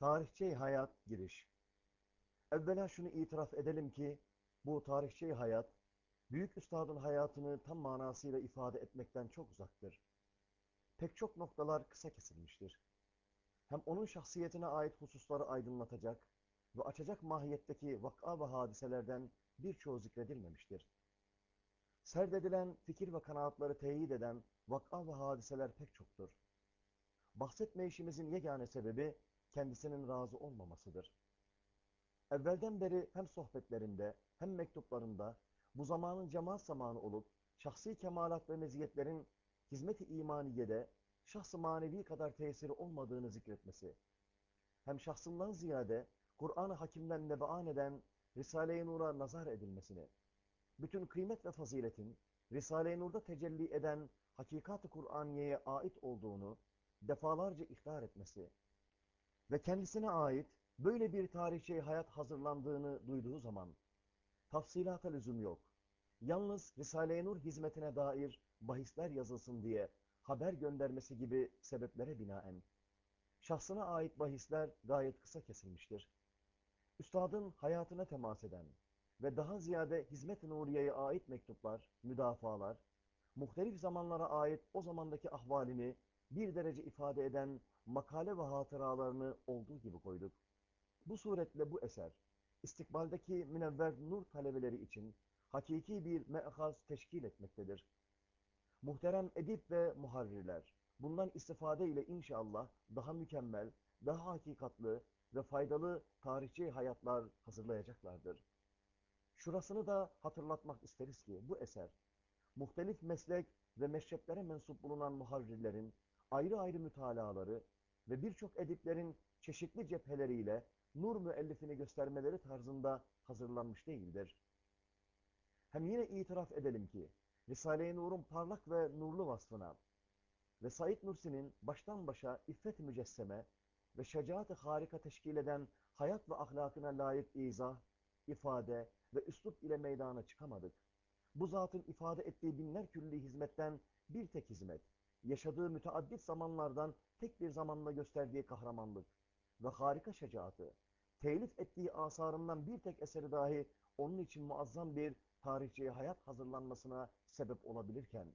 Tarihçe hayat giriş. Evvela şunu itiraf edelim ki bu tarihçe hayat büyük üstadın hayatını tam manasıyla ifade etmekten çok uzaktır. Pek çok noktalar kısa kesilmiştir. Hem onun şahsiyetine ait hususları aydınlatacak ve açacak mahiyetteki vak'a ve hadiselerden birçoğu zikredilmemiştir. Serdedilen fikir ve kanaatları teyit eden vak'a ve hadiseler pek çoktur. Bahsetme işimizin yegane sebebi kendisinin razı olmamasıdır. Evvelden beri hem sohbetlerinde hem mektuplarında bu zamanın cemaat zamanı olup şahsi kemalat ve meziyetlerin hizmet-i imaniyede şahs-ı manevi kadar tesiri olmadığını zikretmesi, hem şahsından ziyade Kur'an-ı Hakim'den nebean eden Risale-i Nur'a nazar edilmesini, bütün kıymet ve faziletin Risale-i Nur'da tecelli eden hakikat-ı Kur'aniye'ye ait olduğunu defalarca ihtar etmesi ve kendisine ait böyle bir tarihçi hayat hazırlandığını duyduğu zaman tafsilata lüzum yok. Yalnız Risale-i Nur hizmetine dair bahisler yazılsın diye haber göndermesi gibi sebeplere binaen şahsına ait bahisler gayet kısa kesilmiştir. Üstadın hayatına temas eden ve daha ziyade hizmet-i nuriyeye ait mektuplar, müdafalar, muhtelif zamanlara ait o zamandaki ahvalini bir derece ifade eden makale ve hatıralarını olduğu gibi koyduk. Bu suretle bu eser, istikbaldeki münevver nur talebeleri için hakiki bir me'haz teşkil etmektedir. Muhterem edip ve muharrirler, bundan istifade ile inşallah daha mükemmel, daha hakikatlı ve faydalı tarihçi hayatlar hazırlayacaklardır. Şurasını da hatırlatmak isteriz ki bu eser, muhtelif meslek ve meşreplere mensup bulunan muharrirlerin ayrı ayrı mütalaları ve birçok ediplerin çeşitli cepheleriyle nur müellifini göstermeleri tarzında hazırlanmış değildir. Hem yine itiraf edelim ki, Risale-i Nur'un parlak ve nurlu vasfına ve Said Nursi'nin baştan başa iffet mücesseme ve şecaat-ı harika teşkil eden hayat ve ahlakına layık izah, ifade ve üslup ile meydana çıkamadık. Bu zatın ifade ettiği binler külli hizmetten bir tek hizmet, yaşadığı müteaddit zamanlardan tek bir zamanla gösterdiği kahramanlık ve harika şecaatı, telif ettiği asarından bir tek eseri dahi onun için muazzam bir tarihçi hayat hazırlanmasına sebep olabilirken,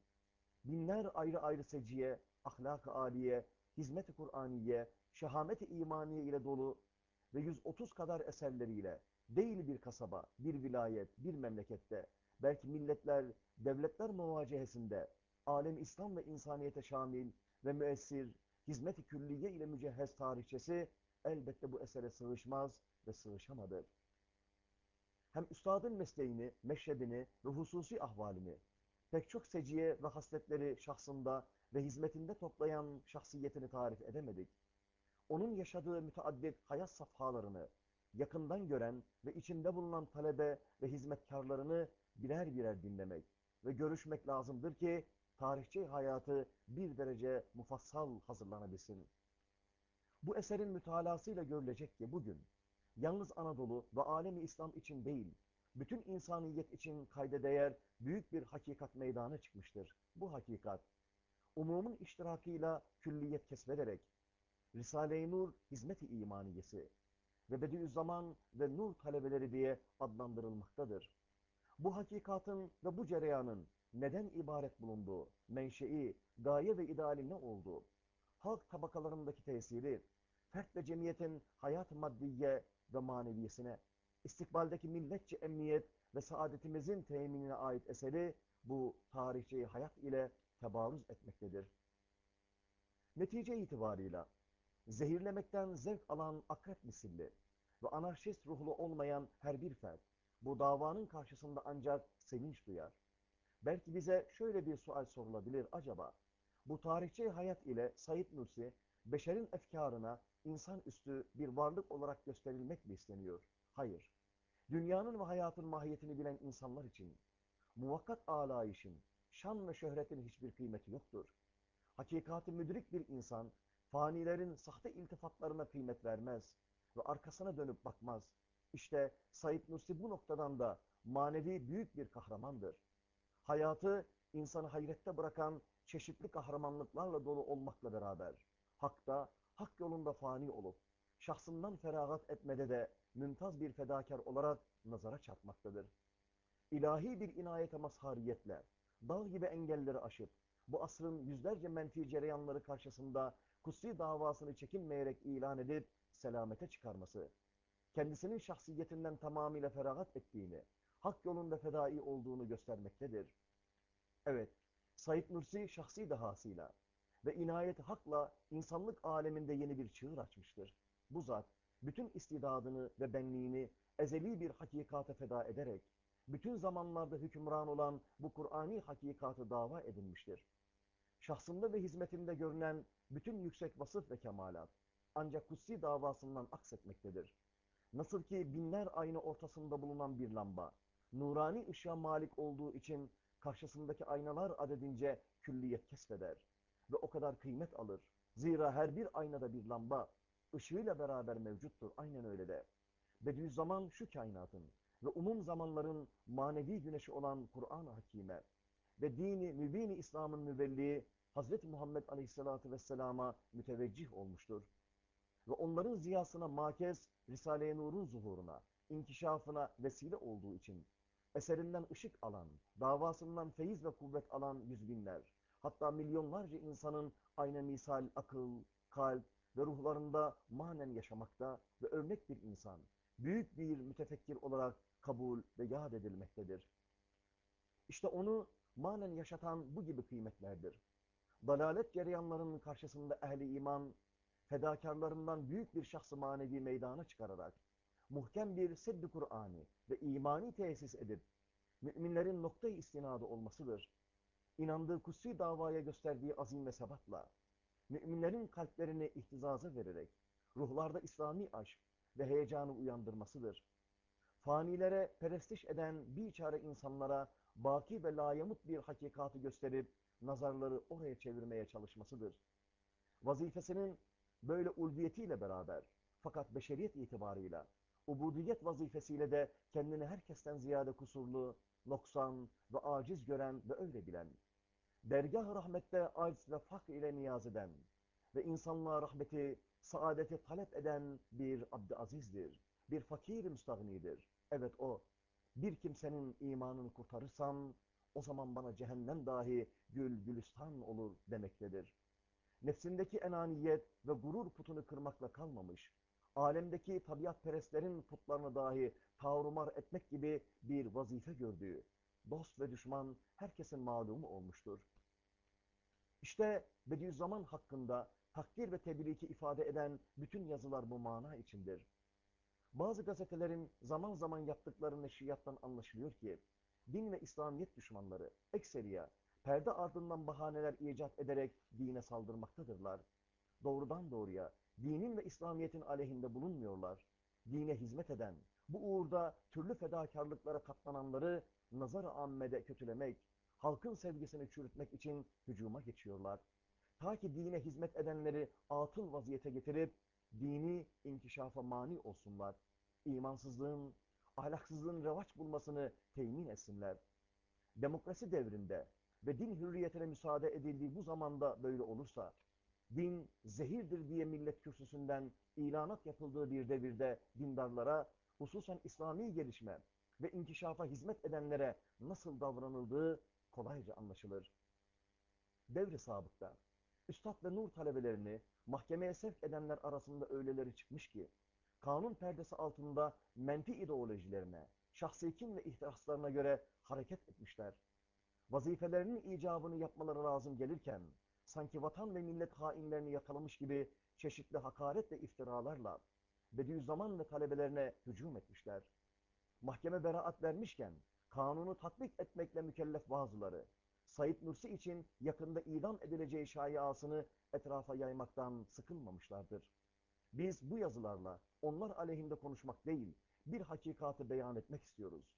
binler ayrı ayrı seciye, ahlak-ı aliye, hizmet-i Kur'aniye, şehamet-i imaniye ile dolu ve 130 kadar eserleriyle değil bir kasaba, bir vilayet, bir memlekette, belki milletler, devletler muvacehesinde, alem İslam ve insaniyete şamil ve müessir, hizmet-i külliye ile mücehhez tarihçesi elbette bu esere sığışmaz ve sığışamadı. Hem üstadın mesleğini, meşrebini ve hususi ahvalini, pek çok seciye ve hasletleri şahsında ve hizmetinde toplayan şahsiyetini tarif edemedik. Onun yaşadığı müteaddit hayat safhalarını yakından gören ve içinde bulunan talebe ve hizmetkarlarını birer birer dinlemek ve görüşmek lazımdır ki tarihçi hayatı bir derece mufassal hazırlanabilsin. Bu eserin mütalasıyla görülecek ki bugün yalnız Anadolu ve alemi İslam için değil, bütün insaniyet için kayda değer büyük bir hakikat meydana çıkmıştır. Bu hakikat, umumun iştirakıyla külliyet kesbederek, Risale-i Nur hizmet-i imaniyesi ve Bediüzzaman ve Nur talebeleri diye adlandırılmaktadır. Bu hakikatın ve bu cereyanın neden ibaret bulunduğu, menşei, gaye ve ideali ne olduğu, halk tabakalarındaki tesiri, fert ve cemiyetin hayat maddiye ve maneviyesine, istikbaldeki milletçe emniyet ve saadetimizin teminine ait eseri bu tarihçi hayat ile tebarüz etmektedir. Netice itibarıyla zehirlemekten zevk alan akrep misilli ve anarşist ruhlu olmayan her bir fert bu davanın karşısında ancak sevinç duyar. Belki bize şöyle bir sual sorulabilir acaba. Bu tarihçi hayat ile Said Nursi, beşerin efkarına insan üstü bir varlık olarak gösterilmek mi isteniyor? Hayır. Dünyanın ve hayatın mahiyetini bilen insanlar için muvakkat alayişin, şan ve şöhretin hiçbir kıymeti yoktur. Hakikati müdrik bir insan, fanilerin sahte iltifatlarına kıymet vermez ve arkasına dönüp bakmaz. İşte Said Nursi bu noktadan da manevi büyük bir kahramandır. Hayatı insanı hayrette bırakan çeşitli kahramanlıklarla dolu olmakla beraber, hakta, hak yolunda fani olup, şahsından feragat etmede de mümtaz bir fedakar olarak nazara çarpmaktadır. İlahi bir inayete mazhariyetle, dağ gibi engelleri aşıp, bu asrın yüzlerce menfi cereyanları karşısında kutsi davasını çekinmeyerek ilan edip selamete çıkarması, kendisinin şahsiyetinden tamamıyla feragat ettiğini, hak yolunda fedai olduğunu göstermektedir. Evet, Said Nursi şahsi dehasıyla ve inayet hakla insanlık aleminde yeni bir çığır açmıştır. Bu zat, bütün istidadını ve benliğini ezeli bir hakikate feda ederek, bütün zamanlarda hükümran olan bu Kur'ani hakikatı dava edinmiştir. Şahsında ve hizmetinde görünen bütün yüksek vasıf ve kemalat, ancak kutsi davasından aksetmektedir. Nasıl ki binler ayna ortasında bulunan bir lamba, nurani ışığa malik olduğu için karşısındaki aynalar adedince külliyet kesfeder ve o kadar kıymet alır. Zira her bir aynada bir lamba, ışığıyla beraber mevcuttur. Aynen öyle de. Bediüzzaman şu kainatın ve umum zamanların manevi güneşi olan Kur'an-ı Hakime ve dini mübini İslam'ın mübelliği Hazreti Muhammed Aleyhisselatü Vesselam'a müteveccih olmuştur. Ve onların ziyasına makez Risale-i Nur'un zuhuruna, inkişafına vesile olduğu için eserinden ışık alan, davasından feyiz ve kuvvet alan yüz binler, hatta milyonlarca insanın aynı misal akıl, kalp ve ruhlarında manen yaşamakta ve örnek bir insan, büyük bir mütefekkir olarak kabul ve yad edilmektedir. İşte onu manen yaşatan bu gibi kıymetlerdir. Dalalet cereyanlarının karşısında ehli iman, fedakarlarından büyük bir şahsı manevi meydana çıkararak, muhkem bir seddi Kur'an'ı ve imani tesis edip, müminlerin noktayı istinadı olmasıdır. İnandığı kutsi davaya gösterdiği azim ve sebatla, müminlerin kalplerini ihtizaza vererek, ruhlarda İslami aşk ve heyecanı uyandırmasıdır. Fanilere perestiş eden bir çare insanlara baki ve layamut bir hakikatı gösterip, nazarları oraya çevirmeye çalışmasıdır. Vazifesinin böyle ulviyetiyle beraber, fakat beşeriyet itibarıyla, ubudiyet vazifesiyle de kendini herkesten ziyade kusurlu, noksan ve aciz gören ve öyle bilen, dergah rahmette aciz ve fakr ile niyaz eden ve insanlığa rahmeti, saadeti talep eden bir Abdülaziz'dir, bir fakir müstahnidir. Evet o, bir kimsenin imanını kurtarırsam, o zaman bana cehennem dahi gül gülistan olur demektedir. Nefsindeki enaniyet ve gurur putunu kırmakla kalmamış, alemdeki tabiatperestlerin putlarını dahi tavrumar etmek gibi bir vazife gördüğü, dost ve düşman herkesin malumu olmuştur. İşte Bediüzzaman hakkında takdir ve tebriki ifade eden bütün yazılar bu mana içindir. Bazı gazetelerin zaman zaman yaptıkları neşriyattan anlaşılıyor ki, din ve İslamiyet düşmanları ekseriya perde ardından bahaneler icat ederek dine saldırmaktadırlar. Doğrudan doğruya dinin ve İslamiyet'in aleyhinde bulunmuyorlar. Dine hizmet eden, bu uğurda türlü fedakarlıklara katlananları nazar-ı ammede kötülemek, halkın sevgisini çürütmek için hücuma geçiyorlar. Ta ki dine hizmet edenleri atıl vaziyete getirip dini inkişafa mani olsunlar. İmansızlığın, ahlaksızlığın revaç bulmasını temin etsinler. Demokrasi devrinde ve din hürriyetine müsaade edildiği bu zamanda böyle olursa, din zehirdir diye millet kürsüsünden ilanat yapıldığı bir devirde dindarlara, hususen İslami gelişme ve inkişafa hizmet edenlere nasıl davranıldığı kolayca anlaşılır. Devri sabıkta, üstad ve nur talebelerini mahkemeye sevk edenler arasında öyleleri çıkmış ki, kanun perdesi altında menfi ideolojilerine, şahsi kin ve ihtiraslarına göre hareket etmişler. Vazifelerinin icabını yapmaları lazım gelirken, sanki vatan ve millet hainlerini yakalamış gibi çeşitli hakaret ve iftiralarla Bediüzzaman ve talebelerine hücum etmişler. Mahkeme beraat vermişken, kanunu tatbik etmekle mükellef bazıları, Said Nursi için yakında idam edileceği şayiasını etrafa yaymaktan sıkılmamışlardır. Biz bu yazılarla onlar aleyhinde konuşmak değil, bir hakikatı beyan etmek istiyoruz.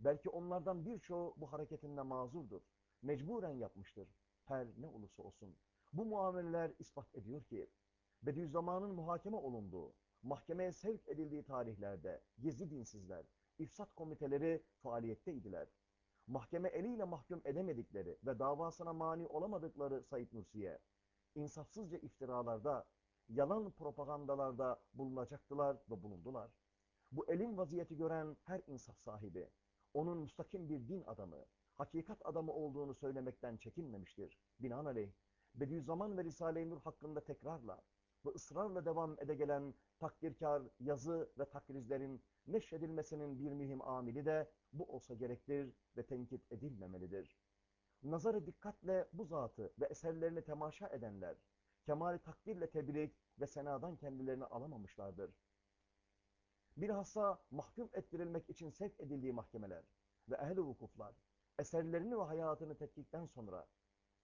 Belki onlardan birçoğu bu hareketinde mazurdur. Mecburen yapmıştır. Her ne olursa olsun. Bu muameleler ispat ediyor ki, Bediüzzaman'ın muhakeme olunduğu, mahkemeye sevk edildiği tarihlerde gizli dinsizler, ifsat komiteleri faaliyetteydiler. Mahkeme eliyle mahkum edemedikleri ve davasına mani olamadıkları Said Nursi'ye, insafsızca iftiralarda yalan propagandalarda bulunacaktılar ve bulundular. Bu elin vaziyeti gören her insaf sahibi, onun müstakim bir din adamı, hakikat adamı olduğunu söylemekten çekinmemiştir. Binaenaleyh, Bediüzzaman ve Risale-i Nur hakkında tekrarla ve ısrarla devam ede gelen takdirkar yazı ve takrizlerin neşredilmesinin bir mühim amili de bu olsa gerektir ve tenkit edilmemelidir. Nazarı dikkatle bu zatı ve eserlerini temaşa edenler, kemal takdirle tebrik ve senadan kendilerini alamamışlardır. Bilhassa mahkum ettirilmek için sevk edildiği mahkemeler ve ehl-i vukuflar, eserlerini ve hayatını tetkikten sonra,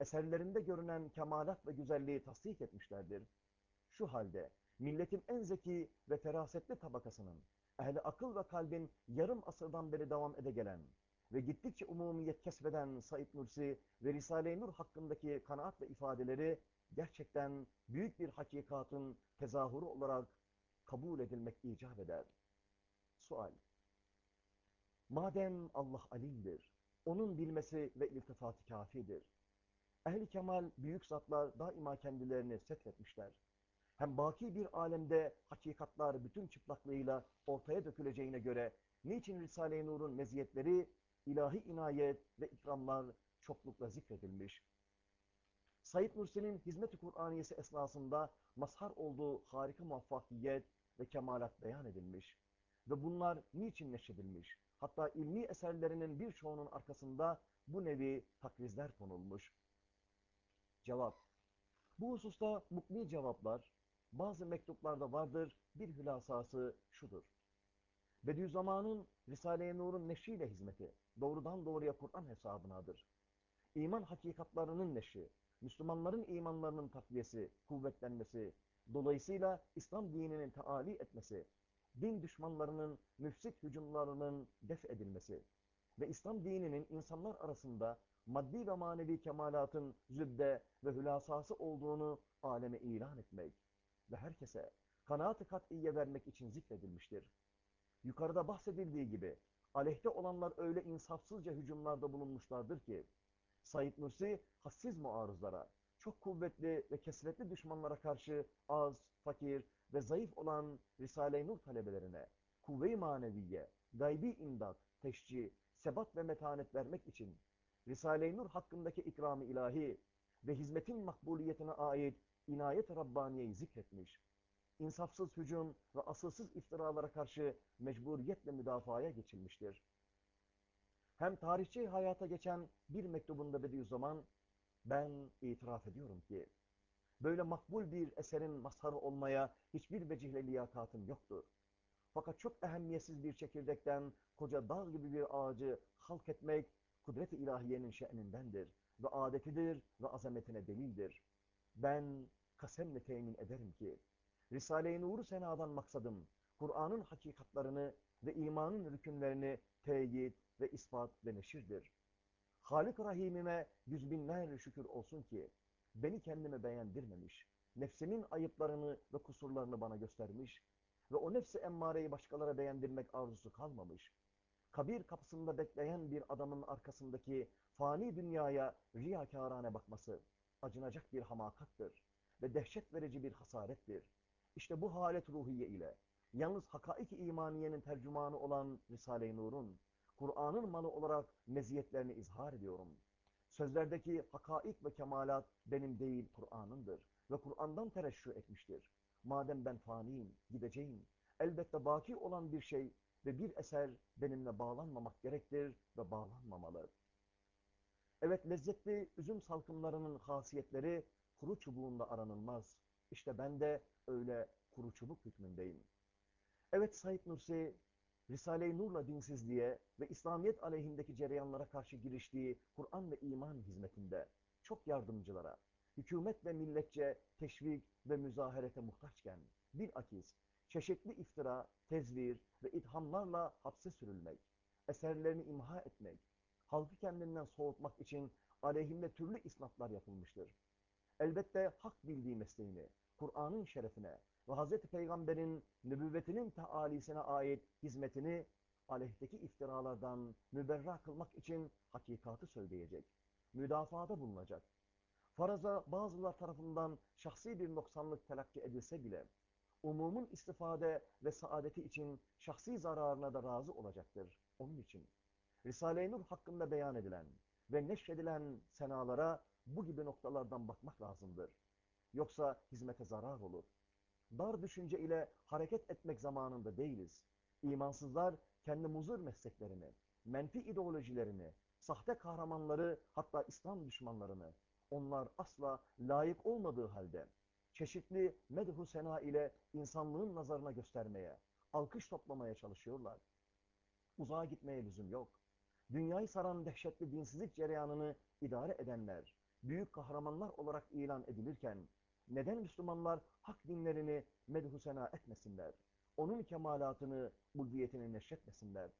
eserlerinde görünen kemalat ve güzelliği tasdik etmişlerdir. Şu halde milletin en zeki ve ferasetli tabakasının, ehli akıl ve kalbin yarım asırdan beri devam ede gelen ve gittikçe umumiyet kesbeden Said Nursi ve Risale-i Nur hakkındaki kanaat ve ifadeleri gerçekten büyük bir hakikatın tezahürü olarak kabul edilmek icap eder. Sual. Madem Allah alimdir, onun bilmesi ve iltifatı kafidir. Ehli kemal büyük zatlar daima kendilerini setretmişler. Hem baki bir alemde hakikatlar bütün çıplaklığıyla ortaya döküleceğine göre niçin Risale-i Nur'un meziyetleri, ilahi inayet ve ikramlar çoklukla zikredilmiş? Said Nursi'nin hizmet-i Kur'aniyesi esnasında mazhar olduğu harika muvaffakiyet ve kemalat beyan edilmiş. Ve bunlar niçin neşredilmiş? Hatta ilmi eserlerinin birçoğunun arkasında bu nevi takrizler konulmuş. Cevap. Bu hususta mukni cevaplar bazı mektuplarda vardır. Bir hülasası şudur. Bediüzzaman'ın Risale-i Nur'un neşriyle hizmeti doğrudan doğruya Kur'an hesabınadır. İman hakikatlarının neşri, Müslümanların imanlarının takviyesi, kuvvetlenmesi, dolayısıyla İslam dininin taali etmesi, din düşmanlarının müfsit hücumlarının def edilmesi ve İslam dininin insanlar arasında maddi ve manevi kemalatın zübde ve hülasası olduğunu aleme ilan etmek ve herkese kanaat-ı kat'iye vermek için zikredilmiştir. Yukarıda bahsedildiği gibi aleyhte olanlar öyle insafsızca hücumlarda bulunmuşlardır ki, Said Nursi hassiz muarızlara, çok kuvvetli ve kesretli düşmanlara karşı az, fakir ve zayıf olan Risale-i Nur talebelerine kuvve-i maneviye, gaybi imdat, teşci, sebat ve metanet vermek için Risale-i Nur hakkındaki ikram-ı ilahi ve hizmetin makbuliyetine ait inayet-i Rabbaniye'yi zikretmiş. İnsafsız hücum ve asılsız iftiralara karşı mecburiyetle müdafaya geçilmiştir. Hem tarihçi hayata geçen bir mektubunda Bediüzzaman, ben itiraf ediyorum ki, böyle makbul bir eserin mazharı olmaya hiçbir vecihle liyakatım yoktur. Fakat çok ehemmiyetsiz bir çekirdekten koca dağ gibi bir ağacı halk etmek kudret-i ilahiyenin şe'nindendir ve adetidir ve azametine delildir. Ben kasemle temin ederim ki, Risale-i Nur'u senadan maksadım, Kur'an'ın hakikatlarını ve imanın rükünlerini teyit ve ispat ve neşirdir. Halik Rahim'ime yüz binler şükür olsun ki, beni kendime beğendirmemiş, nefsimin ayıplarını ve kusurlarını bana göstermiş ve o nefsi emmareyi başkalara beğendirmek arzusu kalmamış. Kabir kapısında bekleyen bir adamın arkasındaki fani dünyaya riyakârane bakması acınacak bir hamakattır ve dehşet verici bir hasarettir. İşte bu halet ruhiye ile yalnız hakaik-i imaniyenin tercümanı olan Risale-i Nur'un Kur'an'ın malı olarak meziyetlerini izhar ediyorum. Sözlerdeki hakaik ve kemalat benim değil Kur'an'ındır ve Kur'an'dan tereşşü etmiştir. Madem ben faniyim, gideceğim, elbette baki olan bir şey ve bir eser benimle bağlanmamak gerektir ve bağlanmamalı. Evet lezzetli üzüm salkımlarının hasiyetleri kuru çubuğunda aranılmaz. İşte ben de öyle kuru çubuk hükmündeyim. Evet Said Nursi, Risale-i Nur'la dinsizliğe ve İslamiyet aleyhindeki cereyanlara karşı giriştiği Kur'an ve iman hizmetinde çok yardımcılara, hükümet ve milletçe teşvik ve müzaherete muhtaçken bilakis çeşitli iftira, tezvir ve ithamlarla hapse sürülmek, eserlerini imha etmek, halkı kendinden soğutmak için aleyhinde türlü isnatlar yapılmıştır. Elbette hak bildiği mesleğini, Kur'an'ın şerefine ve Hz. Peygamber'in nübüvvetinin taalisine ait hizmetini aleyhteki iftiralardan müberra kılmak için hakikatı söyleyecek, müdafada bulunacak. Faraza bazılar tarafından şahsi bir noksanlık telakki edilse bile, umumun istifade ve saadeti için şahsi zararına da razı olacaktır. Onun için Risale-i Nur hakkında beyan edilen ve neşredilen senalara bu gibi noktalardan bakmak lazımdır. Yoksa hizmete zarar olur. Dar düşünce ile hareket etmek zamanında değiliz. İmansızlar kendi muzur mesleklerini, menfi ideolojilerini, sahte kahramanları hatta İslam düşmanlarını onlar asla layık olmadığı halde çeşitli medhu sena ile insanlığın nazarına göstermeye, alkış toplamaya çalışıyorlar. Uzağa gitmeye lüzum yok. Dünyayı saran dehşetli dinsizlik cereyanını idare edenler, büyük kahramanlar olarak ilan edilirken, neden Müslümanlar hak dinlerini medhu sena etmesinler? Onun kemalatını, ulviyetini neşretmesinler?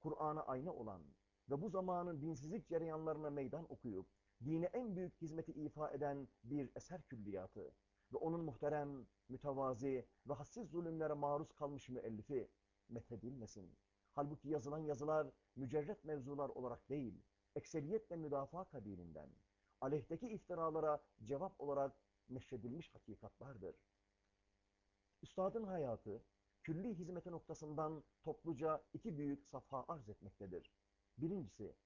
Kur'an'a ayna olan ve bu zamanın dinsizlik cereyanlarına meydan okuyup, dine en büyük hizmeti ifa eden bir eser külliyatı ve onun muhterem, mütevazi ve hassiz zulümlere maruz kalmış müellifi methedilmesin. Halbuki yazılan yazılar mücerret mevzular olarak değil, ekseriyetle müdafaa kabilinden, aleyhteki iftiralara cevap olarak neşredilmiş hakikatlardır. Üstadın hayatı, külli hizmeti noktasından topluca iki büyük safha arz etmektedir. Birincisi,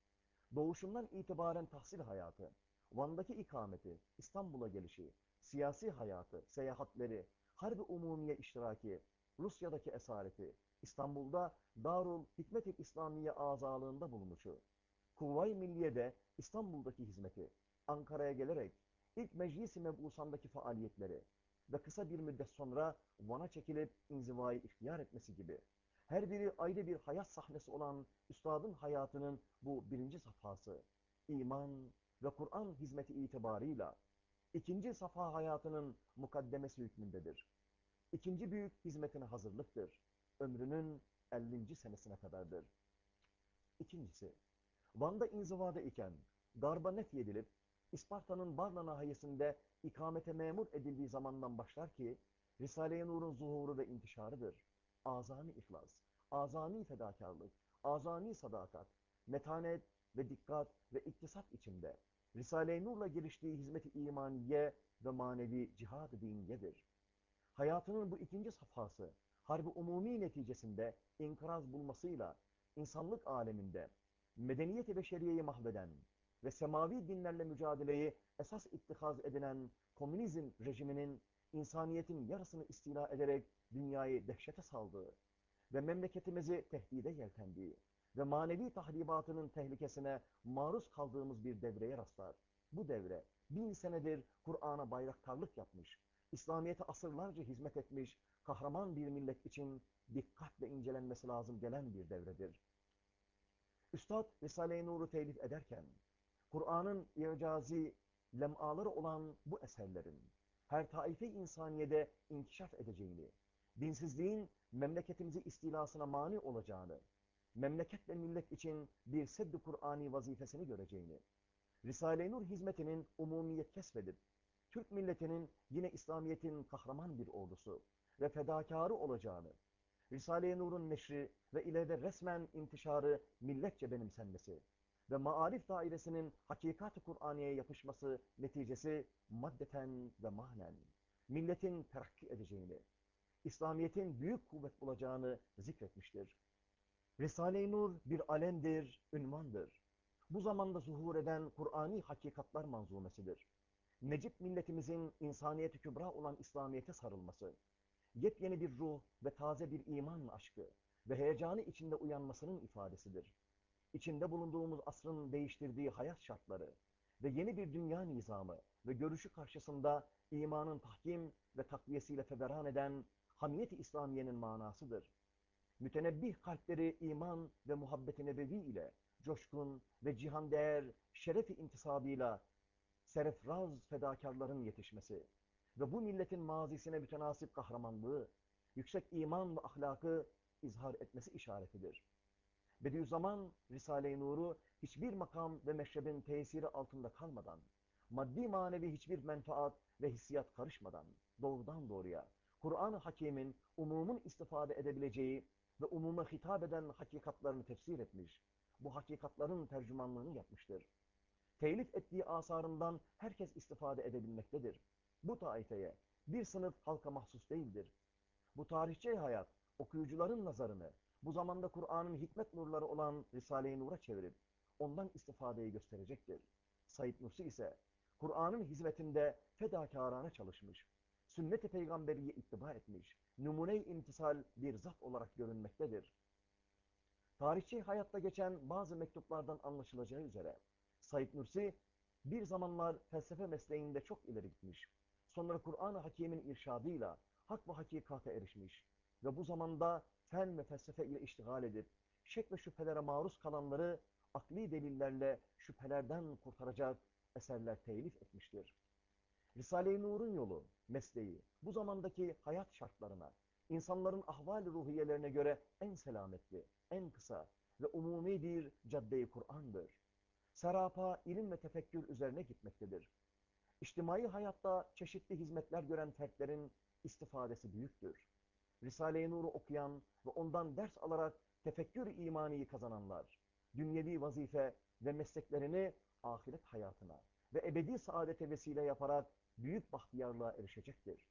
doğuşundan itibaren tahsil hayatı, Van'daki ikameti, İstanbul'a gelişi, siyasi hayatı, seyahatleri, harbi umumiye iştiraki, Rusya'daki esareti, İstanbul'da Darul Hikmet-i İslamiye azalığında bulunuşu, Kuvvayi Milliye'de İstanbul'daki hizmeti, Ankara'ya gelerek ilk meclis-i mebusandaki faaliyetleri ve kısa bir müddet sonra Van'a çekilip inzivayı ihtiyar etmesi gibi her biri ayrı bir hayat sahnesi olan üstadın hayatının bu birinci safhası, iman ve Kur'an hizmeti itibarıyla ikinci safha hayatının mukaddemesi hükmündedir. İkinci büyük hizmetine hazırlıktır. Ömrünün 50. senesine kadardır. İkincisi, Van'da inzivada iken garba nefyedilip İsparta'nın Barna nahiyesinde ikamete memur edildiği zamandan başlar ki Risale-i Nur'un zuhuru ve intişarıdır. Azami ihlas, azami fedakarlık, azami sadakat, metanet ve dikkat ve iktisat içinde Risale-i Nur'la geliştiği hizmet-i imaniye ve manevi cihad-ı diniyedir. Hayatının bu ikinci safhası, harbi umumi neticesinde inkıraz bulmasıyla insanlık aleminde medeniyet-i beşeriyeyi mahveden ve semavi dinlerle mücadeleyi esas ittihaz edilen komünizm rejiminin insaniyetin yarısını istila ederek dünyayı dehşete saldığı ve memleketimizi tehdide yeltendiği ve manevi tahribatının tehlikesine maruz kaldığımız bir devreye rastlar. Bu devre bin senedir Kur'an'a bayraktarlık yapmış, İslamiyet'e asırlarca hizmet etmiş, kahraman bir millet için dikkatle incelenmesi lazım gelen bir devredir. Üstad Risale-i Nur'u telif ederken, Kur'an'ın icazi lemaları olan bu eserlerin her taife insaniyede inkişaf edeceğini, dinsizliğin memleketimizi istilasına mani olacağını, memleket ve millet için bir sedd-i Kur'ani vazifesini göreceğini, Risale-i Nur hizmetinin umumiyet kesbedip, Türk milletinin yine İslamiyet'in kahraman bir ordusu ve fedakarı olacağını, Risale-i Nur'un neşri ve ileride resmen intişarı milletçe benimsenmesi ve maarif dairesinin hakikat-ı Kur'aniye yapışması neticesi maddeten ve manen milletin terakki edeceğini, İslamiyet'in büyük kuvvet bulacağını zikretmiştir. Risale-i Nur bir alemdir, ünvandır. Bu zamanda zuhur eden Kur'ani hakikatlar manzumesidir. Necip milletimizin insaniyeti kübra olan İslamiyet'e sarılması, yepyeni bir ruh ve taze bir iman aşkı ve heyecanı içinde uyanmasının ifadesidir. İçinde bulunduğumuz asrın değiştirdiği hayat şartları ve yeni bir dünya nizamı ve görüşü karşısında imanın tahkim ve takviyesiyle feveran eden hamiyet-i İslamiye'nin manasıdır. Mütenebbih kalpleri iman ve muhabbet-i nebevi ile coşkun ve cihan değer şerefi intisabıyla serefraz fedakarların yetişmesi ve bu milletin mazisine mütenasip kahramanlığı, yüksek iman ve ahlakı izhar etmesi işaretidir. Bediüzzaman Risale-i Nur'u hiçbir makam ve meşrebin tesiri altında kalmadan, maddi manevi hiçbir menfaat ve hissiyat karışmadan, doğrudan doğruya, Kur'an-ı Hakim'in umumun istifade edebileceği ve umuma hitap eden hakikatlarını tefsir etmiş, bu hakikatların tercümanlığını yapmıştır. telif ettiği asarından herkes istifade edebilmektedir. Bu taifeye bir sınıf halka mahsus değildir. Bu tarihçi hayat okuyucuların nazarını bu zamanda Kur'an'ın hikmet nurları olan Risale-i Nur'a çevirip ondan istifadeyi gösterecektir. Said Nursi ise Kur'an'ın hizmetinde fedakarane çalışmış, sünnet-i peygamberiye ittiba etmiş, numune-i imtisal bir zat olarak görünmektedir. Tarihçi hayatta geçen bazı mektuplardan anlaşılacağı üzere Said Nursi bir zamanlar felsefe mesleğinde çok ileri gitmiş. Sonra Kur'an-ı Hakim'in irşadıyla hak ve hakikate erişmiş ve bu zamanda fen ve felsefe ile iştigal edip şek ve şüphelere maruz kalanları akli delillerle şüphelerden kurtaracak eserler telif etmiştir. Risale-i Nur'un yolu, mesleği, bu zamandaki hayat şartlarına, insanların ahval ruhiyelerine göre en selametli, en kısa ve umumi bir cadde-i Kur'an'dır. Serapa, ilim ve tefekkür üzerine gitmektedir. İçtimai hayatta çeşitli hizmetler gören fertlerin istifadesi büyüktür. Risale-i Nur'u okuyan ve ondan ders alarak tefekkür imaniyi kazananlar, dünyevi vazife ve mesleklerini ahiret hayatına ve ebedi saadete vesile yaparak büyük bahtiyarlığa erişecektir.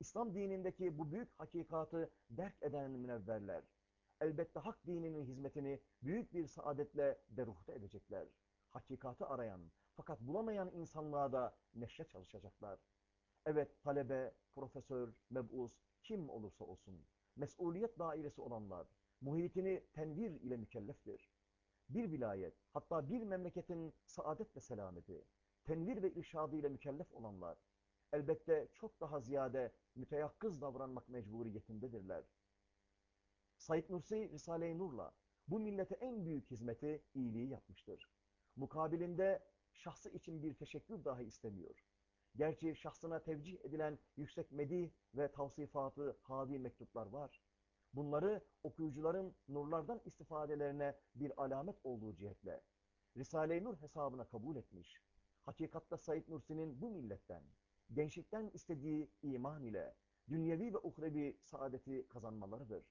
İslam dinindeki bu büyük hakikatı derk eden münevverler, elbette hak dininin hizmetini büyük bir saadetle deruhte edecekler. Hakikatı arayan fakat bulamayan insanlığa da neşre çalışacaklar. Evet talebe, profesör, mebus, kim olursa olsun, mesuliyet dairesi olanlar, muhitini tenvir ile mükelleftir. Bir vilayet, hatta bir memleketin saadet ve selameti, tenvir ve irşadı ile mükellef olanlar, elbette çok daha ziyade müteyakkız davranmak mecburiyetindedirler. Said Nursi Risale-i Nur'la bu millete en büyük hizmeti iyiliği yapmıştır. Mukabilinde şahsı için bir teşekkür dahi istemiyor. Gerçi şahsına tevcih edilen yüksek medih ve tavsifatı havi mektuplar var. Bunları okuyucuların nurlardan istifadelerine bir alamet olduğu cihetle Risale-i Nur hesabına kabul etmiş. Hakikatta Said Nursi'nin bu milletten, gençlikten istediği iman ile dünyevi ve uhrevi saadeti kazanmalarıdır.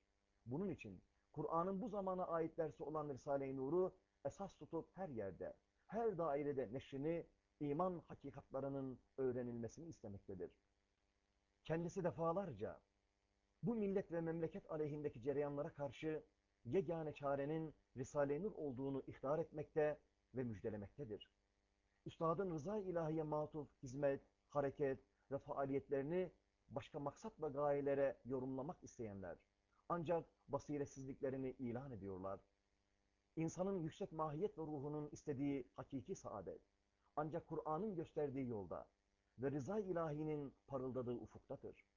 Bunun için Kur'an'ın bu zamana ait dersi olan Risale-i Nur'u esas tutup her yerde, her dairede neşrini, iman hakikatlarının öğrenilmesini istemektedir. Kendisi defalarca bu millet ve memleket aleyhindeki cereyanlara karşı yegane çarenin Risale-i Nur olduğunu ihtar etmekte ve müjdelemektedir. Üstadın rıza ilahiye matuf hizmet, hareket ve faaliyetlerini başka maksat ve gayelere yorumlamak isteyenler ancak basiretsizliklerini ilan ediyorlar. İnsanın yüksek mahiyet ve ruhunun istediği hakiki saadet ancak Kur'an'ın gösterdiği yolda ve rıza ilahinin parıldadığı ufuktadır.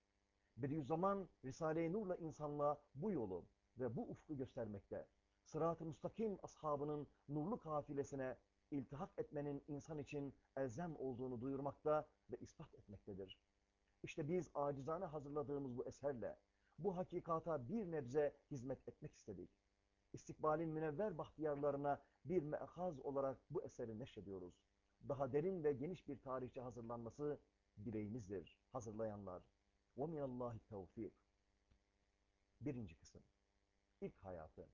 Bediüzzaman Risale-i Nur'la insanlığa bu yolu ve bu ufku göstermekte. Sırat-ı müstakim ashabının nurlu kafilesine iltihak etmenin insan için elzem olduğunu duyurmakta ve ispat etmektedir. İşte biz acizane hazırladığımız bu eserle bu hakikata bir nebze hizmet etmek istedik. İstikbalin münevver bahtiyarlarına bir me'haz olarak bu eseri neşrediyoruz Daha derin ve geniş bir tarihçe hazırlanması dileğimizdir. Hazırlayanlar. وَمِنَ اللّٰهِ التَّوْفِيقِ Birinci kısım. İlk hayatı.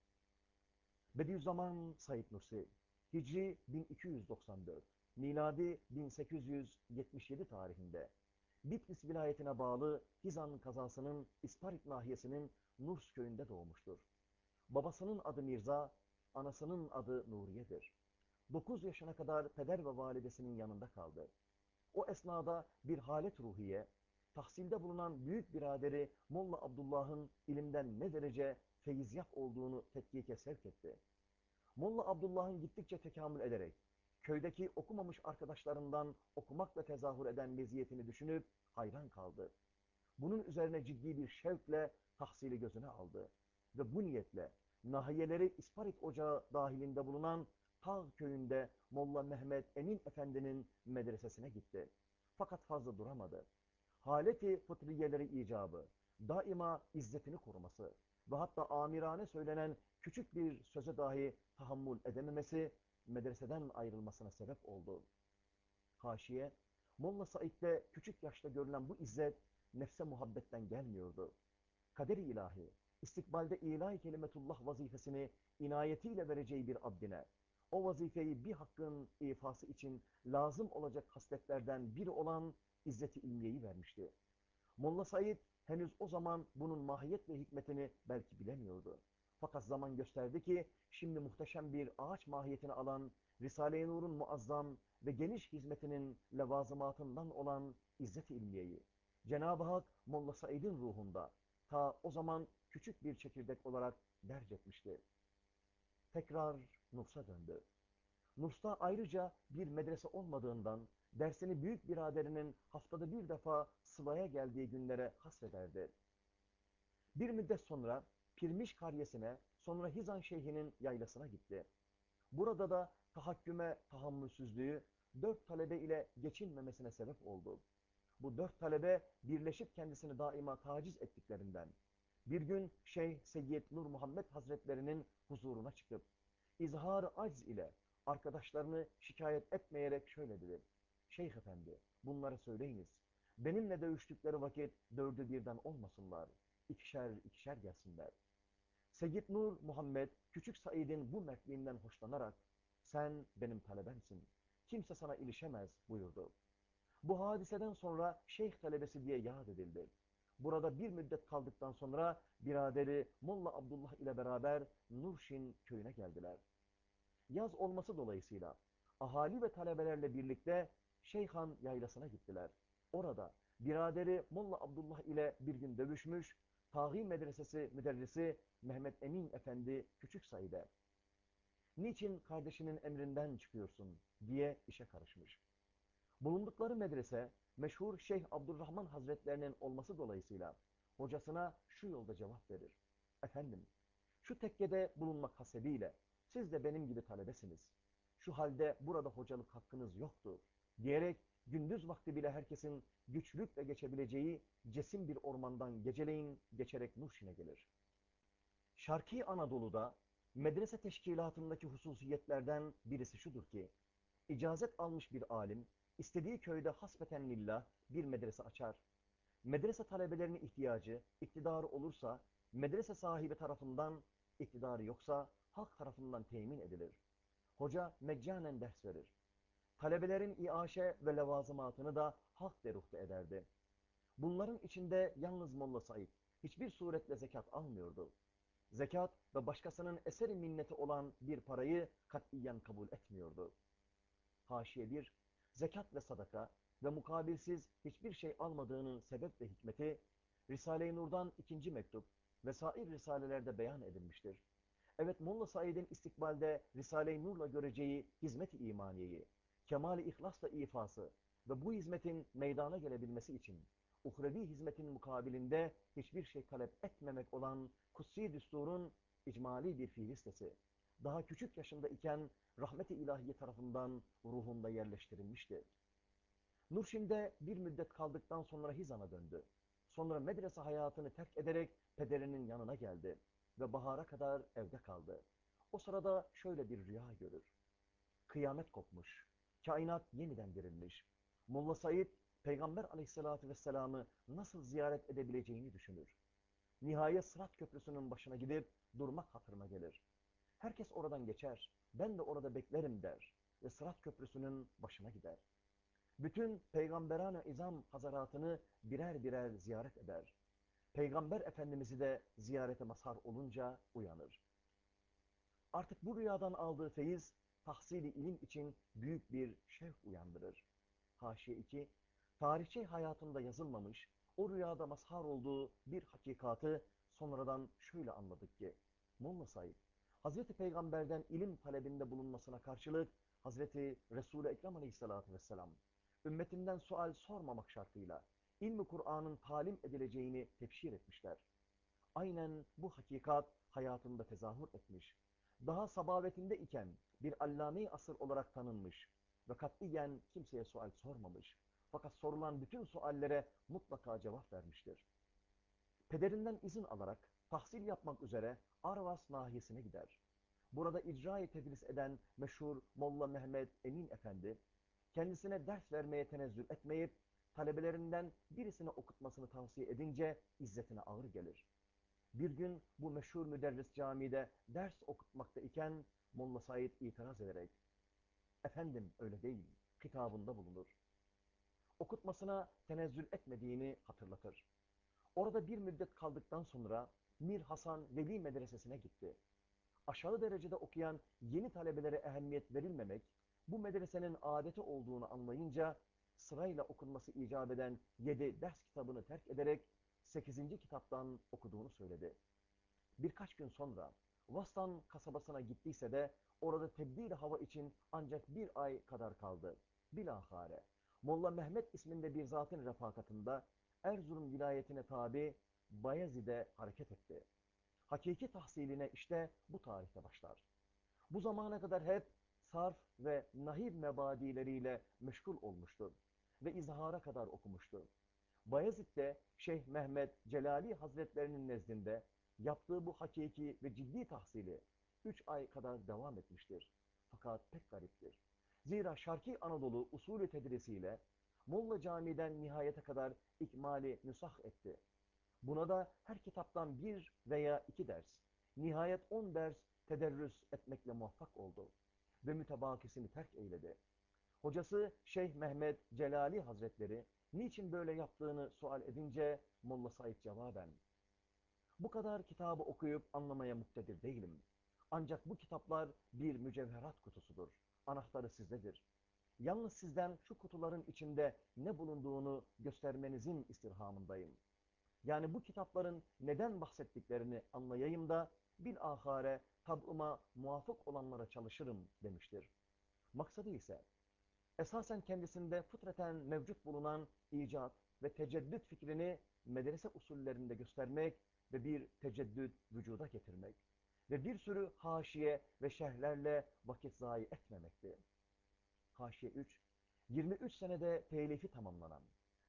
Bediüzzaman Said Nursi, Hicri 1294, miladi 1877 tarihinde Bitlis vilayetine bağlı Hizan kazasının İsparit nahiyesinin Nurs köyünde doğmuştur. Babasının adı Mirza, anasının adı Nuriye'dir. 9 yaşına kadar peder ve validesinin yanında kaldı. O esnada bir halet ruhiye, tahsilde bulunan büyük biraderi Molla Abdullah'ın ilimden ne derece feyizyap olduğunu tetkike sevk etti. Molla Abdullah'ın gittikçe tekamül ederek, köydeki okumamış arkadaşlarından okumakla tezahür eden meziyetini düşünüp hayran kaldı. Bunun üzerine ciddi bir şevkle tahsili gözüne aldı. Ve bu niyetle nahiyeleri İsparit Ocağı dahilinde bulunan Tağ köyünde Molla Mehmet Emin Efendi'nin medresesine gitti. Fakat fazla duramadı. Haleti fıtriyeleri icabı, daima izzetini koruması ve hatta amirane söylenen küçük bir söze dahi tahammül edememesi medreseden ayrılmasına sebep oldu. Haşiye, Molla Said'de küçük yaşta görülen bu izzet nefse muhabbetten gelmiyordu. Kader-i ilahi, istikbalde ilahi kelimetullah vazifesini inayetiyle vereceği bir abdine, o vazifeyi bir hakkın ifası için lazım olacak hasletlerden biri olan İzzet-i vermişti. Molla Said henüz o zaman bunun mahiyet ve hikmetini belki bilemiyordu. Fakat zaman gösterdi ki şimdi muhteşem bir ağaç mahiyetini alan Risale-i Nur'un muazzam ve geniş hizmetinin levazımatından olan İzzet-i Cenab-ı Hak Molla Said'in ruhunda ta o zaman küçük bir çekirdek olarak derc etmişti. Tekrar Nurs'a döndü. Nurs'ta ayrıca bir medrese olmadığından dersini büyük biraderinin haftada bir defa Sıla'ya geldiği günlere hasrederdi. Bir müddet sonra Pirmiş karyesine, sonra Hizan Şeyhi'nin yaylasına gitti. Burada da tahakküme tahammülsüzlüğü dört talebe ile geçinmemesine sebep oldu. Bu dört talebe birleşip kendisini daima taciz ettiklerinden. Bir gün Şeyh Seyyid Nur Muhammed Hazretlerinin huzuruna çıkıp, izhar acz ile arkadaşlarını şikayet etmeyerek şöyle dedi. Şeyh Efendi, bunları söyleyiniz. Benimle dövüştükleri vakit dördü birden olmasınlar. İkişer ikişer gelsinler. Seyyid Nur Muhammed, Küçük Said'in bu mertliğinden hoşlanarak, sen benim talebemsin, kimse sana ilişemez buyurdu. Bu hadiseden sonra şeyh talebesi diye yad edildi. Burada bir müddet kaldıktan sonra biraderi Molla Abdullah ile beraber Nurşin köyüne geldiler. Yaz olması dolayısıyla ahali ve talebelerle birlikte Şeyhan yaylasına gittiler. Orada biraderi Molla Abdullah ile bir gün dövüşmüş, Tahi Medresesi müderrisi Mehmet Emin Efendi Küçük Said'e niçin kardeşinin emrinden çıkıyorsun diye işe karışmış. Bulundukları medrese meşhur Şeyh Abdurrahman Hazretlerinin olması dolayısıyla hocasına şu yolda cevap verir. Efendim, şu tekkede bulunmak hasebiyle siz de benim gibi talebesiniz. Şu halde burada hocalık hakkınız yoktur diyerek gündüz vakti bile herkesin güçlükle geçebileceği cesim bir ormandan geceleyin geçerek Nurşin'e gelir. Şarki Anadolu'da medrese teşkilatındaki hususiyetlerden birisi şudur ki, icazet almış bir alim, istediği köyde hasbeten lillah bir medrese açar. Medrese talebelerinin ihtiyacı, iktidarı olursa, medrese sahibi tarafından, iktidarı yoksa, halk tarafından temin edilir. Hoca meccanen ders verir. Talebelerin iaşe ve levazımatını da halk deruhte ederdi. Bunların içinde yalnız Molla Said hiçbir suretle zekat almıyordu. Zekat ve başkasının eseri minneti olan bir parayı katiyen kabul etmiyordu. Haşiye 1, zekat ve sadaka ve mukabilsiz hiçbir şey almadığının sebep ve hikmeti Risale-i Nur'dan ikinci mektup ve sair risalelerde beyan edilmiştir. Evet Molla Said'in istikbalde Risale-i Nur'la göreceği hizmet-i imaniyeyi, kemal-i ihlasla ifası ve bu hizmetin meydana gelebilmesi için uhrevi hizmetin mukabilinde hiçbir şey talep etmemek olan kutsi düsturun icmali bir fiil listesi, daha küçük yaşında iken rahmet-i ilahiye tarafından ruhunda yerleştirilmişti. Nurşin'de bir müddet kaldıktan sonra Hizan'a döndü. Sonra medrese hayatını terk ederek pederinin yanına geldi ve bahara kadar evde kaldı. O sırada şöyle bir rüya görür. Kıyamet kopmuş, kainat yeniden dirilmiş. Molla Said, Peygamber aleyhissalatü vesselam'ı nasıl ziyaret edebileceğini düşünür. Nihayet Sırat Köprüsü'nün başına gidip durmak hatırıma gelir. Herkes oradan geçer, ben de orada beklerim der ve Sırat Köprüsü'nün başına gider. Bütün peygamberane izam hazaratını birer birer ziyaret eder. Peygamber Efendimiz'i de ziyarete mazhar olunca uyanır. Artık bu rüyadan aldığı feyiz, tahsili ilim için büyük bir şevk uyandırır. Haşiye 2, tarihçi hayatında yazılmamış, o rüyada mazhar olduğu bir hakikatı sonradan şöyle anladık ki, Molla Said, Hazreti Peygamber'den ilim talebinde bulunmasına karşılık, Hazreti Resul-i Ekrem Aleyhisselatü Vesselam, ümmetinden sual sormamak şartıyla, ilmi Kur'an'ın talim edileceğini tepşir etmişler. Aynen bu hakikat hayatında tezahür etmiş. Daha sabavetinde iken bir allame asır olarak tanınmış ve katiyen kimseye sual sormamış. Fakat sorulan bütün suallere mutlaka cevap vermiştir. Pederinden izin alarak tahsil yapmak üzere Arvas nahiyesine gider. Burada icra-i tedris eden meşhur Molla Mehmet Emin Efendi, kendisine ders vermeye tenezzül etmeyip, talebelerinden birisine okutmasını tavsiye edince izzetine ağır gelir. Bir gün bu meşhur müderris camide ders okutmakta iken Molla Said itiraz ederek efendim öyle değil kitabında bulunur. Okutmasına tenezzül etmediğini hatırlatır. Orada bir müddet kaldıktan sonra Mir Hasan Veli Medresesi'ne gitti. Aşağı derecede okuyan yeni talebelere ehemmiyet verilmemek, bu medresenin adeti olduğunu anlayınca sırayla okunması icap eden yedi ders kitabını terk ederek sekizinci kitaptan okuduğunu söyledi. Birkaç gün sonra Vastan kasabasına gittiyse de orada tebdil hava için ancak bir ay kadar kaldı. Bilahare Molla Mehmet isminde bir zatın refakatında Erzurum vilayetine tabi Bayezid'e hareket etti. Hakiki tahsiline işte bu tarihte başlar. Bu zamana kadar hep sarf ve nahiv mebadileriyle meşgul olmuştu ve izhara kadar okumuştu. Bayezid'de Şeyh Mehmet Celali Hazretlerinin nezdinde yaptığı bu hakiki ve ciddi tahsili üç ay kadar devam etmiştir. Fakat pek gariptir. Zira Şarki Anadolu usulü tedrisiyle Molla Camii'den nihayete kadar ikmali nüsah etti. Buna da her kitaptan bir veya iki ders, nihayet on ders tederrüs etmekle muvaffak oldu ve mütebakisini terk eyledi. Hocası Şeyh Mehmet Celali Hazretleri niçin böyle yaptığını sual edince Molla Said cevaben bu kadar kitabı okuyup anlamaya muktedir değilim. Ancak bu kitaplar bir mücevherat kutusudur. Anahtarı sizdedir. Yalnız sizden şu kutuların içinde ne bulunduğunu göstermenizin istirhamındayım. Yani bu kitapların neden bahsettiklerini anlayayım da bilahare tab'ıma muvafık olanlara çalışırım demiştir. Maksadı ise esasen kendisinde fıtraten mevcut bulunan icat ve teceddüt fikrini medrese usullerinde göstermek ve bir teceddüt vücuda getirmek ve bir sürü haşiye ve şerhlerle vakit zayi etmemekti. Haşiye 3, 23 senede telifi tamamlanan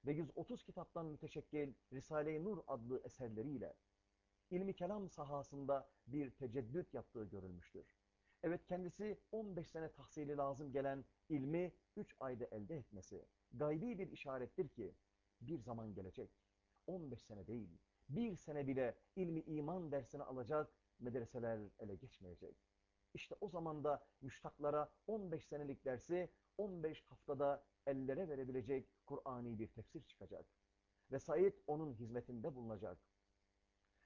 ve 130 kitaptan müteşekkil Risale-i Nur adlı eserleriyle ilmi kelam sahasında bir teceddüt yaptığı görülmüştür. Evet kendisi 15 sene tahsili lazım gelen ilmi 3 ayda elde etmesi gaybi bir işarettir ki bir zaman gelecek. 15 sene değil, bir sene bile ilmi iman dersini alacak medreseler ele geçmeyecek. İşte o zaman da müştaklara 15 senelik dersi 15 haftada ellere verebilecek Kur'ani bir tefsir çıkacak. Ve Said onun hizmetinde bulunacak.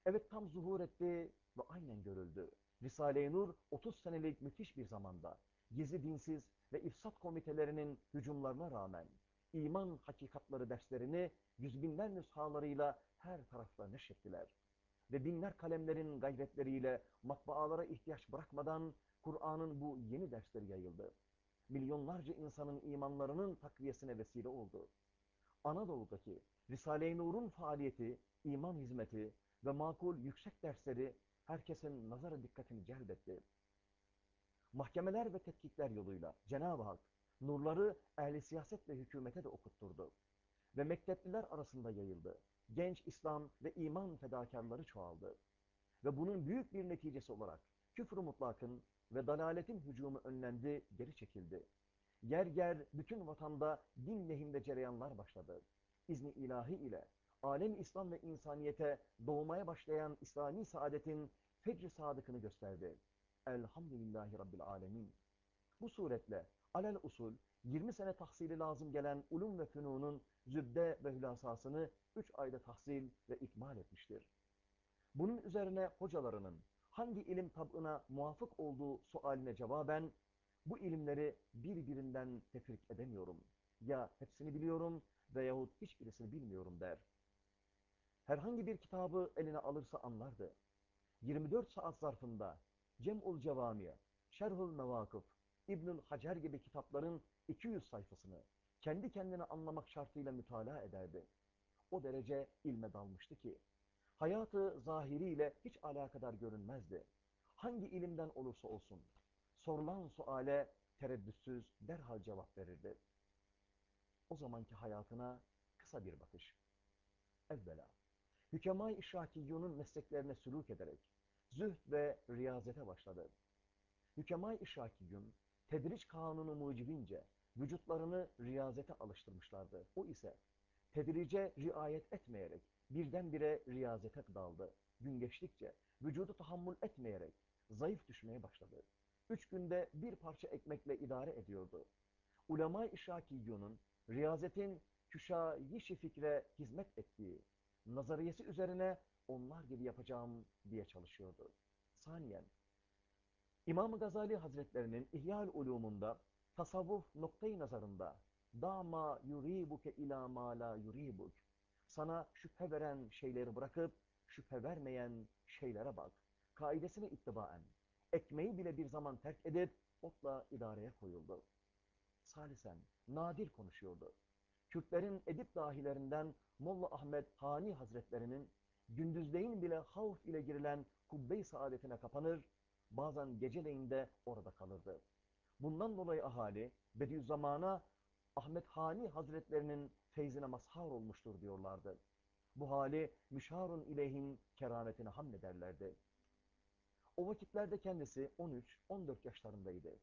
Evet tam zuhur etti ve aynen görüldü. Risale-i Nur 30 senelik müthiş bir zamanda gizli dinsiz ve ifsat komitelerinin hücumlarına rağmen iman hakikatları derslerini yüz binler nüshalarıyla her tarafta neşrettiler. Ve binler kalemlerin gayretleriyle matbaalara ihtiyaç bırakmadan Kur'an'ın bu yeni dersleri yayıldı. Milyonlarca insanın imanlarının takviyesine vesile oldu. Anadolu'daki Risale-i Nur'un faaliyeti, iman hizmeti ve makul yüksek dersleri herkesin nazara dikkatini celbetti. Mahkemeler ve tetkikler yoluyla Cenab-ı Hak nurları ehli siyaset ve hükümete de okutturdu. Ve mektepliler arasında yayıldı. Genç İslam ve iman fedakarları çoğaldı. Ve bunun büyük bir neticesi olarak küfr-ü mutlakın ve dalaletin hücumu önlendi, geri çekildi. Yer yer bütün vatanda din lehinde cereyanlar başladı. İzni ilahi ile alem İslam ve insaniyete doğmaya başlayan İslami saadetin fecr sadıkını gösterdi. Elhamdülillahi Rabbil alemin. Bu suretle alel usul 20 sene tahsili lazım gelen ulum ve fünunun zübde ve hülasasını 3 ayda tahsil ve ikmal etmiştir. Bunun üzerine hocalarının hangi ilim tabına muvafık olduğu sualine cevaben bu ilimleri birbirinden tefrik edemiyorum. Ya hepsini biliyorum veyahut hiçbirisini bilmiyorum der. Herhangi bir kitabı eline alırsa anlardı. 24 saat zarfında Cem'ul Cevamiye, Şerhul Mevakıf, İbnül Hacer gibi kitapların 200 sayfasını kendi kendine anlamak şartıyla mütalaa ederdi. O derece ilme dalmıştı ki, hayatı zahiriyle hiç alakadar görünmezdi. Hangi ilimden olursa olsun, sorulan suale tereddütsüz derhal cevap verirdi. O zamanki hayatına kısa bir bakış. Evvela, Hükemay İşrakiyyunun mesleklerine sülük ederek zühd ve riyazete başladı. Hükemay İşrakiyyun, tedriç kanunu mucibince vücutlarını riyazete alıştırmışlardı. O ise tedrice riayet etmeyerek birdenbire riyazete daldı. gün geçtikçe vücudu tahammül etmeyerek zayıf düşmeye başladı. Üç günde bir parça ekmekle idare ediyordu. Ulema-i İşrakiyyunun riyazetin küşayişi fikre hizmet ettiği nazariyesi üzerine onlar gibi yapacağım diye çalışıyordu. Saniyen, İmam Gazali Hazretlerinin İhya-ül Ulumunda tasavvuf noktayı nazarında dama yuribuke ila ma la yuribuk sana şüphe veren şeyleri bırakıp şüphe vermeyen şeylere bak. Kaidesine ittibaen ekmeği bile bir zaman terk edip otla idareye koyuldu. Salisen nadir konuşuyordu. Kürtlerin edip dahilerinden Molla Ahmet Hani Hazretlerinin gündüzleyin bile havf ile girilen kubbe-i saadetine kapanır, bazen geceleyin de orada kalırdı. Bundan dolayı ahali Bediüzzaman'a Ahmet Hani Hazretlerinin feyzine mazhar olmuştur diyorlardı. Bu hali müşharun ileyhin kerametine hamlederlerdi. O vakitlerde kendisi 13-14 yaşlarındaydı.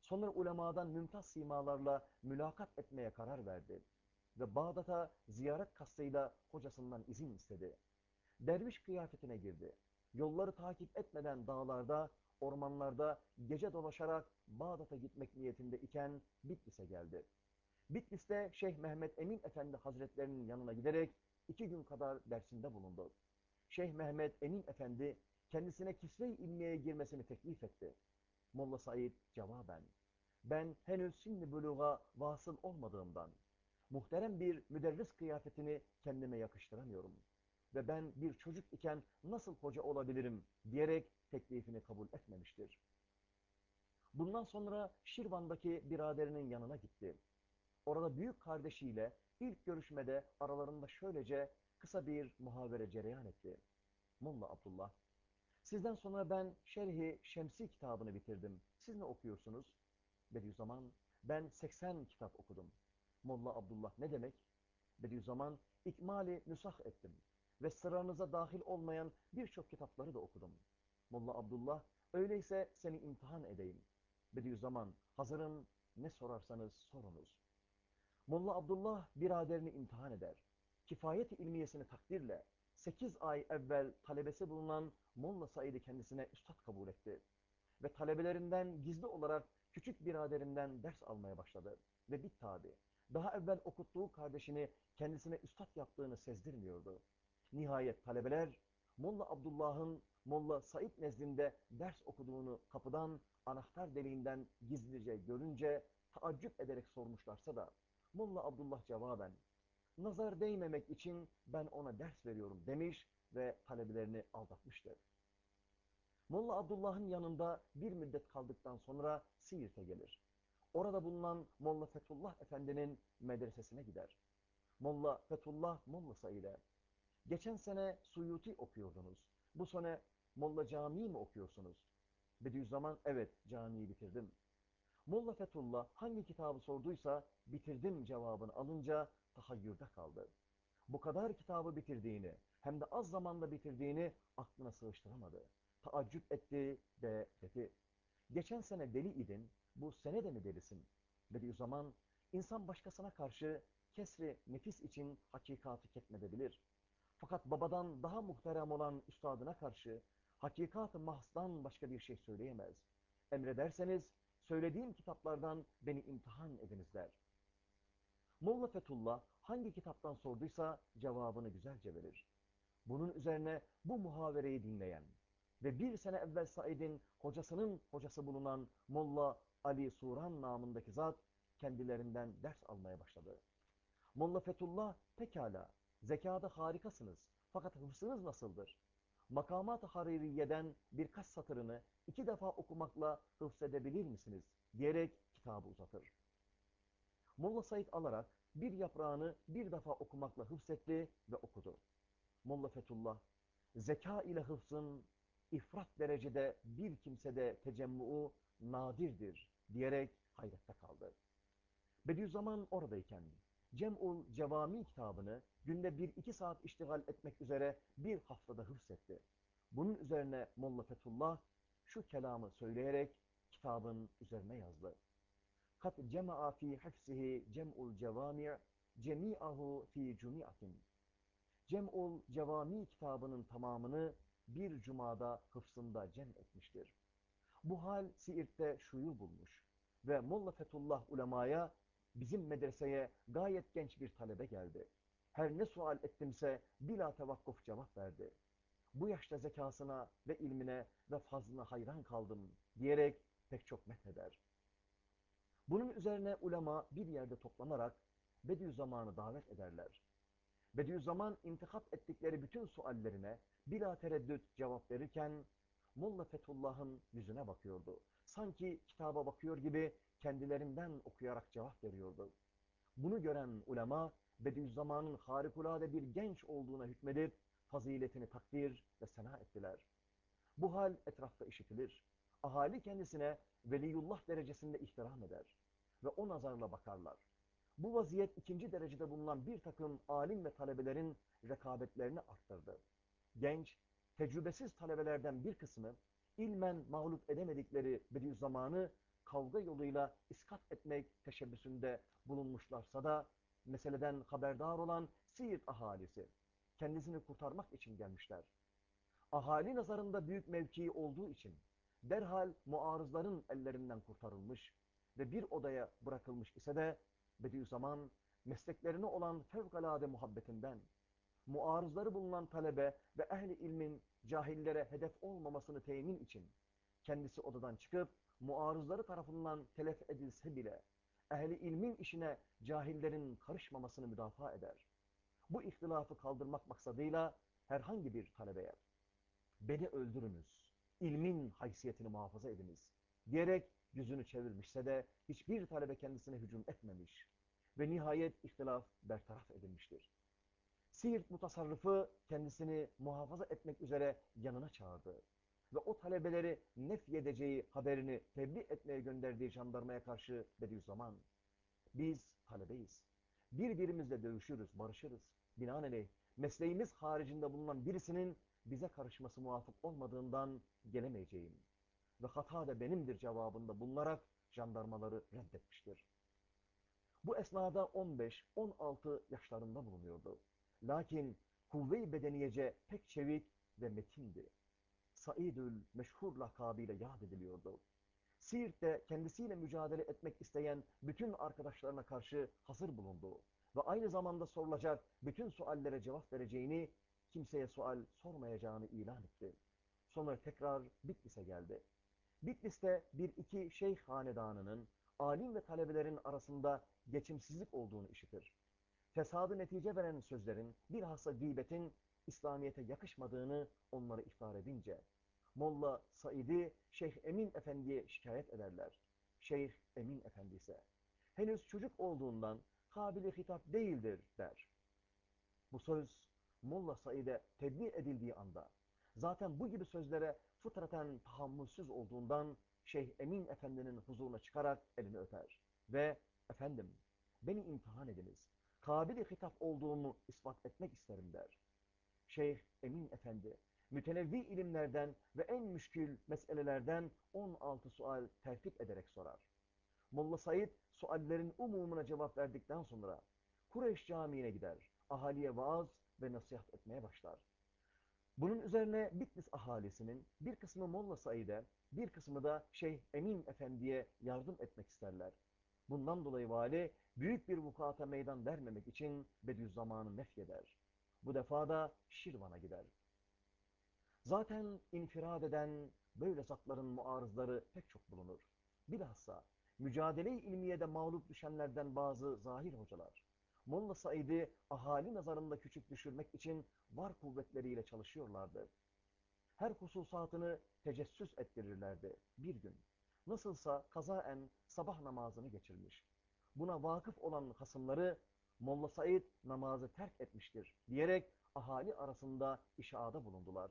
Sonra ulemadan mümtaz simalarla mülakat etmeye karar verdi. Ve Bağdat'a ziyaret kastıyla hocasından izin istedi. Derviş kıyafetine girdi. Yolları takip etmeden dağlarda, ormanlarda gece dolaşarak Bağdat'a gitmek niyetinde iken Bitlis'e geldi. Bitlis'te Şeyh Mehmet Emin Efendi Hazretlerinin yanına giderek iki gün kadar dersinde bulundu. Şeyh Mehmet Emin Efendi kendisine kisve-i ilmiyeye girmesini teklif etti. Molla Said cevaben, ben henüz sinni buluğa vasıl olmadığımdan, muhterem bir müderris kıyafetini kendime yakıştıramıyorum. Ve ben bir çocuk iken nasıl hoca olabilirim diyerek teklifini kabul etmemiştir. Bundan sonra Şirvan'daki biraderinin yanına gitti. Orada büyük kardeşiyle ilk görüşmede aralarında şöylece kısa bir muhabere cereyan etti. Molla Abdullah, sizden sonra ben Şerhi Şemsi kitabını bitirdim. Siz ne okuyorsunuz? Bediüzzaman, ben 80 kitap okudum. Molla Abdullah ne demek? Bediüzzaman, ikmali nüsah ettim ve sıranıza dahil olmayan birçok kitapları da okudum. Molla Abdullah, öyleyse seni imtihan edeyim. Bediüzzaman, hazırım, ne sorarsanız sorunuz. Molla Abdullah biraderini imtihan eder. Kifayet ilmiyesini takdirle 8 ay evvel talebesi bulunan Molla Said'i kendisine üstad kabul etti. Ve talebelerinden gizli olarak küçük biraderinden ders almaya başladı. Ve bir tabi, daha evvel okuttuğu kardeşini kendisine üstad yaptığını sezdirmiyordu. Nihayet talebeler Molla Abdullah'ın Molla Said nezdinde ders okuduğunu kapıdan anahtar deliğinden gizlice görünce taaccüp ederek sormuşlarsa da Molla Abdullah cevaben nazar değmemek için ben ona ders veriyorum demiş ve talebelerini aldatmıştı. Molla Abdullah'ın yanında bir müddet kaldıktan sonra Siirt'e gelir. Orada bulunan Molla Fethullah Efendi'nin medresesine gider. Molla Fethullah Mollasa ile geçen sene Suyuti okuyordunuz. Bu sene Molla Camii mi okuyorsunuz? Bediüzzaman evet camiyi bitirdim. Molla Fethullah hangi kitabı sorduysa bitirdim cevabını alınca tahayyürde kaldı. Bu kadar kitabı bitirdiğini hem de az zamanda bitirdiğini aklına sığıştıramadı. Taaccüp etti ve dedi. Geçen sene deli idin, bu sene de mi delisin? Bediüzzaman, insan başkasına karşı kesri nefis için hakikatı ketmedebilir. Fakat babadan daha muhterem olan üstadına karşı hakikat-ı mahsdan başka bir şey söyleyemez. Emrederseniz söylediğim kitaplardan beni imtihan ediniz der. Molla Fethullah hangi kitaptan sorduysa cevabını güzelce verir. Bunun üzerine bu muhavereyi dinleyen ve bir sene evvel Said'in hocasının hocası bulunan Molla Ali Suran namındaki zat kendilerinden ders almaya başladı. Molla Fethullah pekala zekada harikasınız fakat hıfzınız nasıldır? Makamat-ı Haririye'den birkaç satırını iki defa okumakla hıfzedebilir misiniz? diyerek kitabı uzatır. Molla Said alarak bir yaprağını bir defa okumakla hıfzetti ve okudu. Molla Fethullah, zeka ile hıfzın ifrat derecede bir kimsede tecemmuu nadirdir diyerek hayrette kaldı. Bediüzzaman oradayken Cem'ul Cevami kitabını günde bir iki saat iştigal etmek üzere bir haftada hıfzetti. Bunun üzerine Molla Fethullah şu kelamı söyleyerek kitabın üzerine yazdı. Kat cema'a fi hifsihi cem'ul cevami' cemi'ahu fi cumi'atin. Cem'ul Cevami kitabının tamamını bir cumada hıfzında cem etmiştir. Bu hal Siirt'te şuyu bulmuş ve Molla Fethullah ulemaya bizim medreseye gayet genç bir talebe geldi. Her ne sual ettimse bila tevakkuf cevap verdi. Bu yaşta zekasına ve ilmine ve fazlına hayran kaldım diyerek pek çok metheder. Bunun üzerine ulema bir yerde toplanarak Bediüzzaman'ı davet ederler. Bediüzzaman intikap ettikleri bütün suallerine bila tereddüt cevap verirken Molla Fethullah'ın yüzüne bakıyordu. Sanki kitaba bakıyor gibi kendilerinden okuyarak cevap veriyordu. Bunu gören ulema Bediüzzaman'ın harikulade bir genç olduğuna hükmedip faziletini takdir ve sena ettiler. Bu hal etrafta işitilir. Ahali kendisine veliyullah derecesinde ihtiram eder ve o nazarla bakarlar. Bu vaziyet ikinci derecede bulunan bir takım alim ve talebelerin rekabetlerini arttırdı. Genç, tecrübesiz talebelerden bir kısmı ilmen mağlup edemedikleri Bediüzzaman'ı kavga yoluyla iskat etmek teşebbüsünde bulunmuşlarsa da meseleden haberdar olan Siirt ahalisi kendisini kurtarmak için gelmişler. Ahali nazarında büyük mevkii olduğu için derhal muarızların ellerinden kurtarılmış ve bir odaya bırakılmış ise de Bediüzzaman mesleklerine olan fevkalade muhabbetinden, muarızları bulunan talebe ve ehli ilmin cahillere hedef olmamasını temin için kendisi odadan çıkıp muarızları tarafından telef edilse bile ehli ilmin işine cahillerin karışmamasını müdafaa eder. Bu ihtilafı kaldırmak maksadıyla herhangi bir talebeye beni öldürünüz, ilmin haysiyetini muhafaza ediniz diyerek yüzünü çevirmişse de hiçbir talebe kendisine hücum etmemiş ve nihayet ihtilaf bertaraf edilmiştir. Siirt mutasarrıfı kendisini muhafaza etmek üzere yanına çağırdı ve o talebeleri nefyedeceği haberini tebliğ etmeye gönderdiği jandarmaya karşı Bediüzzaman, biz talebeyiz, birbirimizle dövüşürüz, barışırız. Binaenaleyh mesleğimiz haricinde bulunan birisinin bize karışması muvafık olmadığından gelemeyeceğim ve hata da benimdir cevabında bulunarak jandarmaları reddetmiştir. Bu esnada 15-16 yaşlarında bulunuyordu. Lakin kuvve-i bedeniyece pek çevik ve metindi. Saidül meşhur lakabıyla yad ediliyordu. Siirt'te kendisiyle mücadele etmek isteyen bütün arkadaşlarına karşı hazır bulundu ve aynı zamanda sorulacak bütün suallere cevap vereceğini, kimseye sual sormayacağını ilan etti. Sonra tekrar Bitlis'e geldi. Bitlis'te bir iki şeyh hanedanının alim ve talebelerin arasında geçimsizlik olduğunu işitir. Fesadı netice veren sözlerin, bilhassa gıybetin İslamiyet'e yakışmadığını onlara iftar edince, Molla Said'i Şeyh Emin Efendi'ye şikayet ederler. Şeyh Emin Efendi ise, henüz çocuk olduğundan kabili hitap değildir der. Bu söz Molla Said'e tebliğ edildiği anda, zaten bu gibi sözlere fıtraten tahammülsüz olduğundan Şeyh Emin Efendi'nin huzuruna çıkarak elini öper ve efendim beni imtihan ediniz, kabili hitap olduğumu ispat etmek isterim der. Şeyh Emin Efendi mütenevvi ilimlerden ve en müşkül meselelerden 16 sual tertip ederek sorar. Molla Said suallerin umumuna cevap verdikten sonra Kureyş Camii'ne gider, ahaliye vaaz ve nasihat etmeye başlar. Bunun üzerine Bitlis ahalisinin bir kısmı Molla Said'e, bir kısmı da Şeyh Emin Efendi'ye yardım etmek isterler. Bundan dolayı vali büyük bir vukuata meydan vermemek için Bediüzzaman'ı nefyeder. Bu defa da Şirvan'a gider. Zaten infirad eden böyle zatların muarızları pek çok bulunur. Bilhassa mücadele-i ilmiyede mağlup düşenlerden bazı zahir hocalar, Molla Said'i ahali nazarında küçük düşürmek için var kuvvetleriyle çalışıyorlardı. Her hususatını tecessüs ettirirlerdi bir gün. Nasılsa kazaen sabah namazını geçirmiş. Buna vakıf olan hasımları Molla Said namazı terk etmiştir diyerek ahali arasında işaada bulundular.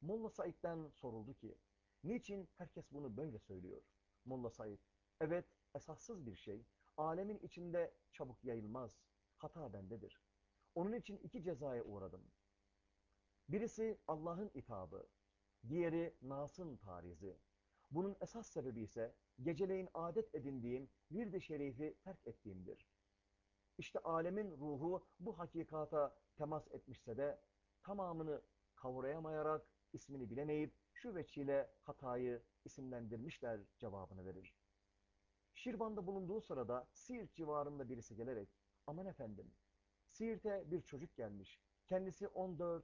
Molla Said'den soruldu ki, niçin herkes bunu böyle söylüyor? Molla Said, evet esassız bir şey, alemin içinde çabuk yayılmaz, hata bendedir. Onun için iki cezaya uğradım. Birisi Allah'ın itabı, diğeri Nas'ın tarizi. Bunun esas sebebi ise geceleyin adet edindiğim bir de şerifi terk ettiğimdir. İşte alemin ruhu bu hakikata temas etmişse de tamamını kavrayamayarak ismini bilemeyip şu veçile hatayı isimlendirmişler cevabını verir. Şirvan'da bulunduğu sırada Siirt civarında birisi gelerek aman efendim Siirt'e bir çocuk gelmiş. Kendisi 14-15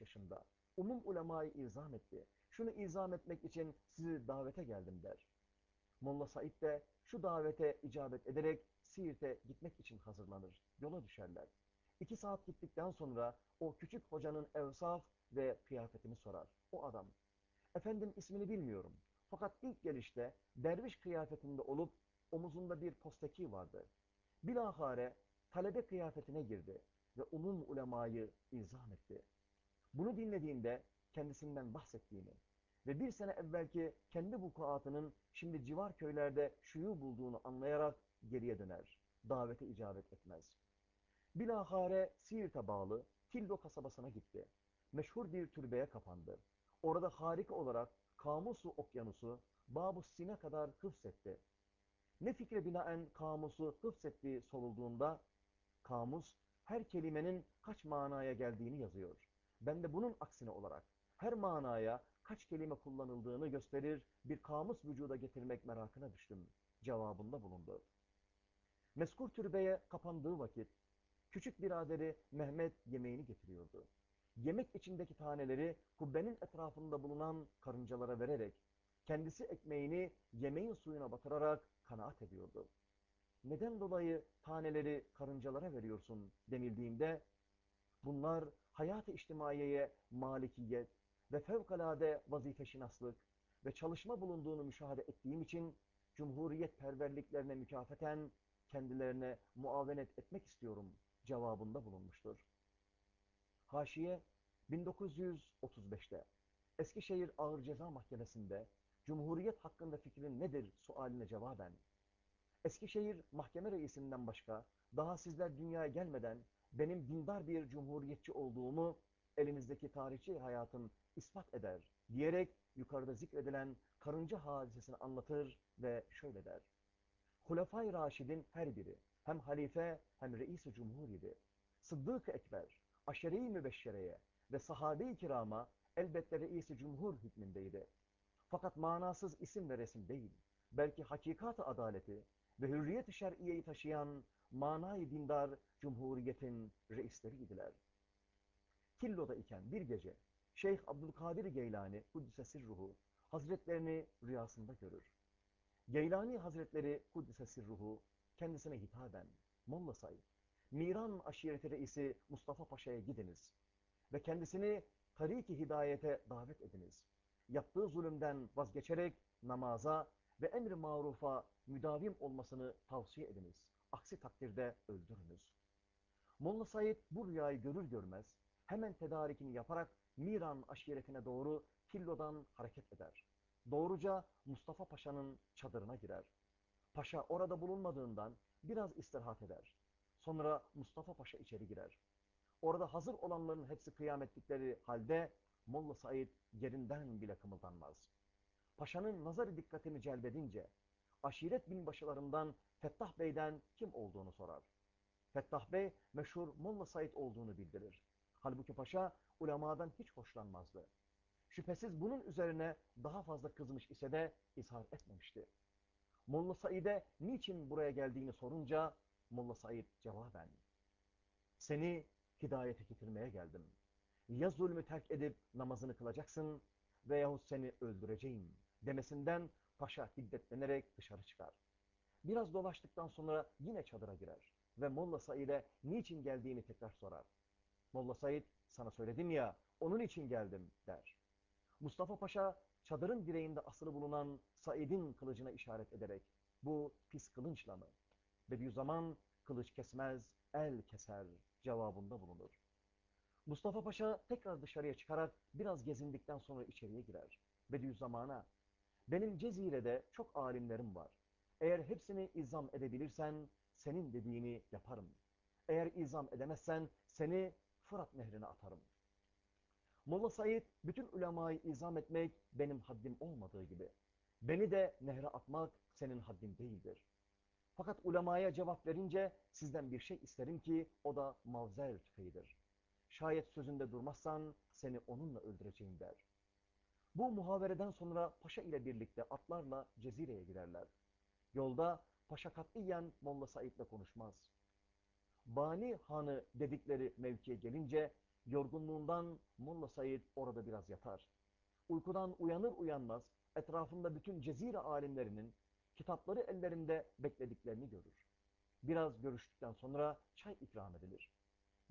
yaşında. Umum ulemayı izam etti. Şunu izam etmek için sizi davete geldim der. Molla Said de şu davete icabet ederek Siirt'e gitmek için hazırlanır. Yola düşerler. İki saat gittikten sonra o küçük hocanın evsaf ve kıyafetini sorar. O adam, efendim ismini bilmiyorum. Fakat ilk gelişte derviş kıyafetinde olup omuzunda bir posteki vardı. Bilahare talebe kıyafetine girdi ve umum ulemayı izah etti. Bunu dinlediğinde kendisinden bahsettiğini ve bir sene evvelki kendi vukuatının şimdi civar köylerde şuyu bulduğunu anlayarak geriye döner. Davete icabet etmez. Bilahare Siirt'e bağlı Tillo kasabasına gitti. Meşhur bir türbeye kapandı. Orada harika olarak Kamusu Okyanusu Babu Sine kadar hıfzetti. Ne fikre binaen kamusu hıfzettiği sorulduğunda kamus her kelimenin kaç manaya geldiğini yazıyor. Ben de bunun aksine olarak her manaya kaç kelime kullanıldığını gösterir bir kamus vücuda getirmek merakına düştüm. Cevabında bulundu. Meskur türbeye kapandığı vakit küçük biraderi Mehmet yemeğini getiriyordu. Yemek içindeki taneleri kubbenin etrafında bulunan karıncalara vererek kendisi ekmeğini yemeğin suyuna batırarak kanaat ediyordu. Neden dolayı taneleri karıncalara veriyorsun denildiğinde bunlar hayat-ı içtimaiyeye malikiyet ve fevkalade vazifeşinaslık ve çalışma bulunduğunu müşahede ettiğim için cumhuriyet perverliklerine mükafaten kendilerine muavenet etmek istiyorum cevabında bulunmuştur. Haşiye 1935'te Eskişehir Ağır Ceza Mahkemesi'nde Cumhuriyet hakkında fikrin nedir sualine cevaben Eskişehir Mahkeme Reisinden başka daha sizler dünyaya gelmeden benim dindar bir cumhuriyetçi olduğumu elinizdeki tarihçi hayatım ispat eder diyerek yukarıda zikredilen karınca hadisesini anlatır ve şöyle der. Hulefai Raşid'in her biri hem halife hem reis-i cumhur idi. Sıddık-ı Ekber, aşere-i mübeşşereye ve sahabe-i kirama elbette reis-i cumhur hükmündeydi. Fakat manasız isim ve resim değil, belki hakikat-ı adaleti ve hürriyet-i şer'iyeyi taşıyan manayı dindar cumhuriyetin reisleriydiler. Killo'da iken bir gece Şeyh Abdülkadir Geylani Kuddise ruhu Hazretlerini rüyasında görür. Geylani Hazretleri Kuddise ruhu kendisine hitaben Molla Said, Miran aşireti reisi Mustafa Paşa'ya gidiniz ve kendisini tarik-i hidayete davet ediniz. Yaptığı zulümden vazgeçerek namaza ve emri marufa müdavim olmasını tavsiye ediniz. Aksi takdirde öldürünüz. Molla Said bu rüyayı görür görmez hemen tedarikini yaparak Miran aşiretine doğru Tillo'dan hareket eder. Doğruca Mustafa Paşa'nın çadırına girer. Paşa orada bulunmadığından biraz istirahat eder. Sonra Mustafa Paşa içeri girer. Orada hazır olanların hepsi kıyametlikleri halde Molla Said yerinden bile kımıldanmaz. Paşanın nazarı dikkatini celbedince aşiret binbaşılarından Fettah Bey'den kim olduğunu sorar. Fettah Bey meşhur Molla Said olduğunu bildirir. Halbuki paşa ulemadan hiç hoşlanmazdı. Şüphesiz bunun üzerine daha fazla kızmış ise de izhar etmemişti. Molla Said'e niçin buraya geldiğini sorunca Molla Said cevaben seni hidayete getirmeye geldim. Ya zulmü terk edip namazını kılacaksın veyahut seni öldüreceğim demesinden paşa hiddetlenerek dışarı çıkar. Biraz dolaştıktan sonra yine çadıra girer ve Molla Said'e niçin geldiğini tekrar sorar. Molla Said sana söyledim ya onun için geldim der. Mustafa Paşa çadırın direğinde asılı bulunan Said'in kılıcına işaret ederek bu pis kılınçla mı? Bediüzzaman kılıç kesmez, el keser cevabında bulunur. Mustafa Paşa tekrar dışarıya çıkarak biraz gezindikten sonra içeriye girer. Bediüzzaman'a benim Cezire'de çok alimlerim var. Eğer hepsini izam edebilirsen senin dediğini yaparım. Eğer izam edemezsen seni Fırat nehrine atarım. Molla Said bütün ulemayı izam etmek benim haddim olmadığı gibi. Beni de nehre atmak senin haddin değildir. Fakat ulemaya cevap verince sizden bir şey isterim ki o da mavzer tüfeğidir. Şayet sözünde durmazsan seni onunla öldüreceğim der. Bu muhavereden sonra paşa ile birlikte atlarla Cezire'ye giderler. Yolda paşa katiyen Molla Said'le konuşmaz. Bani Hanı dedikleri mevkiye gelince yorgunluğundan Molla Said orada biraz yatar. Uykudan uyanır uyanmaz etrafında bütün Cezire alimlerinin kitapları ellerinde beklediklerini görür. Biraz görüştükten sonra çay ikram edilir.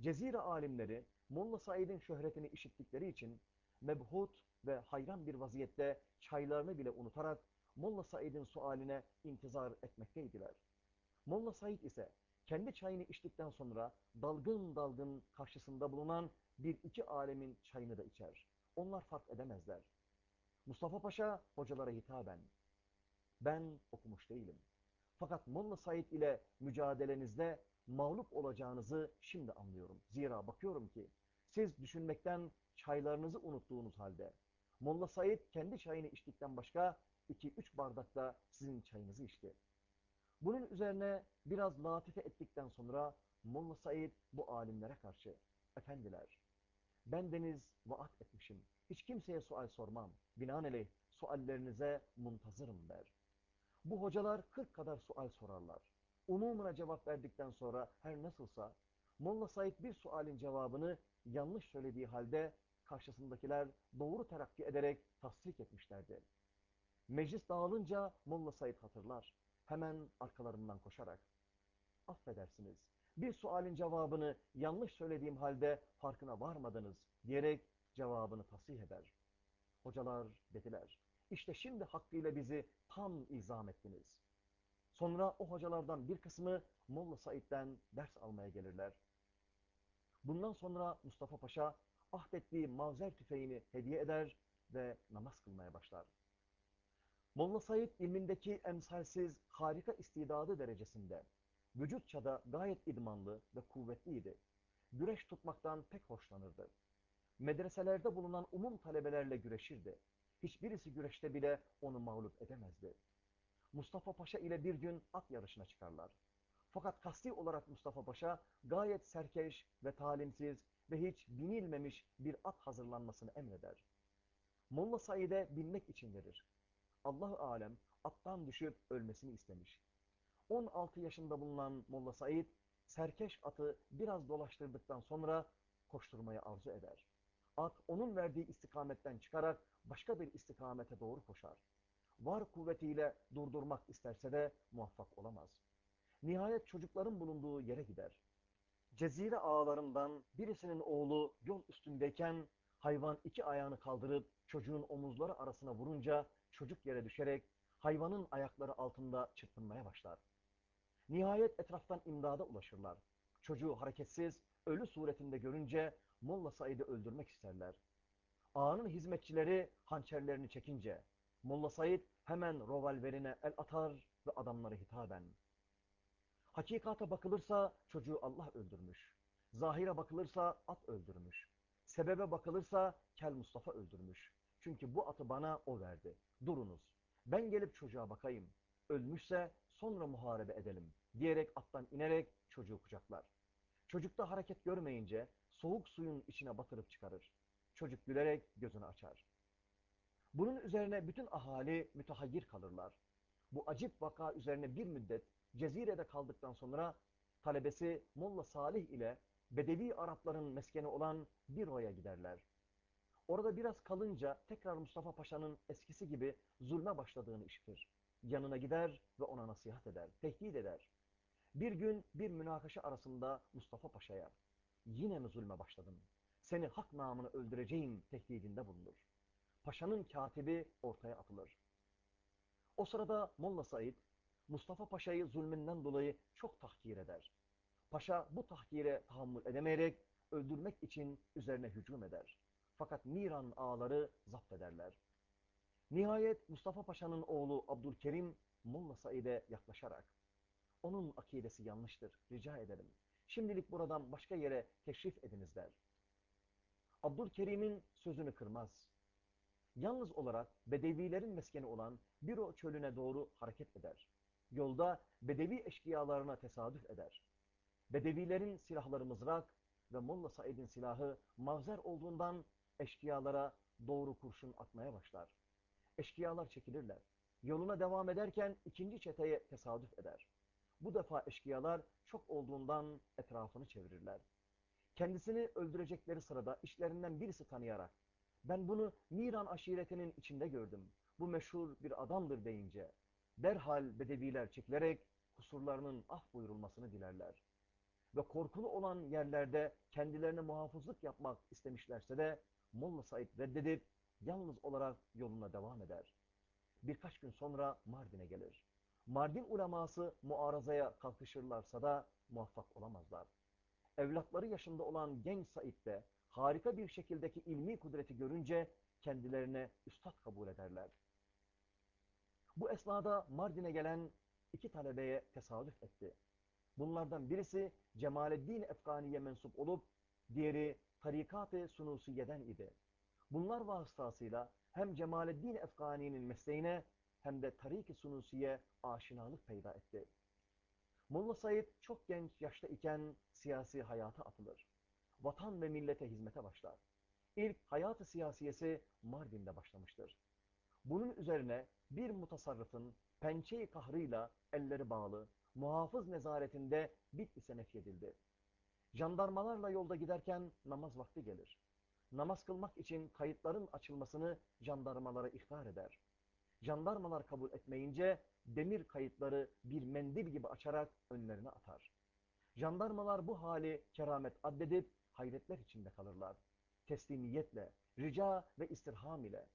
Cezire alimleri Molla Said'in şöhretini işittikleri için mebhut ve hayran bir vaziyette çaylarını bile unutarak Molla Said'in sualine intizar etmekteydiler. Molla Said ise kendi çayını içtikten sonra dalgın dalgın karşısında bulunan bir iki alemin çayını da içer. Onlar fark edemezler. Mustafa Paşa hocalara hitaben, ben okumuş değilim. Fakat Molla Said ile mücadelenizde mağlup olacağınızı şimdi anlıyorum. Zira bakıyorum ki siz düşünmekten çaylarınızı unuttuğunuz halde Molla Said kendi çayını içtikten başka iki üç bardakta sizin çayınızı içti. Bunun üzerine biraz latife ettikten sonra Molla Said bu alimlere karşı efendiler ben deniz vaat etmişim. Hiç kimseye sual sormam. Binaenaleyh suallerinize muntazırım der. Bu hocalar 40 kadar sual sorarlar. Umumuna cevap verdikten sonra her nasılsa Molla Said bir sualin cevabını yanlış söylediği halde karşısındakiler doğru terakki ederek tasdik etmişlerdi. Meclis dağılınca Molla Said hatırlar. Hemen arkalarından koşarak. Affedersiniz. Bir sualin cevabını yanlış söylediğim halde farkına varmadınız diyerek cevabını tasih eder. Hocalar dediler. İşte şimdi hakkıyla bizi tam izam ettiniz. Sonra o hocalardan bir kısmı Molla Said'den ders almaya gelirler. Bundan sonra Mustafa Paşa ahdettiği mavzer tüfeğini hediye eder ve namaz kılmaya başlar. Molla Said ilmindeki emsalsiz harika istidadı derecesinde vücut çada gayet idmanlı ve kuvvetliydi. Güreş tutmaktan pek hoşlanırdı. Medreselerde bulunan umum talebelerle güreşirdi. Hiçbirisi güreşte bile onu mağlup edemezdi. Mustafa Paşa ile bir gün at yarışına çıkarlar. Fakat kasti olarak Mustafa Paşa gayet serkeş ve talimsiz ve hiç binilmemiş bir at hazırlanmasını emreder. Molla Said'e binmek için verir. Allah alem attan düşüp ölmesini istemiş. 16 yaşında bulunan Molla Said, serkeş atı biraz dolaştırdıktan sonra koşturmayı arzu eder. At onun verdiği istikametten çıkarak başka bir istikamete doğru koşar. Var kuvvetiyle durdurmak isterse de muvaffak olamaz. Nihayet çocukların bulunduğu yere gider. Cezire ağalarından birisinin oğlu yol üstündeyken hayvan iki ayağını kaldırıp çocuğun omuzları arasına vurunca çocuk yere düşerek hayvanın ayakları altında çırpınmaya başlar. Nihayet etraftan imdada ulaşırlar. Çocuğu hareketsiz, ölü suretinde görünce Molla Said'i öldürmek isterler. Ağanın hizmetçileri hançerlerini çekince Molla Said hemen rovalverine el atar ve adamları hitaben. Hakikata bakılırsa çocuğu Allah öldürmüş. Zahire bakılırsa at öldürmüş. Sebebe bakılırsa Kel Mustafa öldürmüş. Çünkü bu atı bana o verdi. Durunuz. Ben gelip çocuğa bakayım. Ölmüşse sonra muharebe edelim diyerek attan inerek çocuğu kucaklar. Çocukta hareket görmeyince soğuk suyun içine batırıp çıkarır. Çocuk gülerek gözünü açar. Bunun üzerine bütün ahali mütehayyir kalırlar. Bu acip vaka üzerine bir müddet Cezire'de kaldıktan sonra talebesi Molla Salih ile Bedevi Arapların meskeni olan Biro'ya giderler. Orada biraz kalınca tekrar Mustafa Paşa'nın eskisi gibi zulme başladığını işitir. Yanına gider ve ona nasihat eder, tehdit eder. Bir gün bir münakaşa arasında Mustafa Paşa'ya yine mi zulme başladın? Seni hak namını öldüreceğim tehdidinde bulunur. Paşa'nın katibi ortaya atılır. O sırada Molla Said, Mustafa Paşa'yı zulmünden dolayı çok tahkir eder. Paşa bu tahkire tahammül edemeyerek öldürmek için üzerine hücum eder. Fakat Miran ağaları zapt ederler. Nihayet Mustafa Paşa'nın oğlu Abdülkerim Molla Said'e yaklaşarak onun akidesi yanlıştır, rica ederim. Şimdilik buradan başka yere teşrif ediniz der. Abdülkerim'in sözünü kırmaz. Yalnız olarak Bedevilerin meskeni olan Biro çölüne doğru hareket eder. Yolda Bedevi eşkıyalarına tesadüf eder. Bedevilerin silahları mızrak ve Molla Said'in silahı mavzer olduğundan eşkıyalara doğru kurşun atmaya başlar. Eşkıyalar çekilirler. Yoluna devam ederken ikinci çeteye tesadüf eder. Bu defa eşkıyalar çok olduğundan etrafını çevirirler. Kendisini öldürecekleri sırada işlerinden birisi tanıyarak ben bunu Miran aşiretinin içinde gördüm. Bu meşhur bir adamdır deyince derhal bedeviler çekilerek kusurlarının af buyurulmasını dilerler. Ve korkulu olan yerlerde kendilerine muhafızlık yapmak istemişlerse de Molla Said reddedip yalnız olarak yoluna devam eder. Birkaç gün sonra Mardin'e gelir. Mardin uleması muarazaya kalkışırlarsa da muvaffak olamazlar. Evlatları yaşında olan genç Said de harika bir şekildeki ilmi kudreti görünce kendilerine üstad kabul ederler. Bu esnada Mardin'e gelen iki talebeye tesadüf etti. Bunlardan birisi Cemaleddin Efgani'ye mensup olup diğeri Tarikat-ı Sunusiye'den idi. Bunlar vasıtasıyla hem Cemaleddin Efgani'nin mesleğine hem de Tarik-i Sunusi'ye aşinalık peyda etti. Molla Said çok genç yaşta iken siyasi hayata atılır. Vatan ve millete hizmete başlar. İlk hayatı siyasiyesi Mardin'de başlamıştır. Bunun üzerine bir mutasarrıfın pençe kahrıyla elleri bağlı, muhafız nezaretinde Bitlis'e nefyedildi. Jandarmalarla yolda giderken namaz vakti gelir. Namaz kılmak için kayıtların açılmasını jandarmalara ihtar eder. Jandarmalar kabul etmeyince demir kayıtları bir mendil gibi açarak önlerine atar. Jandarmalar bu hali keramet addedip hayretler içinde kalırlar. Teslimiyetle, rica ve istirham ile.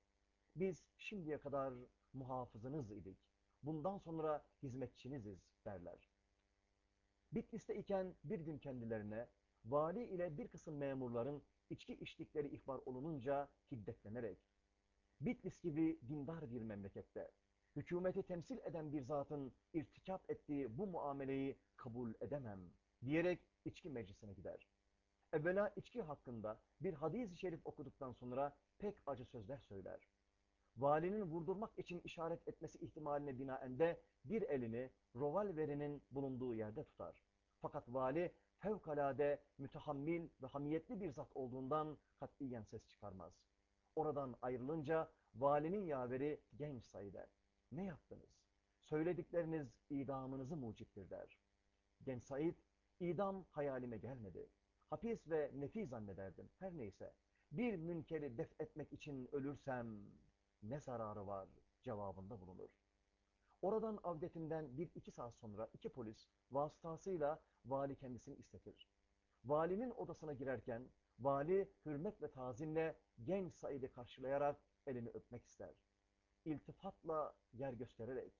Biz şimdiye kadar muhafızınız idik. Bundan sonra hizmetçiniziz derler. Bitlis'te iken bir gün kendilerine vali ile bir kısım memurların içki içtikleri ihbar olununca hiddetlenerek Bitlis gibi dindar bir memlekette hükümeti temsil eden bir zatın irtikap ettiği bu muameleyi kabul edemem diyerek içki meclisine gider. Evvela içki hakkında bir hadis-i şerif okuduktan sonra pek acı sözler söyler. Valinin vurdurmak için işaret etmesi ihtimaline binaen de bir elini rovalverinin bulunduğu yerde tutar. Fakat vali fevkalade mütehammil ve hamiyetli bir zat olduğundan katiyen ses çıkarmaz. Oradan ayrılınca valinin yaveri genç Said'e ne yaptınız? Söyledikleriniz idamınızı mucittir der. Genç Said, idam hayalime gelmedi. Hapis ve nefi zannederdim. Her neyse. Bir münkeri def etmek için ölürsem ne zararı var cevabında bulunur. Oradan avdetinden bir iki saat sonra iki polis vasıtasıyla vali kendisini istetir. Valinin odasına girerken vali hürmet ve tazimle genç Said'i karşılayarak elini öpmek ister. İltifatla yer göstererek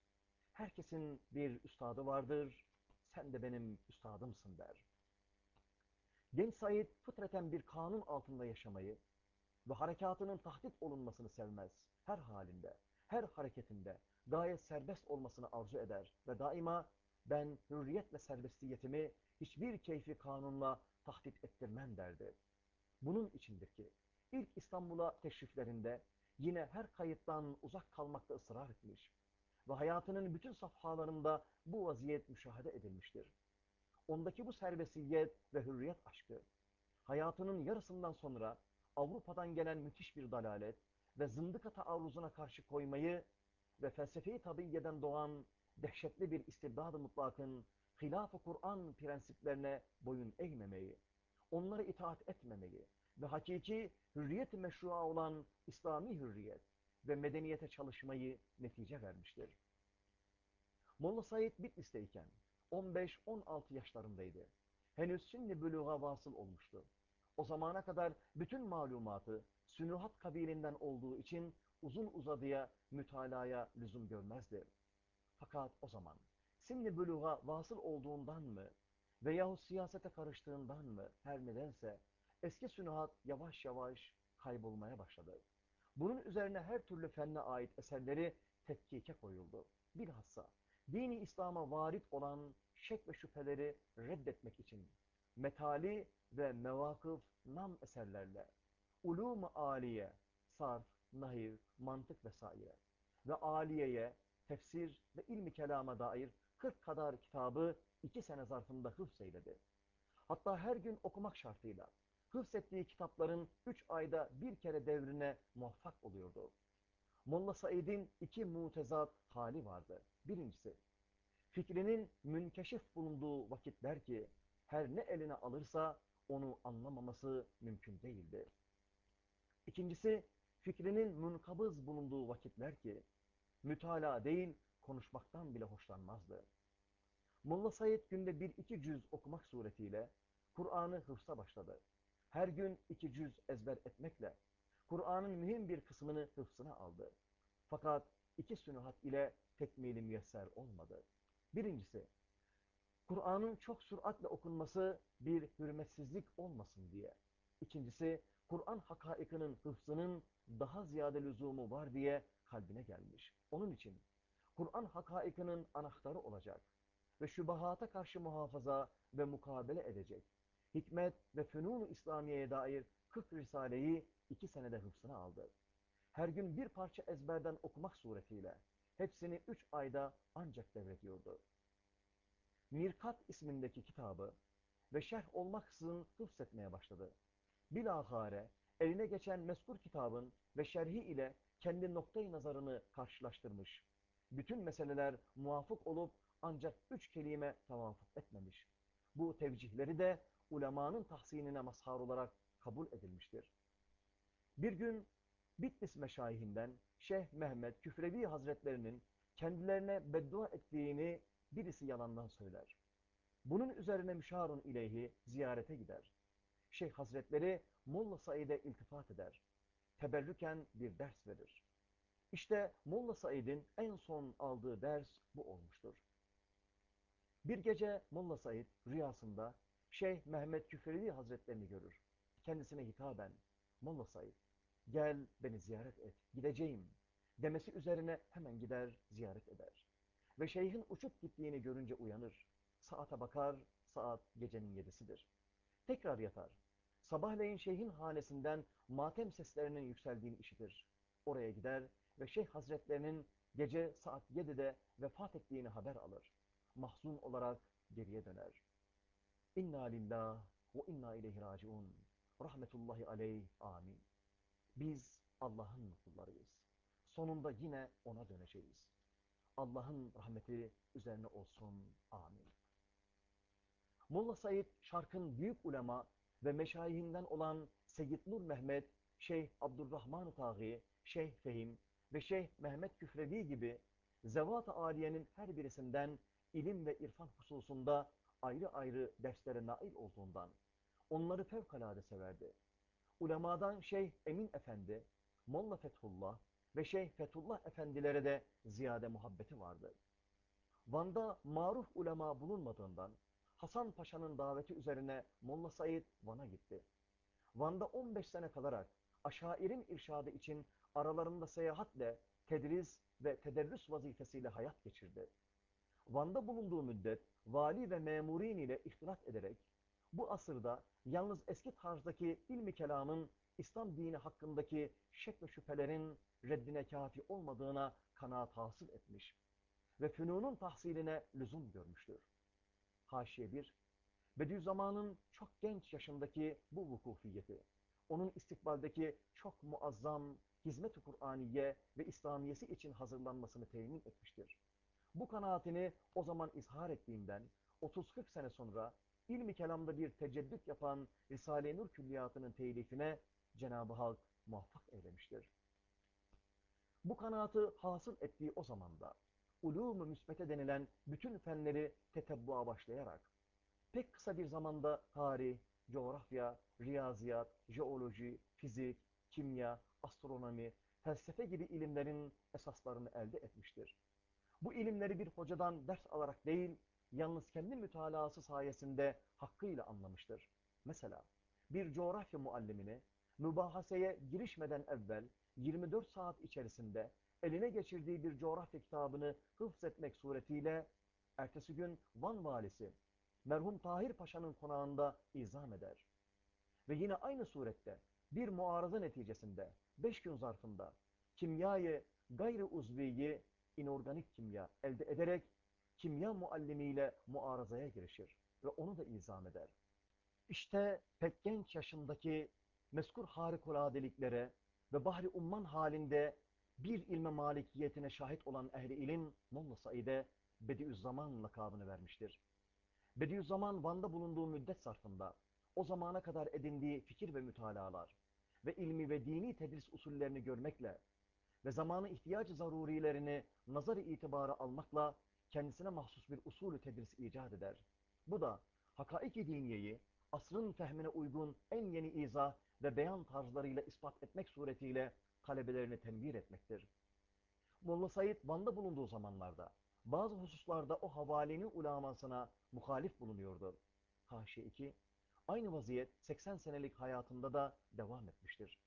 herkesin bir üstadı vardır, sen de benim üstadımsın der. Genç Said fıtraten bir kanun altında yaşamayı ve harekatının tahdit olunmasını sevmez. Her halinde, her hareketinde gayet serbest olmasını arzu eder ve daima ben hürriyet ve serbestiyetimi hiçbir keyfi kanunla tahdit ettirmem derdi. Bunun içindir ki ilk İstanbul'a teşriflerinde yine her kayıttan uzak kalmakta ısrar etmiş ve hayatının bütün safhalarında bu vaziyet müşahede edilmiştir. Ondaki bu serbestiyet ve hürriyet aşkı, hayatının yarısından sonra Avrupa'dan gelen müthiş bir dalalet ve zındıka taarruzuna karşı koymayı ve felsefe-i tabiyyeden doğan dehşetli bir istibdad-ı mutlakın hilaf-ı Kur'an prensiplerine boyun eğmemeyi, onlara itaat etmemeyi ve hakiki hürriyet-i meşrua olan İslami hürriyet ve medeniyete çalışmayı netice vermiştir. Molla Said Bitlis'teyken 15-16 yaşlarındaydı. Henüz sünni buluğa vasıl olmuştu. O zamana kadar bütün malumatı sünuhat kabilinden olduğu için uzun uzadıya, mütalaya lüzum görmezdi. Fakat o zaman sinni buluğa vasıl olduğundan mı veyahut siyasete karıştığından mı her nedense eski sünuhat yavaş yavaş kaybolmaya başladı. Bunun üzerine her türlü fenne ait eserleri tetkike koyuldu. Bilhassa dini İslam'a varit olan şek ve şüpheleri reddetmek için metali ve mevakıf nam eserlerle ulûm-ı âliye, sarf, nahiv, mantık vesaire ve aliyeye, tefsir ve ilmi kelama dair 40 kadar kitabı iki sene zarfında hıfz eyledi. Hatta her gün okumak şartıyla hıfzettiği kitapların üç ayda bir kere devrine muvaffak oluyordu. Molla Said'in iki mutezat hali vardı. Birincisi, fikrinin münkeşif bulunduğu vakitler ki, her ne eline alırsa onu anlamaması mümkün değildi. İkincisi, fikrinin münkabız bulunduğu vakitler ki, mütalaa değil, konuşmaktan bile hoşlanmazdı. Molla Said günde bir iki cüz okumak suretiyle Kur'an'ı hıfza başladı. Her gün iki cüz ezber etmekle Kur'an'ın mühim bir kısmını hıfzına aldı. Fakat iki sünuhat ile tekmili müyesser olmadı. Birincisi, Kur'an'ın çok süratle okunması bir hürmetsizlik olmasın diye. İkincisi, Kur'an hakaikinin hıfzının daha ziyade lüzumu var diye kalbine gelmiş. Onun için Kur'an hakaikinin anahtarı olacak ve şübahata karşı muhafaza ve mukabele edecek. Hikmet ve Fünun-u İslamiye'ye dair 40 Risale'yi iki senede hıfzına aldı. Her gün bir parça ezberden okumak suretiyle hepsini üç ayda ancak devrediyordu. Mirkat ismindeki kitabı ve şerh olmaksızın hıfzetmeye başladı. Bilahare eline geçen meskur kitabın ve şerhi ile kendi noktayı nazarını karşılaştırmış. Bütün meseleler muvafık olup ancak üç kelime tevafuk etmemiş. Bu tevcihleri de ulemanın tahsinine mazhar olarak kabul edilmiştir. Bir gün Bitlis meşayihinden Şeyh Mehmet Küfrevi Hazretlerinin kendilerine beddua ettiğini birisi yalandan söyler. Bunun üzerine müşarun ileyhi ziyarete gider. Şeyh Hazretleri Molla Said'e iltifat eder. Teberrüken bir ders verir. İşte Molla Said'in en son aldığı ders bu olmuştur. Bir gece Molla Said rüyasında Şeyh Mehmet Küfrevi Hazretlerini görür. Kendisine hitaben, Molla Said, gel beni ziyaret et, gideceğim demesi üzerine hemen gider, ziyaret eder. Ve şeyhin uçup gittiğini görünce uyanır. Saate bakar, saat gecenin yedisidir. Tekrar yatar. Sabahleyin şeyhin hanesinden matem seslerinin yükseldiğini işitir. Oraya gider ve şeyh hazretlerinin gece saat 7'de vefat ettiğini haber alır. Mahzun olarak geriye döner. İnna lillah ve inna ileyhi raciun. Rahmetullahi aleyh. Amin. Biz Allah'ın kullarıyız. Sonunda yine ona döneceğiz. Allah'ın rahmeti üzerine olsun. Amin. Molla Said şarkın büyük ulema ve meşayihinden olan Seyyid Nur Mehmet, Şeyh Abdurrahman Taği, Şeyh Fehim ve Şeyh Mehmet Küfrevi gibi zevat-ı aliyenin her birisinden ilim ve irfan hususunda ayrı ayrı derslere nail olduğundan onları fevkalade severdi. Ulemadan Şeyh Emin Efendi, Molla Fethullah ve Şeyh Fethullah Efendilere de ziyade muhabbeti vardı. Van'da maruf ulema bulunmadığından Hasan Paşa'nın daveti üzerine Molla Said Van'a gitti. Van'da 15 sene kalarak aşairin irşadı için aralarında seyahatle tedris ve tederrüs vazifesiyle hayat geçirdi. Van'da bulunduğu müddet vali ve memurin ile ihtilat ederek bu asırda yalnız eski tarzdaki ilmi kelamın İslam dini hakkındaki şek ve şüphelerin reddine kafi olmadığına kanaat hasıl etmiş ve fünunun tahsiline lüzum görmüştür. Haşiye 1, Bediüzzaman'ın çok genç yaşındaki bu vukufiyeti, onun istikbaldeki çok muazzam hizmet-i Kur'aniye ve İslamiyesi için hazırlanmasını temin etmiştir. Bu kanaatini o zaman izhar ettiğinden 30-40 sene sonra ilmi kelamda bir teceddüt yapan Risale-i Nur külliyatının telifine Cenab-ı Hak muvaffak eylemiştir. Bu kanaatı hasıl ettiği o zamanda ulûm-u müsbete denilen bütün fenleri tetebbuğa başlayarak pek kısa bir zamanda tarih, coğrafya, riyaziyat, jeoloji, fizik, kimya, astronomi, felsefe gibi ilimlerin esaslarını elde etmiştir. Bu ilimleri bir hocadan ders alarak değil, yalnız kendi mütalası sayesinde hakkıyla anlamıştır. Mesela bir coğrafya muallimini mübahaseye girişmeden evvel 24 saat içerisinde eline geçirdiği bir coğrafya kitabını hıfzetmek suretiyle ertesi gün Van valisi merhum Tahir Paşa'nın konağında izam eder. Ve yine aynı surette bir muarıza neticesinde 5 gün zarfında kimyayı gayri uzviyi inorganik kimya elde ederek kimya muallimiyle muarazaya girişir ve onu da izam eder. İşte pek genç yaşındaki meskur harikuladeliklere ve bahri umman halinde bir ilme malikiyetine şahit olan ehli ilim Molla Said'e Bediüzzaman lakabını vermiştir. Bediüzzaman Van'da bulunduğu müddet sarfında o zamana kadar edindiği fikir ve mütalalar ve ilmi ve dini tedris usullerini görmekle ve zamanı ihtiyacı zarurilerini nazarı itibara almakla kendisine mahsus bir usulü tedris icat eder. Bu da hakaiki diniyeyi asrın fehmine uygun en yeni izah ve beyan tarzlarıyla ispat etmek suretiyle talebelerini tenvir etmektir. Molla Said Van'da bulunduğu zamanlarda bazı hususlarda o havalini ulamasına muhalif bulunuyordu. Haşi 2. Aynı vaziyet 80 senelik hayatında da devam etmiştir.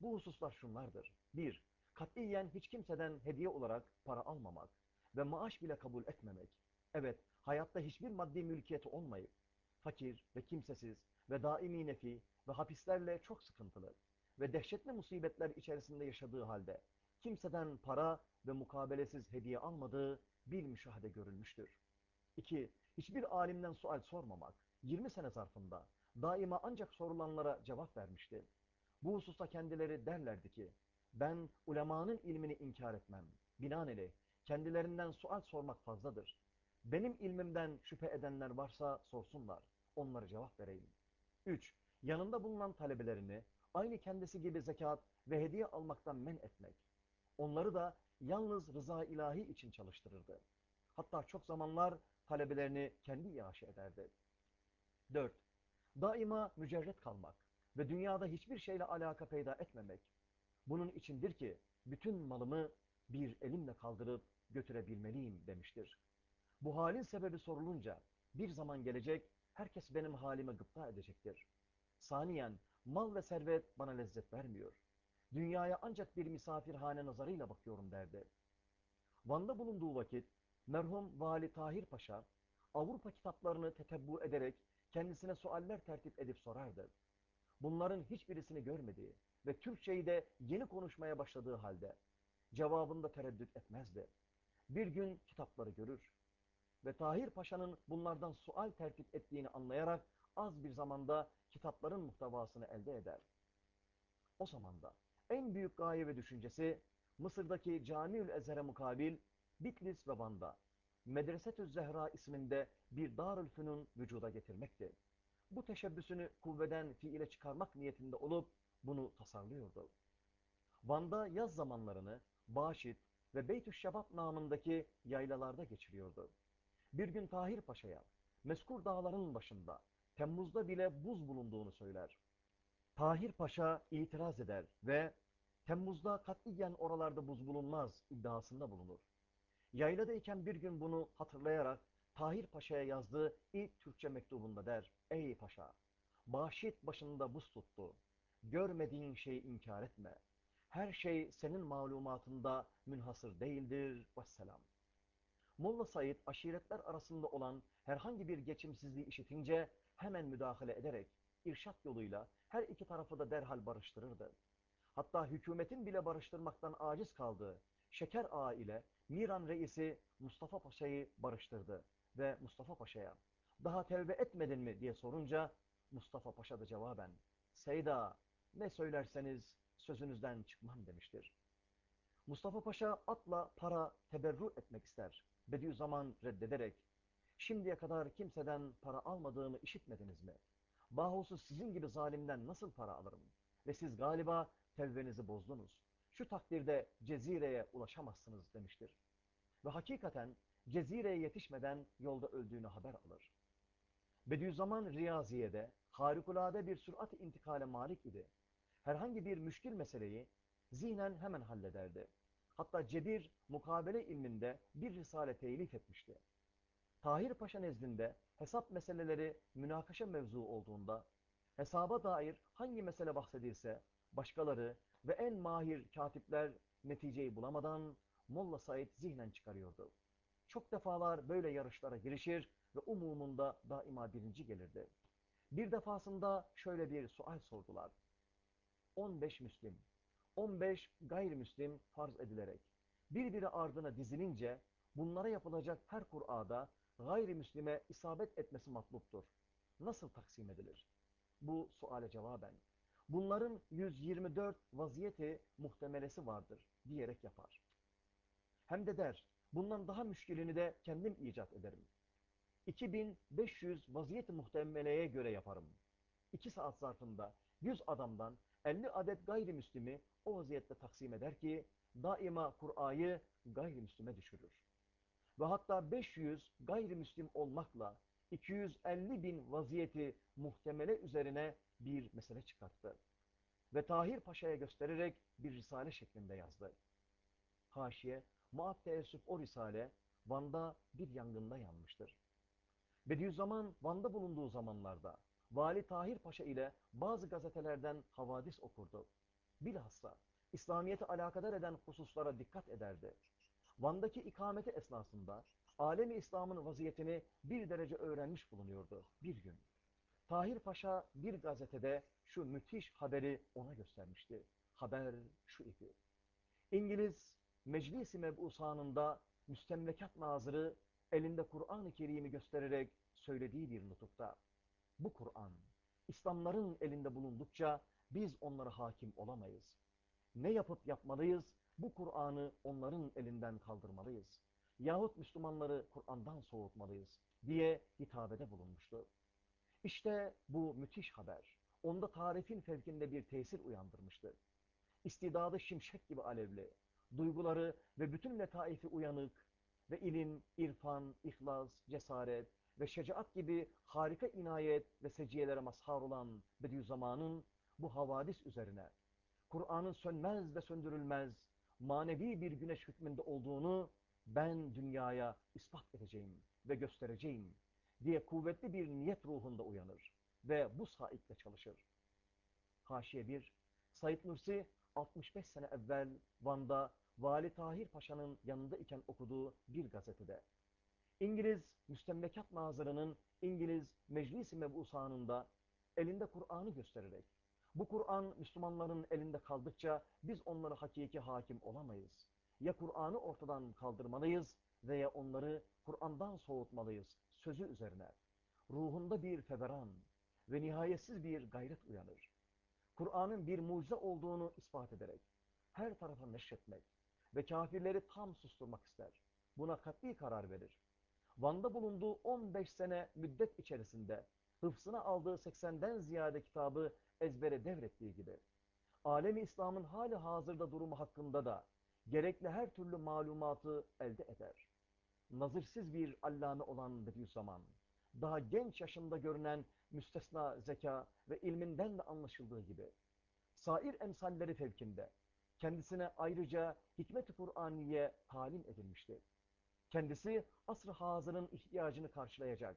Bu hususlar şunlardır. 1. Katiyen hiç kimseden hediye olarak para almamak ve maaş bile kabul etmemek. Evet, hayatta hiçbir maddi mülkiyeti olmayıp, fakir ve kimsesiz ve daimi nefi ve hapislerle çok sıkıntılı ve dehşetli musibetler içerisinde yaşadığı halde kimseden para ve mukabelesiz hediye almadığı bir müşahede görülmüştür. 2. Hiçbir alimden sual sormamak, 20 sene zarfında daima ancak sorulanlara cevap vermişti. Bu hususta kendileri derlerdi ki, ben ulemanın ilmini inkar etmem. Binaenaleyh kendilerinden sual sormak fazladır. Benim ilmimden şüphe edenler varsa sorsunlar. Onlara cevap vereyim. 3. Yanında bulunan talebelerini aynı kendisi gibi zekat ve hediye almaktan men etmek. Onları da yalnız rıza ilahi için çalıştırırdı. Hatta çok zamanlar talebelerini kendi iaşe ederdi. 4. Daima mücerret kalmak ve dünyada hiçbir şeyle alaka peyda etmemek. Bunun içindir ki bütün malımı bir elimle kaldırıp götürebilmeliyim demiştir. Bu halin sebebi sorulunca bir zaman gelecek herkes benim halime gıpta edecektir. Saniyen mal ve servet bana lezzet vermiyor. Dünyaya ancak bir misafirhane nazarıyla bakıyorum derdi. Van'da bulunduğu vakit merhum Vali Tahir Paşa Avrupa kitaplarını tetebbu ederek kendisine sualler tertip edip sorardı. Bunların hiçbirisini görmediği ve Türkçeyi de yeni konuşmaya başladığı halde cevabında tereddüt etmezdi. Bir gün kitapları görür ve Tahir Paşa'nın bunlardan sual tertip ettiğini anlayarak az bir zamanda kitapların muhtevasını elde eder. O zamanda en büyük gaye ve düşüncesi Mısır'daki Camiül Ezher'e mukabil Bitlis ve Van'da Medresetü Zehra isminde bir Darül Fünun vücuda getirmekti. Bu teşebbüsünü kuvveden fiile çıkarmak niyetinde olup bunu tasarlıyordu. Van'da yaz zamanlarını Başit ve Beytü Şebap namındaki yaylalarda geçiriyordu. Bir gün Tahir Paşa'ya meskur dağların başında Temmuz'da bile buz bulunduğunu söyler. Tahir Paşa itiraz eder ve Temmuz'da katiyen oralarda buz bulunmaz iddiasında bulunur. Yayladayken bir gün bunu hatırlayarak Tahir Paşa'ya yazdığı ilk Türkçe mektubunda der. Ey paşa, Başit başında buz tuttu. Görmediğin şeyi inkar etme. Her şey senin malumatında münhasır değildir. Vesselam. Molla Said aşiretler arasında olan herhangi bir geçimsizliği işitince hemen müdahale ederek irşat yoluyla her iki tarafı da derhal barıştırırdı. Hatta hükümetin bile barıştırmaktan aciz kaldığı Şeker Ağa ile Miran reisi Mustafa Paşa'yı barıştırdı ve Mustafa Paşa'ya daha tevbe etmedin mi diye sorunca Mustafa Paşa da cevaben Seyda ne söylerseniz sözünüzden çıkmam demiştir. Mustafa Paşa atla para teberru etmek ister. Bediüzzaman reddederek şimdiye kadar kimseden para almadığımı işitmediniz mi? Bahusu sizin gibi zalimden nasıl para alırım? Ve siz galiba tevbenizi bozdunuz. Şu takdirde Cezire'ye ulaşamazsınız demiştir. Ve hakikaten Cezire'ye yetişmeden yolda öldüğünü haber alır. Bediüzzaman Riyaziye'de harikulade bir sürat intikale malik idi. Herhangi bir müşkil meseleyi zihnen hemen hallederdi. Hatta Cebir mukabele ilminde bir risale telif etmişti. Tahir Paşa nezdinde hesap meseleleri münakaşa mevzu olduğunda hesaba dair hangi mesele bahsedilse başkaları ve en mahir katipler neticeyi bulamadan Molla Said zihnen çıkarıyordu. Çok defalar böyle yarışlara girişir ve umumunda daima birinci gelirdi. Bir defasında şöyle bir sual sordular. 15 Müslim, 15 gayrimüslim farz edilerek birbiri ardına dizilince bunlara yapılacak her Kur'a'da gayrimüslime isabet etmesi matluptur. Nasıl taksim edilir? bu suale cevaben. Bunların 124 vaziyeti muhtemelesi vardır diyerek yapar. Hem de der, bundan daha müşkilini de kendim icat ederim. 2500 vaziyeti muhtemeleye göre yaparım. 2 saat zarfında 100 adamdan 50 adet gayrimüslimi o vaziyette taksim eder ki daima Kur'a'yı gayrimüslime düşürür. Ve hatta 500 gayrimüslim olmakla 250 bin vaziyeti muhtemele üzerine bir mesele çıkarttı. Ve Tahir Paşa'ya göstererek bir risale şeklinde yazdı. Haşiye, muaf teessüf o risale Van'da bir yangında yanmıştır. Bediüzzaman Van'da bulunduğu zamanlarda Vali Tahir Paşa ile bazı gazetelerden havadis okurdu. Bilhassa İslamiyet'i alakadar eden hususlara dikkat ederdi. Van'daki ikameti esnasında alemi İslam'ın vaziyetini bir derece öğrenmiş bulunuyordu bir gün. Tahir Paşa bir gazetede şu müthiş haberi ona göstermişti. Haber şu idi. İngiliz Meclis-i Mebusanı'nda müstemlekat nazırı elinde Kur'an-ı Kerim'i göstererek söylediği bir nutukta. Bu Kur'an, İslamların elinde bulundukça biz onlara hakim olamayız. Ne yapıp yapmalıyız? Bu Kur'an'ı onların elinden kaldırmalıyız. Yahut Müslümanları Kur'an'dan soğutmalıyız diye hitabede bulunmuştu. İşte bu müthiş haber. Onda tarifin fevkinde bir tesir uyandırmıştı. İstidadı şimşek gibi alevli, duyguları ve bütün letaifi uyanık ve ilim, irfan, ihlas, cesaret ve şecaat gibi harika inayet ve seciyelere mazhar olan Bediüzzaman'ın bu havadis üzerine Kur'an'ın sönmez ve söndürülmez manevi bir güneş hükmünde olduğunu ben dünyaya ispat edeceğim ve göstereceğim diye kuvvetli bir niyet ruhunda uyanır ve bu saitle çalışır. Haşiye 1, Said Nursi 65 sene evvel Van'da Vali Tahir Paşa'nın yanında iken okuduğu bir gazetede İngiliz Müstemlekat Nazırı'nın İngiliz Meclis-i Mebusanı'nda elinde Kur'an'ı göstererek bu Kur'an Müslümanların elinde kaldıkça biz onlara hakiki hakim olamayız. Ya Kur'an'ı ortadan kaldırmalıyız veya onları Kur'an'dan soğutmalıyız sözü üzerine. Ruhunda bir feveran ve nihayetsiz bir gayret uyanır. Kur'an'ın bir mucize olduğunu ispat ederek her tarafa neşretmek ve kafirleri tam susturmak ister. Buna kat'i karar verir. Van'da bulunduğu 15 sene müddet içerisinde hıfzına aldığı 80'den ziyade kitabı ezbere devrettiği gibi, alemi İslam'ın hali hazırda durumu hakkında da gerekli her türlü malumatı elde eder. Nazırsız bir allame olan Bediüzzaman, daha genç yaşında görünen müstesna zeka ve ilminden de anlaşıldığı gibi, sair emsalleri fevkinde, kendisine ayrıca hikmet-i Kur'aniye talim edilmişti. Kendisi asr-ı hazırın ihtiyacını karşılayacak,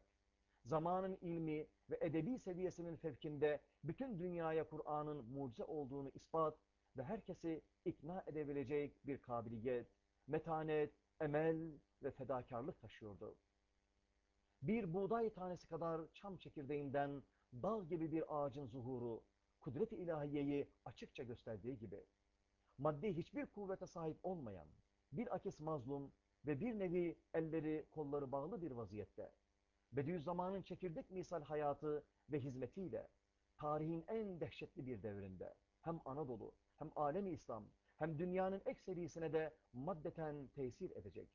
zamanın ilmi ve edebi seviyesinin fevkinde bütün dünyaya Kur'an'ın mucize olduğunu ispat ve herkesi ikna edebilecek bir kabiliyet, metanet, emel ve fedakarlık taşıyordu. Bir buğday tanesi kadar çam çekirdeğinden dal gibi bir ağacın zuhuru, kudret-i ilahiyeyi açıkça gösterdiği gibi, maddi hiçbir kuvvete sahip olmayan, bir akis mazlum ve bir nevi elleri kolları bağlı bir vaziyette, Bediüzzaman'ın çekirdek misal hayatı ve hizmetiyle tarihin en dehşetli bir devrinde hem Anadolu hem alemi İslam hem dünyanın ekserisine de maddeten tesir edecek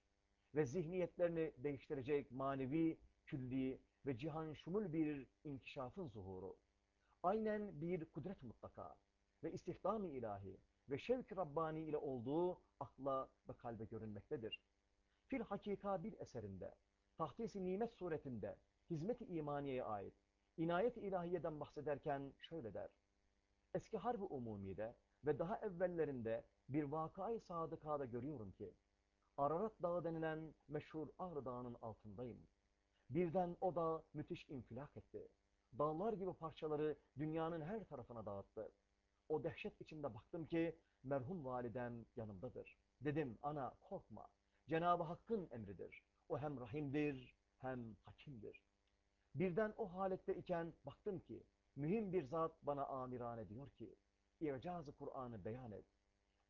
ve zihniyetlerini değiştirecek manevi, külli ve cihan şumul bir inkişafın zuhuru. Aynen bir kudret mutlaka ve istihdam-ı ilahi ve şevk-i Rabbani ile olduğu akla ve kalbe görünmektedir. Fil hakika bir eserinde tahdis-i nimet suretinde hizmet-i imaniyeye ait inayet-i ilahiyeden bahsederken şöyle der. Eski harbi umumide ve daha evvellerinde bir vakayı sadıkada görüyorum ki Ararat Dağı denilen meşhur Ağrı Dağı'nın altındayım. Birden o dağ müthiş infilak etti. Dağlar gibi parçaları dünyanın her tarafına dağıttı. O dehşet içinde baktım ki merhum validem yanımdadır. Dedim ana korkma. Cenab-ı Hakk'ın emridir. O hem rahimdir hem hakimdir. Birden o halette iken baktım ki mühim bir zat bana amirane diyor ki İcaz-ı Kur'an'ı beyan et.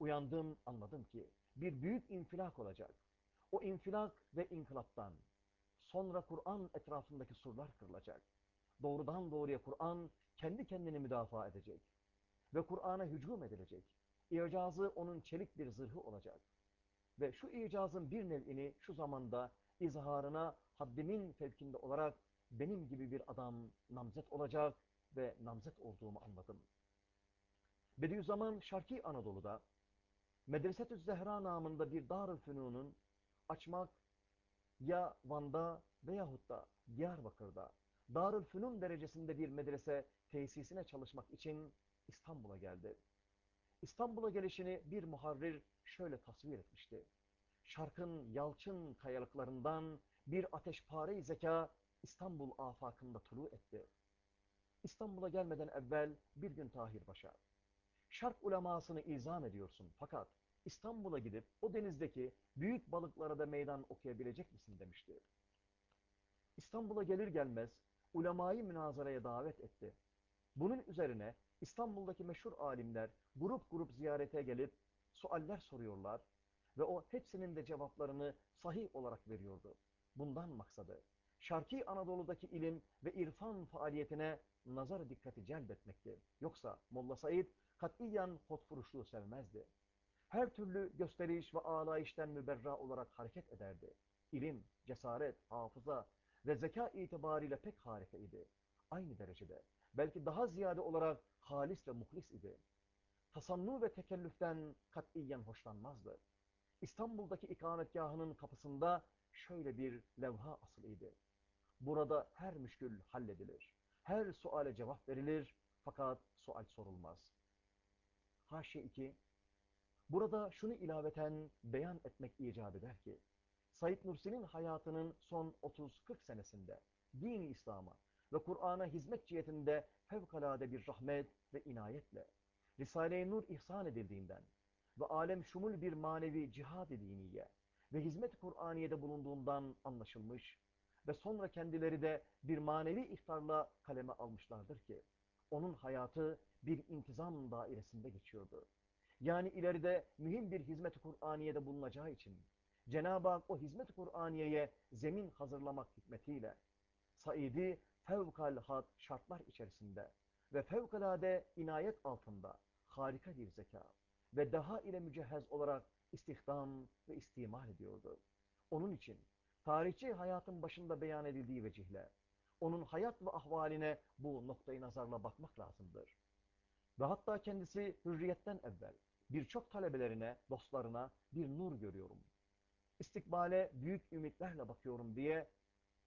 Uyandım anladım ki bir büyük infilak olacak. O infilak ve inkılaptan sonra Kur'an etrafındaki surlar kırılacak. doğrudan doğruya Kur'an kendi kendini müdafaa edecek. Ve Kur'an'a hücum edilecek. İcazı onun çelik bir zırhı olacak. Ve şu icazın bir nev'ini şu zamanda izharına haddimin fevkinde olarak benim gibi bir adam namzet olacak ve namzet olduğumu anladım. Bediüzzaman Şarki Anadolu'da Medresetü Zehra namında bir Darül Fünun'un açmak ya Van'da veyahut da Diyarbakır'da Darül Fünun derecesinde bir medrese tesisine çalışmak için İstanbul'a geldi. İstanbul'a gelişini bir muharrir şöyle tasvir etmişti. Şarkın yalçın kayalıklarından bir ateşpare zeka İstanbul afakında tulu etti. İstanbul'a gelmeden evvel bir gün Tahir Paşa, şark ulemasını izam ediyorsun fakat İstanbul'a gidip o denizdeki büyük balıklara da meydan okuyabilecek misin demişti. İstanbul'a gelir gelmez ulemayı münazaraya davet etti. Bunun üzerine İstanbul'daki meşhur alimler grup grup ziyarete gelip sualler soruyorlar ve o hepsinin de cevaplarını sahih olarak veriyordu. Bundan maksadı Şarki Anadolu'daki ilim ve irfan faaliyetine nazar dikkati celbetmekti. Yoksa Molla Said katiyen hotfuruşluğu sevmezdi. Her türlü gösteriş ve ağlayışten müberra olarak hareket ederdi. İlim, cesaret, hafıza ve zeka itibariyle pek harika idi. Aynı derecede, belki daha ziyade olarak halis ve muhlis idi. Tasannu ve tekellüften katiyen hoşlanmazdı. İstanbul'daki ikametgahının kapısında şöyle bir levha asılıydı. Burada her müşkül halledilir. Her suale cevap verilir fakat sual sorulmaz. Haşi 2 Burada şunu ilaveten beyan etmek icap eder ki, Said Nursi'nin hayatının son 30-40 senesinde dini İslam'a ve Kur'an'a hizmet cihetinde fevkalade bir rahmet ve inayetle Risale-i Nur ihsan edildiğinden ve alem şumul bir manevi cihad-ı diniye ve hizmet-i Kur'aniye'de bulunduğundan anlaşılmış ve sonra kendileri de bir manevi ihtarla kaleme almışlardır ki, onun hayatı bir intizam dairesinde geçiyordu. Yani ileride mühim bir hizmet-i Kur'aniye'de bulunacağı için, Cenab-ı Hak o hizmet-i Kur'aniye'ye zemin hazırlamak hikmetiyle, Said'i fevkalhat şartlar içerisinde ve fevkalade inayet altında harika bir zeka ve daha ile mücehhez olarak istihdam ve istimal ediyordu. Onun için tarihçi hayatın başında beyan edildiği vecihle, onun hayat ve ahvaline bu noktayı nazarla bakmak lazımdır. Ve hatta kendisi hürriyetten evvel birçok talebelerine, dostlarına bir nur görüyorum. İstikbale büyük ümitlerle bakıyorum diye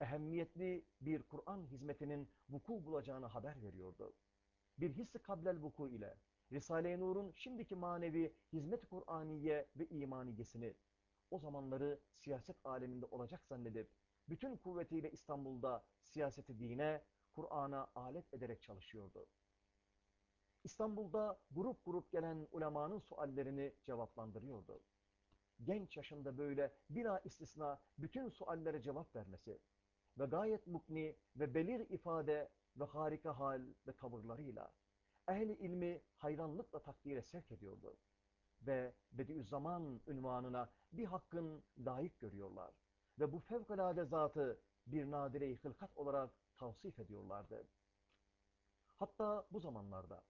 ehemmiyetli bir Kur'an hizmetinin vuku bulacağını haber veriyordu. Bir hissi kablel vuku ile Risale-i Nur'un şimdiki manevi hizmet Kur'aniye ve imaniyesini o zamanları siyaset aleminde olacak zannedip bütün kuvvetiyle İstanbul'da siyaseti dine, Kur'an'a alet ederek çalışıyordu. İstanbul'da grup grup gelen ulemanın suallerini cevaplandırıyordu. Genç yaşında böyle bila istisna bütün suallere cevap vermesi ve gayet mukni ve belir ifade ve harika hal ve tavırlarıyla ehli ilmi hayranlıkla takdire sevk ediyordu. Ve Bediüzzaman ünvanına bir hakkın layık görüyorlar. Ve bu fevkalade zatı bir nadire-i hılkat olarak tavsif ediyorlardı. Hatta bu zamanlarda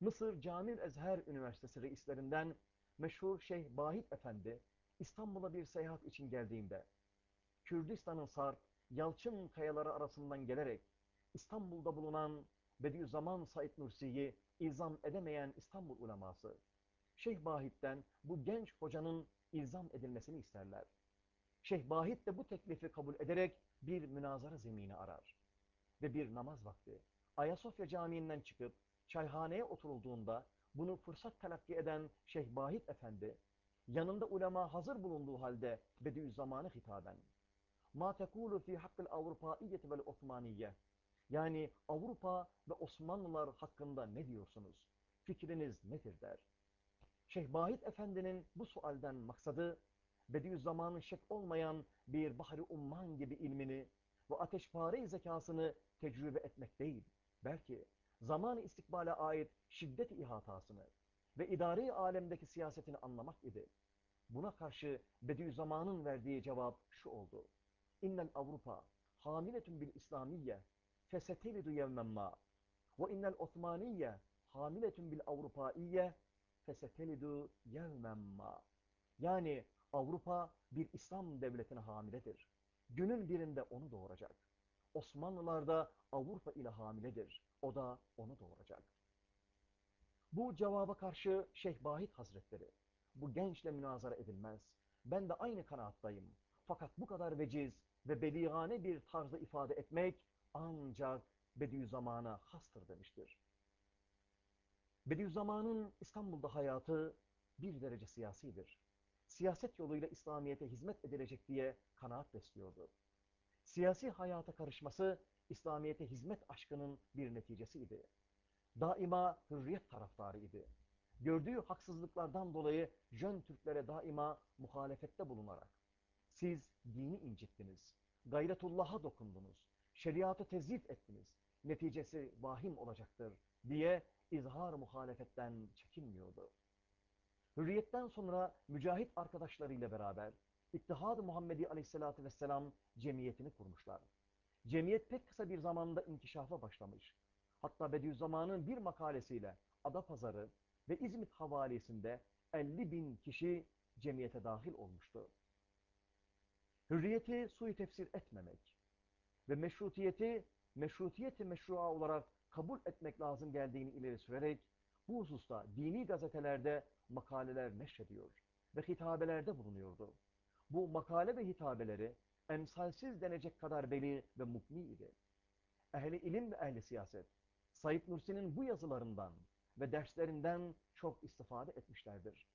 Mısır Camil Ezher Üniversitesi reislerinden meşhur Şeyh Bahit Efendi İstanbul'a bir seyahat için geldiğinde Kürdistan'ın sarp, yalçın kayaları arasından gelerek İstanbul'da bulunan Bediüzzaman Said Nursi'yi ilzam edemeyen İstanbul uleması, Şeyh Bahit'ten bu genç hocanın ilzam edilmesini isterler. Şeyh Bahit de bu teklifi kabul ederek bir münazara zemini arar. Ve bir namaz vakti Ayasofya Camii'nden çıkıp çayhaneye oturulduğunda bunu fırsat telakki eden Şeyh Bahit Efendi, yanında ulema hazır bulunduğu halde Bediüzzaman'a hitaben, ma tekulu fi hakkıl Avrupaiyyeti vel Osmaniyye, yani Avrupa ve Osmanlılar hakkında ne diyorsunuz? Fikriniz nedir der. Şeyh Bahit Efendi'nin bu sualden maksadı, Bediüzzaman'ın şek olmayan bir bahri umman gibi ilmini ve ateşpare zekasını tecrübe etmek değil, belki zaman istikbale ait şiddet ihatasını ve idari alemdeki siyasetini anlamak idi. Buna karşı Bediüzzaman'ın verdiği cevap şu oldu. İnnel Avrupa hamiletun bil İslamiyye fesetelidu yevmen ma. Ve innel Osmaniye hamiletun bil Avrupaiye fesetelidu yevmen ma. Yani Avrupa bir İslam devletine hamiledir. Günün birinde onu doğuracak. Osmanlılar da Avrupa ile hamiledir. O da onu doğuracak. Bu cevaba karşı Şeyh Bahit Hazretleri, bu gençle münazara edilmez. Ben de aynı kanaattayım. Fakat bu kadar veciz ve beligane bir tarzda ifade etmek ancak Bediüzzaman'a hastır demiştir. Bediüzzaman'ın İstanbul'da hayatı bir derece siyasidir. Siyaset yoluyla İslamiyet'e hizmet edilecek diye kanaat besliyordu. Siyasi hayata karışması İslamiyet'e hizmet aşkının bir neticesiydi. Daima hürriyet taraftarıydı. Gördüğü haksızlıklardan dolayı Jön Türklere daima muhalefette bulunarak siz dini incittiniz, gayretullah'a dokundunuz, şeriatı tezif ettiniz, neticesi vahim olacaktır diye izhar muhalefetten çekinmiyordu. Hürriyetten sonra mücahit arkadaşlarıyla beraber İttihad-ı Muhammedi Aleyhisselatü Vesselam cemiyetini kurmuşlar. Cemiyet pek kısa bir zamanda inkişafa başlamış. Hatta Bediüzzaman'ın bir makalesiyle Adapazarı ve İzmit havalisinde 50 bin kişi cemiyete dahil olmuştu. Hürriyeti suyu tefsir etmemek ve meşrutiyeti meşrutiyeti meşrua olarak kabul etmek lazım geldiğini ileri sürerek bu hususta dini gazetelerde makaleler neşrediyor ve hitabelerde bulunuyordu. Bu makale ve hitabeleri emsalsiz denecek kadar beli ve mukmi idi. Ehli ilim ve ehli siyaset, Said Nursi'nin bu yazılarından ve derslerinden çok istifade etmişlerdir.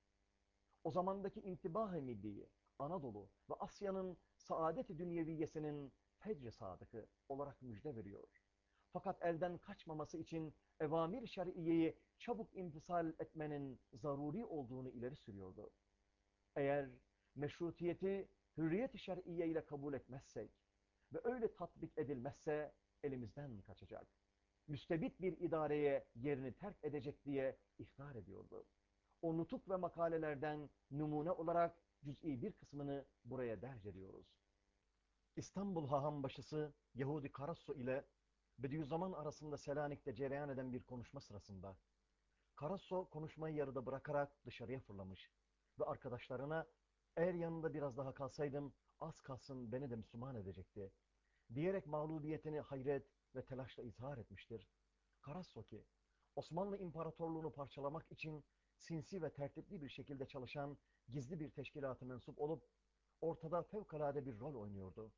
O zamandaki intibah-ı milliyi, Anadolu ve Asya'nın saadet-i dünyeviyesinin fecr sadıkı olarak müjde veriyor. Fakat elden kaçmaması için evamir şer'iyeyi çabuk imtisal etmenin zaruri olduğunu ileri sürüyordu. Eğer meşrutiyeti hürriyet-i şer'iye ile kabul etmezsek ve öyle tatbik edilmezse elimizden kaçacak. Müstebit bir idareye yerini terk edecek diye ihtar ediyordu. O nutuk ve makalelerden numune olarak cüz'i bir kısmını buraya derc ediyoruz. İstanbul Hahambaşısı Yahudi Karasso ile Bediüzzaman arasında Selanik'te cereyan eden bir konuşma sırasında Karasso konuşmayı yarıda bırakarak dışarıya fırlamış ve arkadaşlarına eğer yanında biraz daha kalsaydım az kalsın beni de Müslüman edecekti diyerek mağlubiyetini hayret ve telaşla izhar etmiştir. Karasso ki Osmanlı İmparatorluğunu parçalamak için sinsi ve tertipli bir şekilde çalışan gizli bir teşkilatı mensup olup ortada fevkalade bir rol oynuyordu.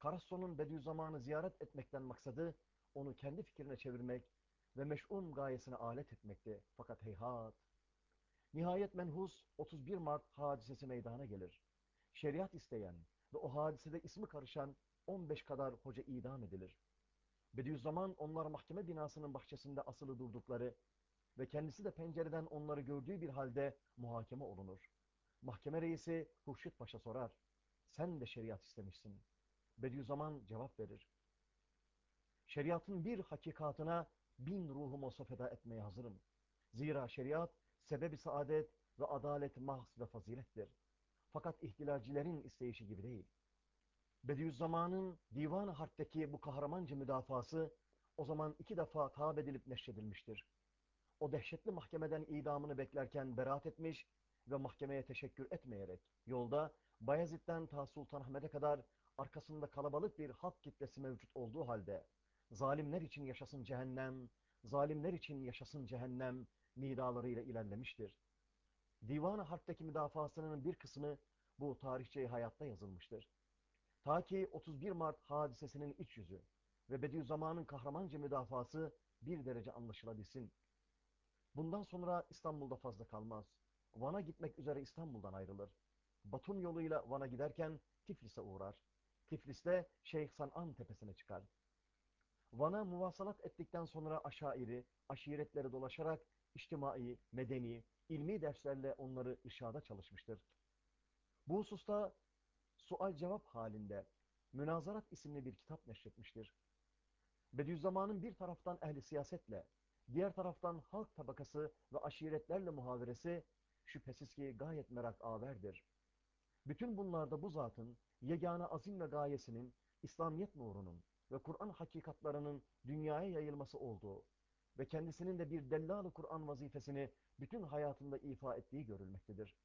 Karasso'nun Bediüzzaman'ı ziyaret etmekten maksadı onu kendi fikrine çevirmek ve meş'un gayesine alet etmekti. Fakat heyhat. Nihayet menhus 31 Mart hadisesi meydana gelir. Şeriat isteyen ve o hadisede ismi karışan 15 kadar hoca idam edilir. Bediüzzaman onlar mahkeme binasının bahçesinde asılı durdukları ve kendisi de pencereden onları gördüğü bir halde muhakeme olunur. Mahkeme reisi Hurşit Paşa sorar. Sen de şeriat istemişsin. Bediüzzaman cevap verir. Şeriatın bir hakikatına bin ruhumu feda etmeye hazırım. Zira şeriat sebebi saadet ve adalet mahz ve fazilettir. Fakat ihtilalcilerin isteyişi gibi değil. Bediüzzaman'ın Divan-ı Harp'teki bu kahramanca müdafası o zaman iki defa tab edilip neşredilmiştir. O dehşetli mahkemeden idamını beklerken beraat etmiş ve mahkemeye teşekkür etmeyerek yolda Bayezid'den ta Sultanahmet'e kadar arkasında kalabalık bir halk kitlesi mevcut olduğu halde zalimler için yaşasın cehennem, zalimler için yaşasın cehennem nidalarıyla ilerlemiştir. Divan-ı Harp'teki müdafasının bir kısmı bu tarihçeyi hayatta yazılmıştır. Ta ki 31 Mart hadisesinin iç yüzü ve Bediüzzaman'ın kahramanca müdafası bir derece anlaşılabilsin. Bundan sonra İstanbul'da fazla kalmaz. Van'a gitmek üzere İstanbul'dan ayrılır. Batum yoluyla Van'a giderken Tiflis'e uğrar. Tiflis'te Şeyh San'an tepesine çıkar. Van'a muvasalat ettikten sonra aşairi, aşiretleri dolaşarak içtimai, medeni, ilmi derslerle onları irşada çalışmıştır. Bu hususta sual cevap halinde Münazarat isimli bir kitap neşretmiştir. Bediüzzaman'ın bir taraftan ehli siyasetle, diğer taraftan halk tabakası ve aşiretlerle muhaveresi şüphesiz ki gayet merak averdir. Bütün bunlarda bu zatın yegane azim ve gayesinin İslamiyet nurunun ve Kur'an hakikatlarının dünyaya yayılması olduğu ve kendisinin de bir dellal Kur'an vazifesini bütün hayatında ifa ettiği görülmektedir.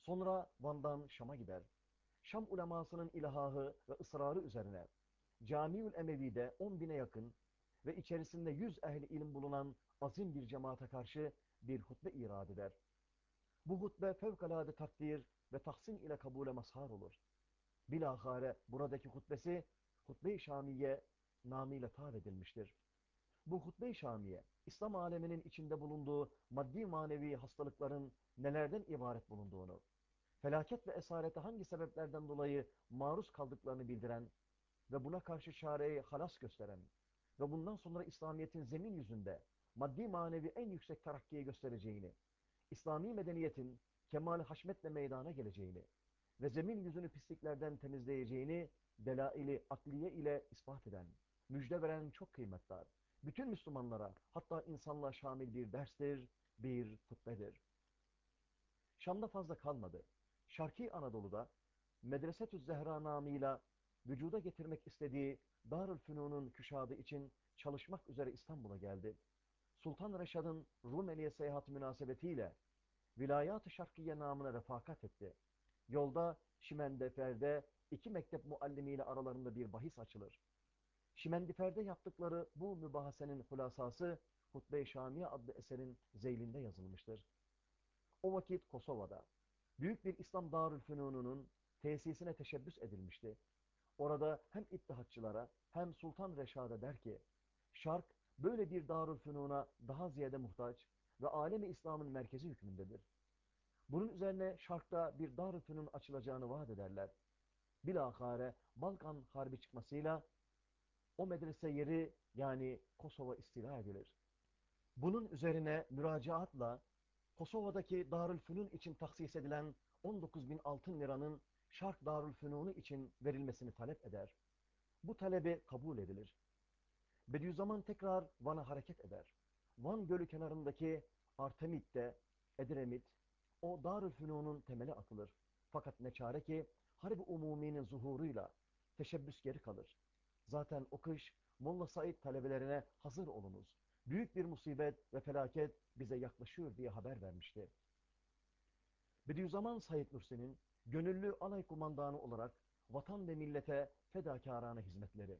Sonra Van'dan Şam'a gider. Şam ulemasının ilahı ve ısrarı üzerine Camiül Emevi'de 10 bine yakın ve içerisinde 100 ehli ilim bulunan azim bir cemaate karşı bir hutbe irad eder. Bu hutbe fevkalade takdir ve tahsin ile kabule mazhar olur. Bilahare buradaki hutbesi Hutbe-i Şamiye namıyla tar edilmiştir. Bu Hutbe-i Şamiye, İslam aleminin içinde bulunduğu maddi manevi hastalıkların nelerden ibaret bulunduğunu, felaket ve esarete hangi sebeplerden dolayı maruz kaldıklarını bildiren ve buna karşı çareyi halas gösteren ve bundan sonra İslamiyet'in zemin yüzünde maddi manevi en yüksek terakkiyi göstereceğini, İslami medeniyetin kemal haşmetle meydana geleceğini ve zemin yüzünü pisliklerden temizleyeceğini delaili akliye ile ispat eden, müjde veren çok kıymetli. Bütün Müslümanlara hatta insanlığa şamil bir derstir, bir hutbedir. Şam'da fazla kalmadı. Şarki Anadolu'da Medresetü Zehra namıyla vücuda getirmek istediği Darül Fünun'un küşadı için çalışmak üzere İstanbul'a geldi. Sultan Reşad'ın Rumeli'ye seyahat münasebetiyle Vilayat-ı Şarkiye namına refakat etti. Yolda Şimendefer'de iki mektep muallimiyle aralarında bir bahis açılır. Şimendifer'de yaptıkları bu mübahasenin hulasası Hutbe-i Şamiye adlı eserin zeylinde yazılmıştır. O vakit Kosova'da büyük bir İslam Darülfünun'unun tesisine teşebbüs edilmişti. Orada hem ittihatçılara hem Sultan Reşad'a der ki, Şark böyle bir Darülfünun'a daha ziyade muhtaç ve alemi İslam'ın merkezi hükmündedir. Bunun üzerine Şark'ta bir Darülfünun açılacağını vaat ederler. Bilahare Balkan Harbi çıkmasıyla o medrese yeri yani Kosova istila edilir. Bunun üzerine müracaatla Kosova'daki Darülfünun için taksis edilen 19 bin altın liranın Şark Darülfünunu için verilmesini talep eder. Bu talebi kabul edilir. Bediüzzaman tekrar Van'a hareket eder. Van Gölü kenarındaki Artemit'te, Edremit, o Darülfünun'un temeli atılır. Fakat ne çare ki Harbi Umumi'nin zuhuruyla teşebbüs geri kalır. Zaten o kış Molla Said talebelerine hazır olunuz. Büyük bir musibet ve felaket bize yaklaşıyor diye haber vermişti. Bediüzzaman Said Nursi'nin gönüllü alay kumandanı olarak vatan ve millete fedakarane hizmetleri.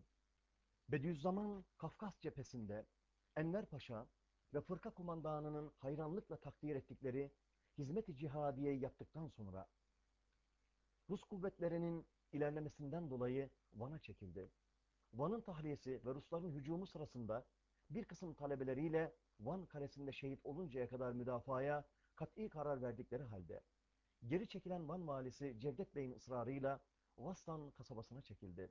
Bediüzzaman Kafkas cephesinde Enver Paşa ve fırka kumandanının hayranlıkla takdir ettikleri hizmet-i cihadiyeyi yaptıktan sonra Rus kuvvetlerinin ilerlemesinden dolayı Van'a çekildi. Van'ın tahliyesi ve Rusların hücumu sırasında bir kısım talebeleriyle Van kalesinde şehit oluncaya kadar müdafaya kat'i karar verdikleri halde geri çekilen Van valisi Cevdet Bey'in ısrarıyla Vastan kasabasına çekildi.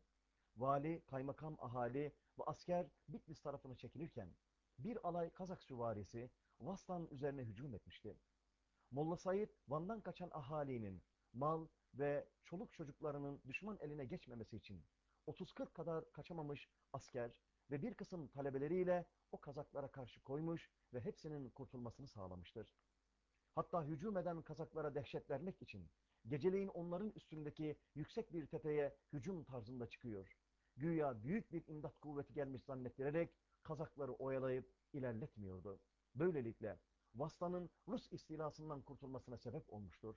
Vali, kaymakam, ahali ve asker Bitlis tarafına çekilirken bir alay Kazak süvarisi Vastan üzerine hücum etmişti. Molla Said Van'dan kaçan ahalinin mal ve çoluk çocuklarının düşman eline geçmemesi için 30-40 kadar kaçamamış asker ve bir kısım talebeleriyle o kazaklara karşı koymuş ve hepsinin kurtulmasını sağlamıştır. Hatta hücum eden kazaklara dehşet vermek için geceleyin onların üstündeki yüksek bir tepeye hücum tarzında çıkıyor. Güya büyük bir imdat kuvveti gelmiş zannettirerek kazakları oyalayıp ilerletmiyordu. Böylelikle Vaslan'ın Rus istilasından kurtulmasına sebep olmuştur.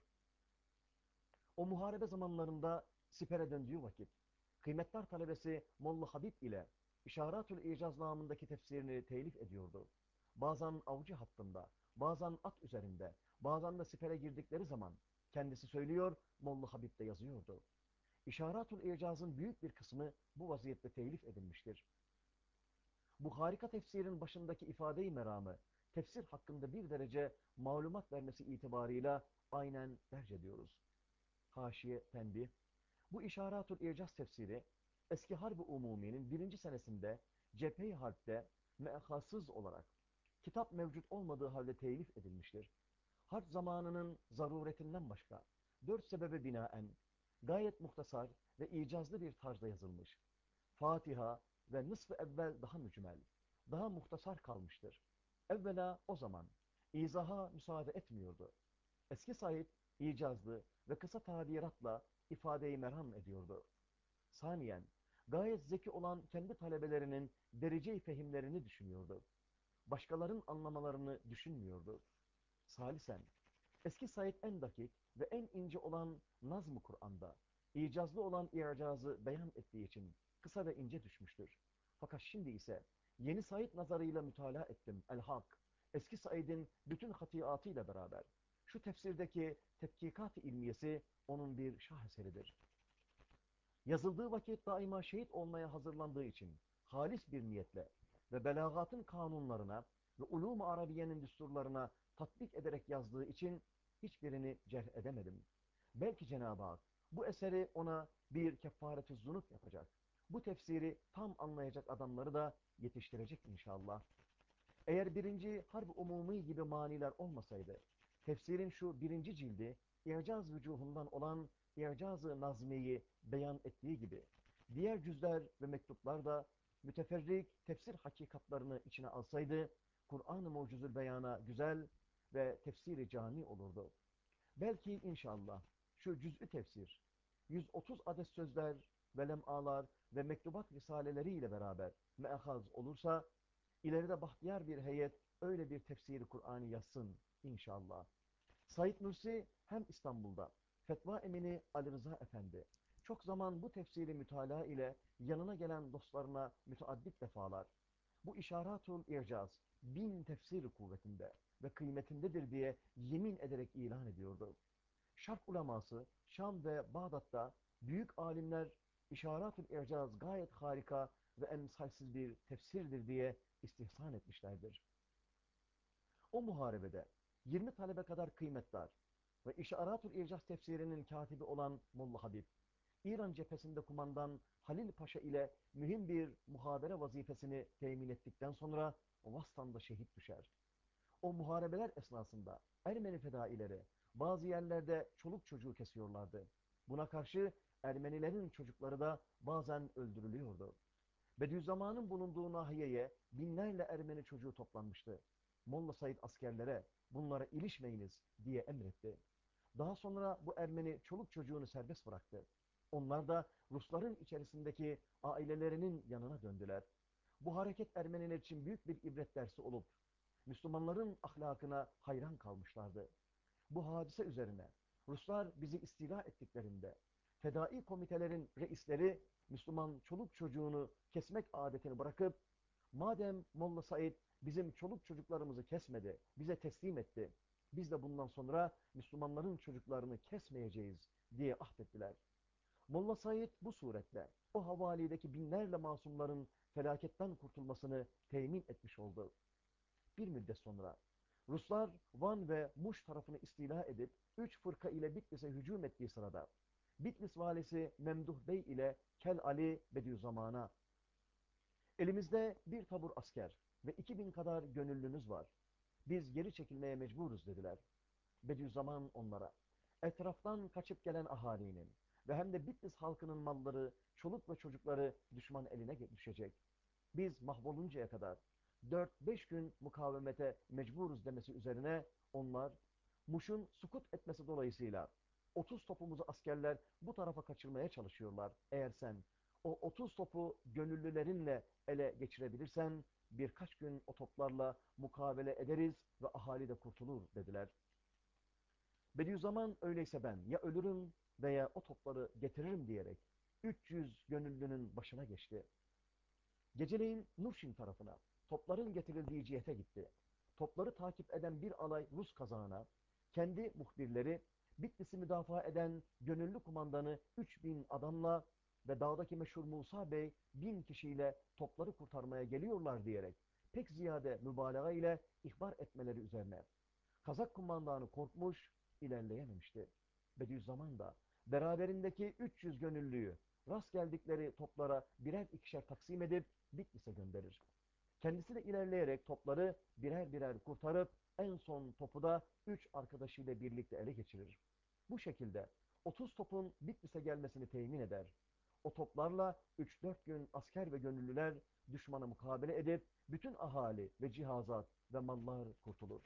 O muharebe zamanlarında sipere döndüğü vakit, kıymetler talebesi Molla Habib ile İşaratül İcaz namındaki tefsirini telif ediyordu. Bazen avcı hattında, bazen at üzerinde, bazen de sipere girdikleri zaman kendisi söylüyor, Molla Habib de yazıyordu. İşaratül İcaz'ın büyük bir kısmı bu vaziyette telif edilmiştir. Bu harika tefsirin başındaki ifade-i meramı, tefsir hakkında bir derece malumat vermesi itibarıyla aynen derc ediyoruz. Haşiye tenbih. Bu işaratül İcaz tefsiri eski Harbi Umumi'nin birinci senesinde cephe-i harpte me'hasız olarak kitap mevcut olmadığı halde telif edilmiştir. Harp zamanının zaruretinden başka dört sebebe binaen gayet muhtasar ve icazlı bir tarzda yazılmış. Fatiha ve nısf-ı evvel daha mücmel, daha muhtasar kalmıştır. Evvela o zaman izaha müsaade etmiyordu. Eski sahip icazlı ve kısa tabiratla ifadeyi merham ediyordu. Saniyen, gayet zeki olan kendi talebelerinin derece-i fehimlerini düşünüyordu. Başkalarının anlamalarını düşünmüyordu. Salisen, eski Said en dakik ve en ince olan Nazm-ı Kur'an'da, icazlı olan i'cazı beyan ettiği için kısa ve ince düşmüştür. Fakat şimdi ise yeni Said nazarıyla mütalaa ettim. El-Hak, eski Said'in bütün hatiatıyla beraber. Şu tefsirdeki tepkikat-ı ilmiyesi onun bir şaheseridir. Yazıldığı vakit daima şehit olmaya hazırlandığı için halis bir niyetle ve belagatın kanunlarına ve ulûm-u arabiyenin düsturlarına tatbik ederek yazdığı için hiçbirini cerh edemedim. Belki Cenab-ı Hak bu eseri ona bir kefaret-i zunub yapacak. Bu tefsiri tam anlayacak adamları da yetiştirecek inşallah. Eğer birinci harb umumi gibi maniler olmasaydı, tefsirin şu birinci cildi, İcaz vücuhundan olan İcaz-ı Nazmi'yi beyan ettiği gibi, diğer cüzler ve mektuplar da müteferrik tefsir hakikatlarını içine alsaydı, Kur'an-ı Mucizül Beyan'a güzel ve tefsiri cami olurdu. Belki inşallah şu cüz'ü tefsir, 130 adet sözler ve lem'alar ve mektubat risaleleriyle beraber meahaz olursa, ileride bahtiyar bir heyet öyle bir tefsiri Kur'an'ı yazsın inşallah. Said Nursi hem İstanbul'da, Fetva Emini Ali Rıza Efendi, çok zaman bu tefsiri mütalaa ile yanına gelen dostlarına müteaddit defalar, bu işaratul ircaz bin tefsir kuvvetinde ve kıymetindedir diye yemin ederek ilan ediyordu. Şark uleması Şam ve Bağdat'ta büyük alimler işaratul ircaz gayet harika ve emsalsiz bir tefsirdir diye istihsan etmişlerdir. O muharebede 20 talebe kadar kıymetdar ve işaratul ircaz tefsirinin katibi olan Molla Habib, İran cephesinde kumandan Halil Paşa ile mühim bir muhabere vazifesini temin ettikten sonra Vastan'da şehit düşer. O muharebeler esnasında Ermeni fedaileri bazı yerlerde çoluk çocuğu kesiyorlardı. Buna karşı Ermenilerin çocukları da bazen öldürülüyordu. Bediüzzaman'ın bulunduğu nahiyeye binlerle Ermeni çocuğu toplanmıştı. Molla Said askerlere bunlara ilişmeyiniz diye emretti. Daha sonra bu Ermeni çoluk çocuğunu serbest bıraktı. Onlar da Rusların içerisindeki ailelerinin yanına döndüler. Bu hareket Ermeniler için büyük bir ibret dersi olup Müslümanların ahlakına hayran kalmışlardı. Bu hadise üzerine Ruslar bizi istila ettiklerinde fedai komitelerin reisleri Müslüman çoluk çocuğunu kesmek adetini bırakıp madem Molla Said bizim çoluk çocuklarımızı kesmedi, bize teslim etti, biz de bundan sonra Müslümanların çocuklarını kesmeyeceğiz diye ahdettiler. Molla Said bu suretle o havalideki binlerle masumların felaketten kurtulmasını temin etmiş oldu. Bir müddet sonra Ruslar Van ve Muş tarafını istila edip üç fırka ile Bitlis'e hücum ettiği sırada Bitlis valisi Memduh Bey ile Kel Ali Bediüzzaman'a elimizde bir tabur asker ve iki bin kadar gönüllünüz var. Biz geri çekilmeye mecburuz dediler. Bediüzzaman onlara etraftan kaçıp gelen ahalinin ve hem de Bitlis halkının malları, çoluk ve çocukları düşman eline düşecek. Biz mahvoluncaya kadar 4-5 gün mukavemete mecburuz demesi üzerine onlar Muş'un sukut etmesi dolayısıyla 30 topumuzu askerler bu tarafa kaçırmaya çalışıyorlar. Eğer sen o 30 topu gönüllülerinle ele geçirebilirsen birkaç gün o toplarla mukavele ederiz ve ahali de kurtulur dediler. Bediüzzaman öyleyse ben ya ölürüm veya o topları getiririm diyerek 300 gönüllünün başına geçti. Geceleyin Nurşin tarafına topların getirildiği cihete gitti. Topları takip eden bir alay Rus kazağına, kendi muhbirleri, Bitlis'i müdafaa eden gönüllü kumandanı 3000 adamla ve dağdaki meşhur Musa Bey bin kişiyle topları kurtarmaya geliyorlar diyerek pek ziyade mübalağa ile ihbar etmeleri üzerine. Kazak kumandanı korkmuş, ilerleyememişti. Bediüzzaman da beraberindeki 300 gönüllüyü rast geldikleri toplara birer ikişer taksim edip Bitlis'e gönderir. Kendisi de ilerleyerek topları birer birer kurtarıp en son topu da 3 arkadaşıyla birlikte ele geçirir. Bu şekilde 30 topun Bitlis'e gelmesini temin eder. O toplarla 3-4 gün asker ve gönüllüler düşmana mukabele edip bütün ahali ve cihazat ve mallar kurtulur.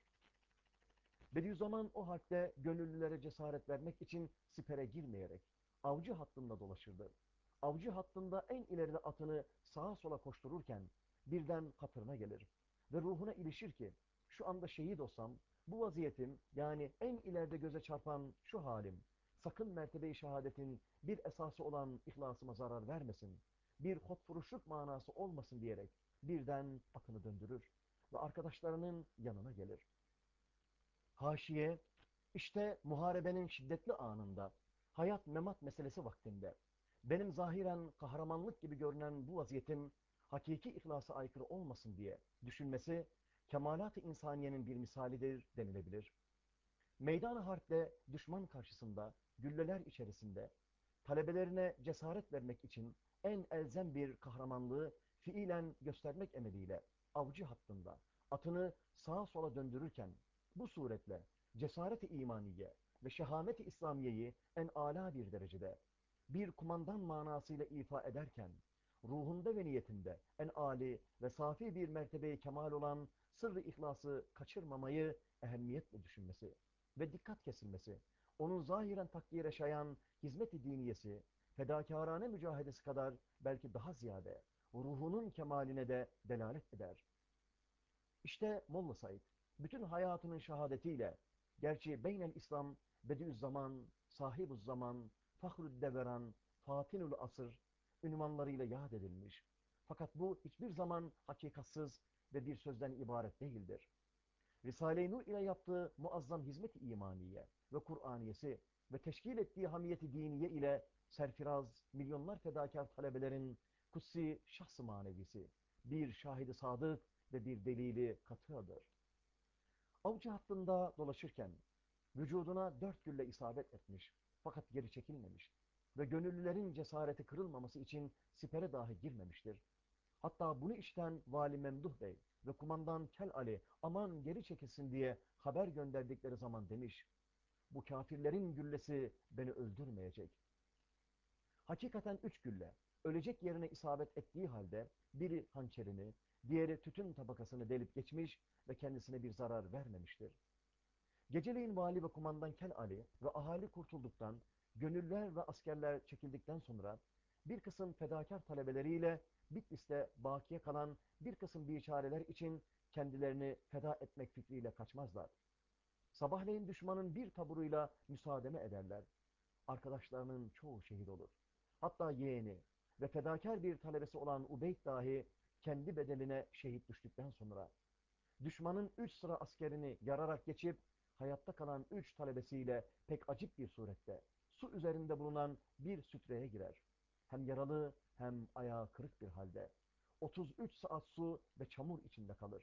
Bediüzzaman o halde gönüllülere cesaret vermek için sipere girmeyerek avcı hattında dolaşırdı. avcı hattında en ileride atını sağa sola koştururken birden hatırına gelir ve ruhuna ilişir ki şu anda şehit olsam bu vaziyetim yani en ileride göze çarpan şu halim sakın mertebe-i şehadetin bir esası olan ihlasıma zarar vermesin, bir hotfuruşluk manası olmasın diyerek birden atını döndürür ve arkadaşlarının yanına gelir. Haşiye, işte muharebenin şiddetli anında, hayat memat meselesi vaktinde, benim zahiren kahramanlık gibi görünen bu vaziyetim, hakiki ihlasa aykırı olmasın diye düşünmesi, kemalat-ı insaniyenin bir misalidir denilebilir. Meydan-ı harpte düşman karşısında, gülleler içerisinde, talebelerine cesaret vermek için en elzem bir kahramanlığı fiilen göstermek emeliyle avcı hattında atını sağa sola döndürürken bu suretle cesaret-i imaniye ve şehamet-i İslamiye'yi en âlâ bir derecede bir kumandan manasıyla ifa ederken ruhunda ve niyetinde en âli ve safi bir mertebeye kemal olan sırrı ihlası kaçırmamayı ehemmiyetle düşünmesi ve dikkat kesilmesi, onun zahiren takdire şayan hizmet-i diniyesi, fedakârane mücahedesi kadar belki daha ziyade ruhunun kemaline de delalet eder. İşte Molla Said, bütün hayatının şehadetiyle, gerçi beynel İslam, Bediüzzaman, Sahibüz Zaman, Fahrü'd-Deveran, Fatinül Asır ünvanlarıyla yad edilmiş. Fakat bu hiçbir zaman hakikatsız ve bir sözden ibaret değildir. Risale-i Nur ile yaptığı muazzam hizmet-i imaniye ve Kur'aniyesi ve teşkil ettiği hamiyeti diniye ile serfiraz milyonlar fedakar talebelerin kutsi şahs-ı manevisi, bir şahidi sadık ve bir delili katıdır. Avcı hattında dolaşırken vücuduna dört gülle isabet etmiş fakat geri çekilmemiş ve gönüllülerin cesareti kırılmaması için sipere dahi girmemiştir. Hatta bunu işten Vali Memduh Bey ve kumandan Kel Ali aman geri çekilsin diye haber gönderdikleri zaman demiş, bu kafirlerin güllesi beni öldürmeyecek. Hakikaten üç gülle, ölecek yerine isabet ettiği halde biri hançerini, diğeri tütün tabakasını delip geçmiş ve kendisine bir zarar vermemiştir. Geceleyin vali ve kumandan Kel Ali ve ahali kurtulduktan, gönüller ve askerler çekildikten sonra bir kısım fedakar talebeleriyle Bitlis'te bakiye kalan bir kısım biçareler için kendilerini feda etmek fikriyle kaçmazlar. Sabahleyin düşmanın bir taburuyla müsaademe ederler. Arkadaşlarının çoğu şehit olur. Hatta yeğeni ve fedakar bir talebesi olan Ubeyd dahi kendi bedeline şehit düştükten sonra düşmanın üç sıra askerini yararak geçip hayatta kalan üç talebesiyle pek acip bir surette su üzerinde bulunan bir sütreye girer. Hem yaralı hem ayağı kırık bir halde. 33 saat su ve çamur içinde kalır.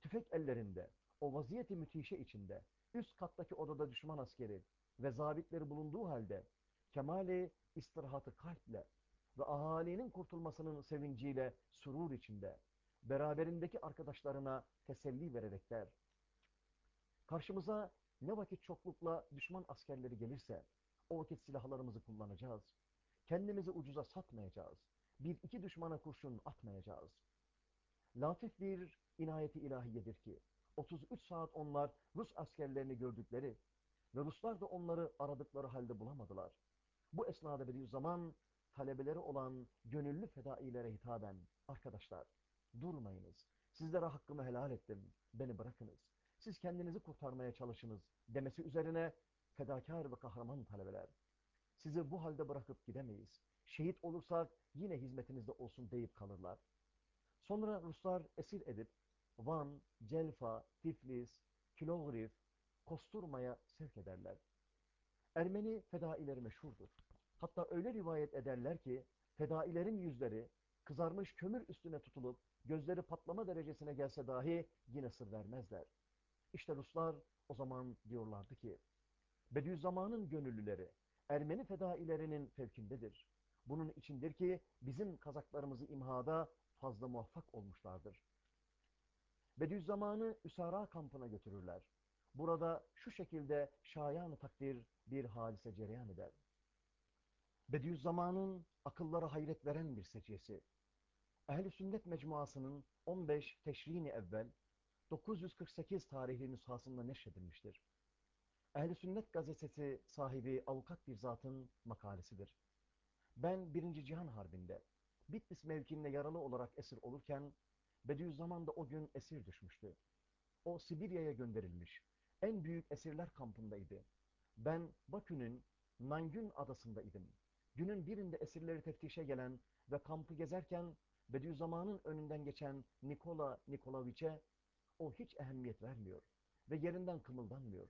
Tüfek ellerinde, o vaziyeti müthişe içinde, üst kattaki odada düşman askeri ve zabitleri bulunduğu halde, kemali istirahatı kalple ve ahalinin kurtulmasının sevinciyle surur içinde, beraberindeki arkadaşlarına teselli vererek der. Karşımıza ne vakit çoklukla düşman askerleri gelirse, o vakit silahlarımızı kullanacağız. Kendimizi ucuza satmayacağız. Bir iki düşmana kurşun atmayacağız. Latif bir inayeti ilahiyedir ki, 33 saat onlar Rus askerlerini gördükleri ve Ruslar da onları aradıkları halde bulamadılar. Bu esnada bir zaman talebeleri olan gönüllü fedailere hitaben, arkadaşlar durmayınız, sizlere hakkımı helal ettim, beni bırakınız, siz kendinizi kurtarmaya çalışınız demesi üzerine fedakar ve kahraman talebeler, sizi bu halde bırakıp gidemeyiz, şehit olursak yine hizmetinizde olsun deyip kalırlar. Sonra Ruslar esir edip Van, Celfa, Tiflis, Kilogrif, Kosturma'ya sevk ederler. Ermeni fedaileri meşhurdur. Hatta öyle rivayet ederler ki fedailerin yüzleri kızarmış kömür üstüne tutulup gözleri patlama derecesine gelse dahi yine sır vermezler. İşte Ruslar o zaman diyorlardı ki Bediüzzaman'ın gönüllüleri Ermeni fedailerinin fevkindedir. Bunun içindir ki bizim kazaklarımızı imhada fazla muvaffak olmuşlardır. Bediüzzaman'ı Üsara kampına götürürler. Burada şu şekilde şayan takdir bir hadise cereyan eder. Bediüzzaman'ın akıllara hayret veren bir seciyesi. Ehl-i Sünnet Mecmuası'nın 15 Teşrini evvel 948 tarihli nüshasında neşredilmiştir. Ehl-i Sünnet gazetesi sahibi avukat bir zatın makalesidir. Ben Birinci Cihan Harbi'nde Bitlis mevkiinde yaralı olarak esir olurken Bediüzzaman da o gün esir düşmüştü. O Sibirya'ya gönderilmiş. En büyük esirler kampındaydı. Ben Bakü'nün Nangün adasındaydım. Günün birinde esirleri teftişe gelen ve kampı gezerken Bediüzzaman'ın önünden geçen Nikola Nikolaviç'e o hiç ehemmiyet vermiyor ve yerinden kımıldanmıyor.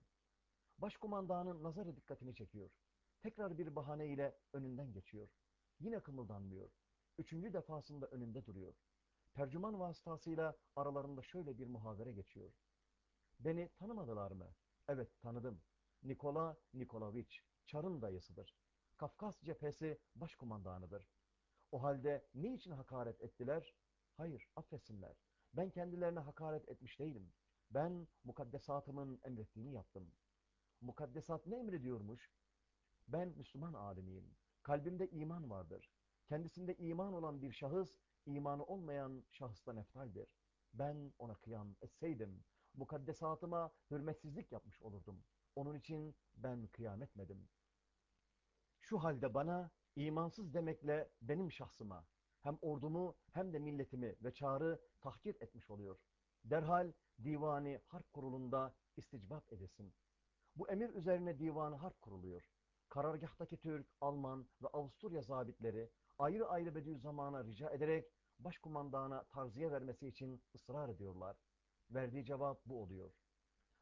Başkumandanın nazarı dikkatini çekiyor. Tekrar bir bahane ile önünden geçiyor. Yine kımıldanmıyor. Üçüncü defasında önünde duruyor. Tercüman vasıtasıyla aralarında şöyle bir muhabere geçiyor. Beni tanımadılar mı? Evet tanıdım. Nikola Nikolaviç, Çar'ın dayısıdır. Kafkas cephesi başkumandanıdır. O halde ne için hakaret ettiler? Hayır, affetsinler. Ben kendilerine hakaret etmiş değilim. Ben mukaddesatımın emrettiğini yaptım. Mukaddesat ne emrediyormuş? Ben Müslüman alimiyim. Kalbimde iman vardır. Kendisinde iman olan bir şahıs, imanı olmayan şahıstan eftaldir. Ben ona kıyam etseydim, mukaddesatıma hürmetsizlik yapmış olurdum. Onun için ben kıyam etmedim. Şu halde bana imansız demekle benim şahsıma, hem ordumu hem de milletimi ve çağrı tahkir etmiş oluyor. Derhal divani harp kurulunda isticbap edesin. Bu emir üzerine divanı harp kuruluyor. Karargahtaki Türk, Alman ve Avusturya zabitleri ayrı ayrı Bediüzzaman'a rica ederek başkumandana tarziye vermesi için ısrar ediyorlar. Verdiği cevap bu oluyor.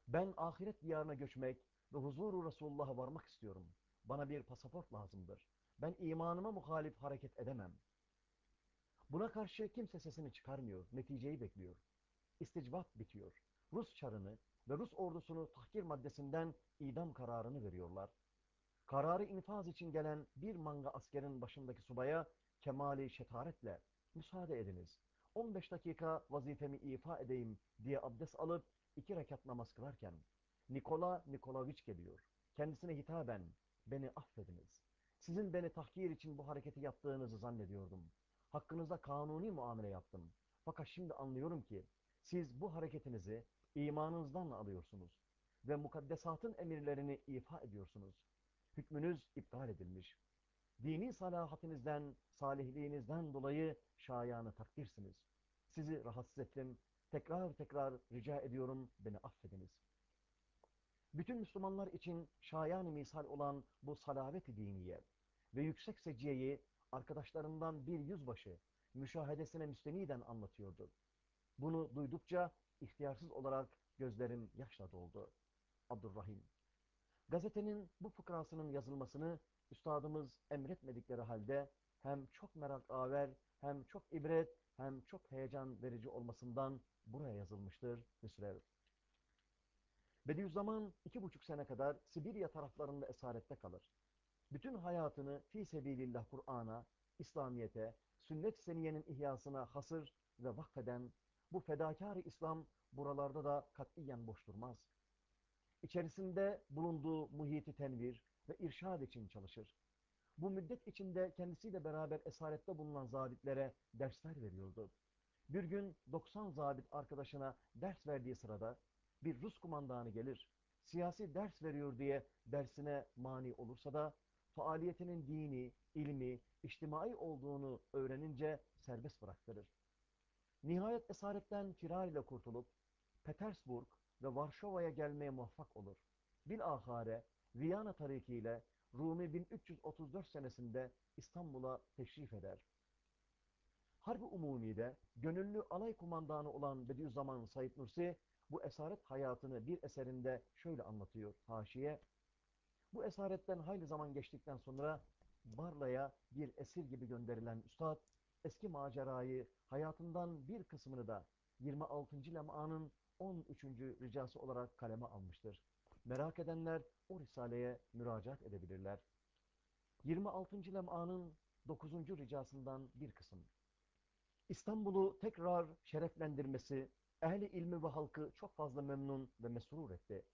Ben ahiret diyarına göçmek ve huzuru Resulullah'a varmak istiyorum. Bana bir pasaport lazımdır. Ben imanıma muhalif hareket edemem. Buna karşı kimse sesini çıkarmıyor, neticeyi bekliyor. İsticvap bitiyor. Rus çarını ve Rus ordusunu tahkir maddesinden idam kararını veriyorlar. Kararı infaz için gelen bir manga askerin başındaki subaya kemali şetaretle müsaade ediniz. 15 dakika vazifemi ifa edeyim diye abdest alıp iki rekat namaz kılarken Nikola Nikolaviç geliyor. Kendisine hitaben beni affediniz. Sizin beni tahkir için bu hareketi yaptığınızı zannediyordum. Hakkınızda kanuni muamele yaptım. Fakat şimdi anlıyorum ki siz bu hareketinizi imanınızdan alıyorsunuz ve mukaddesatın emirlerini ifa ediyorsunuz. Hükmünüz iptal edilmiş. Dini salahatinizden, salihliğinizden dolayı şayanı takdirsiniz. Sizi rahatsız ettim. Tekrar tekrar rica ediyorum beni affediniz. Bütün Müslümanlar için şayan misal olan bu salavet-i diniye ve yüksek seciyeyi arkadaşlarından bir yüzbaşı müşahedesine müsteniden anlatıyordu. Bunu duydukça ihtiyarsız olarak gözlerim yaşla doldu. Abdurrahim. Gazetenin bu fıkrasının yazılmasını üstadımız emretmedikleri halde hem çok merak aver, hem çok ibret, hem çok heyecan verici olmasından buraya yazılmıştır Hüsrev. Bediüzzaman iki buçuk sene kadar Sibirya taraflarında esarette kalır. Bütün hayatını fi sebilillah Kur'an'a, İslamiyet'e, sünnet seniyenin ihyasına hasır ve vakfeden bu fedakar İslam buralarda da katiyen boş durmaz. İçerisinde bulunduğu muhiti tenvir ve irşad için çalışır. Bu müddet içinde kendisiyle beraber esarette bulunan zabitlere dersler veriyordu. Bir gün 90 zabit arkadaşına ders verdiği sırada bir Rus kumandanı gelir. Siyasi ders veriyor diye dersine mani olursa da faaliyetinin dini, ilmi, içtimai olduğunu öğrenince serbest bıraktırır. Nihayet esaretten firar ile kurtulup Petersburg ve Varşova'ya gelmeye muvaffak olur. Bilahare Viyana tarikiyle Rumi 1334 senesinde İstanbul'a teşrif eder. Harbi Umumi'de gönüllü alay kumandanı olan Bediüzzaman Said Nursi bu esaret hayatını bir eserinde şöyle anlatıyor haşiye. Bu esaretten hayli zaman geçtikten sonra Barla'ya bir esir gibi gönderilen üstad eski macerayı hayatından bir kısmını da 26. lem'anın 13. ricası olarak kaleme almıştır. Merak edenler o risaleye müracaat edebilirler. 26. lem'anın 9. ricasından bir kısım. İstanbul'u tekrar şereflendirmesi, ehli ilmi ve halkı çok fazla memnun ve mesrur etti.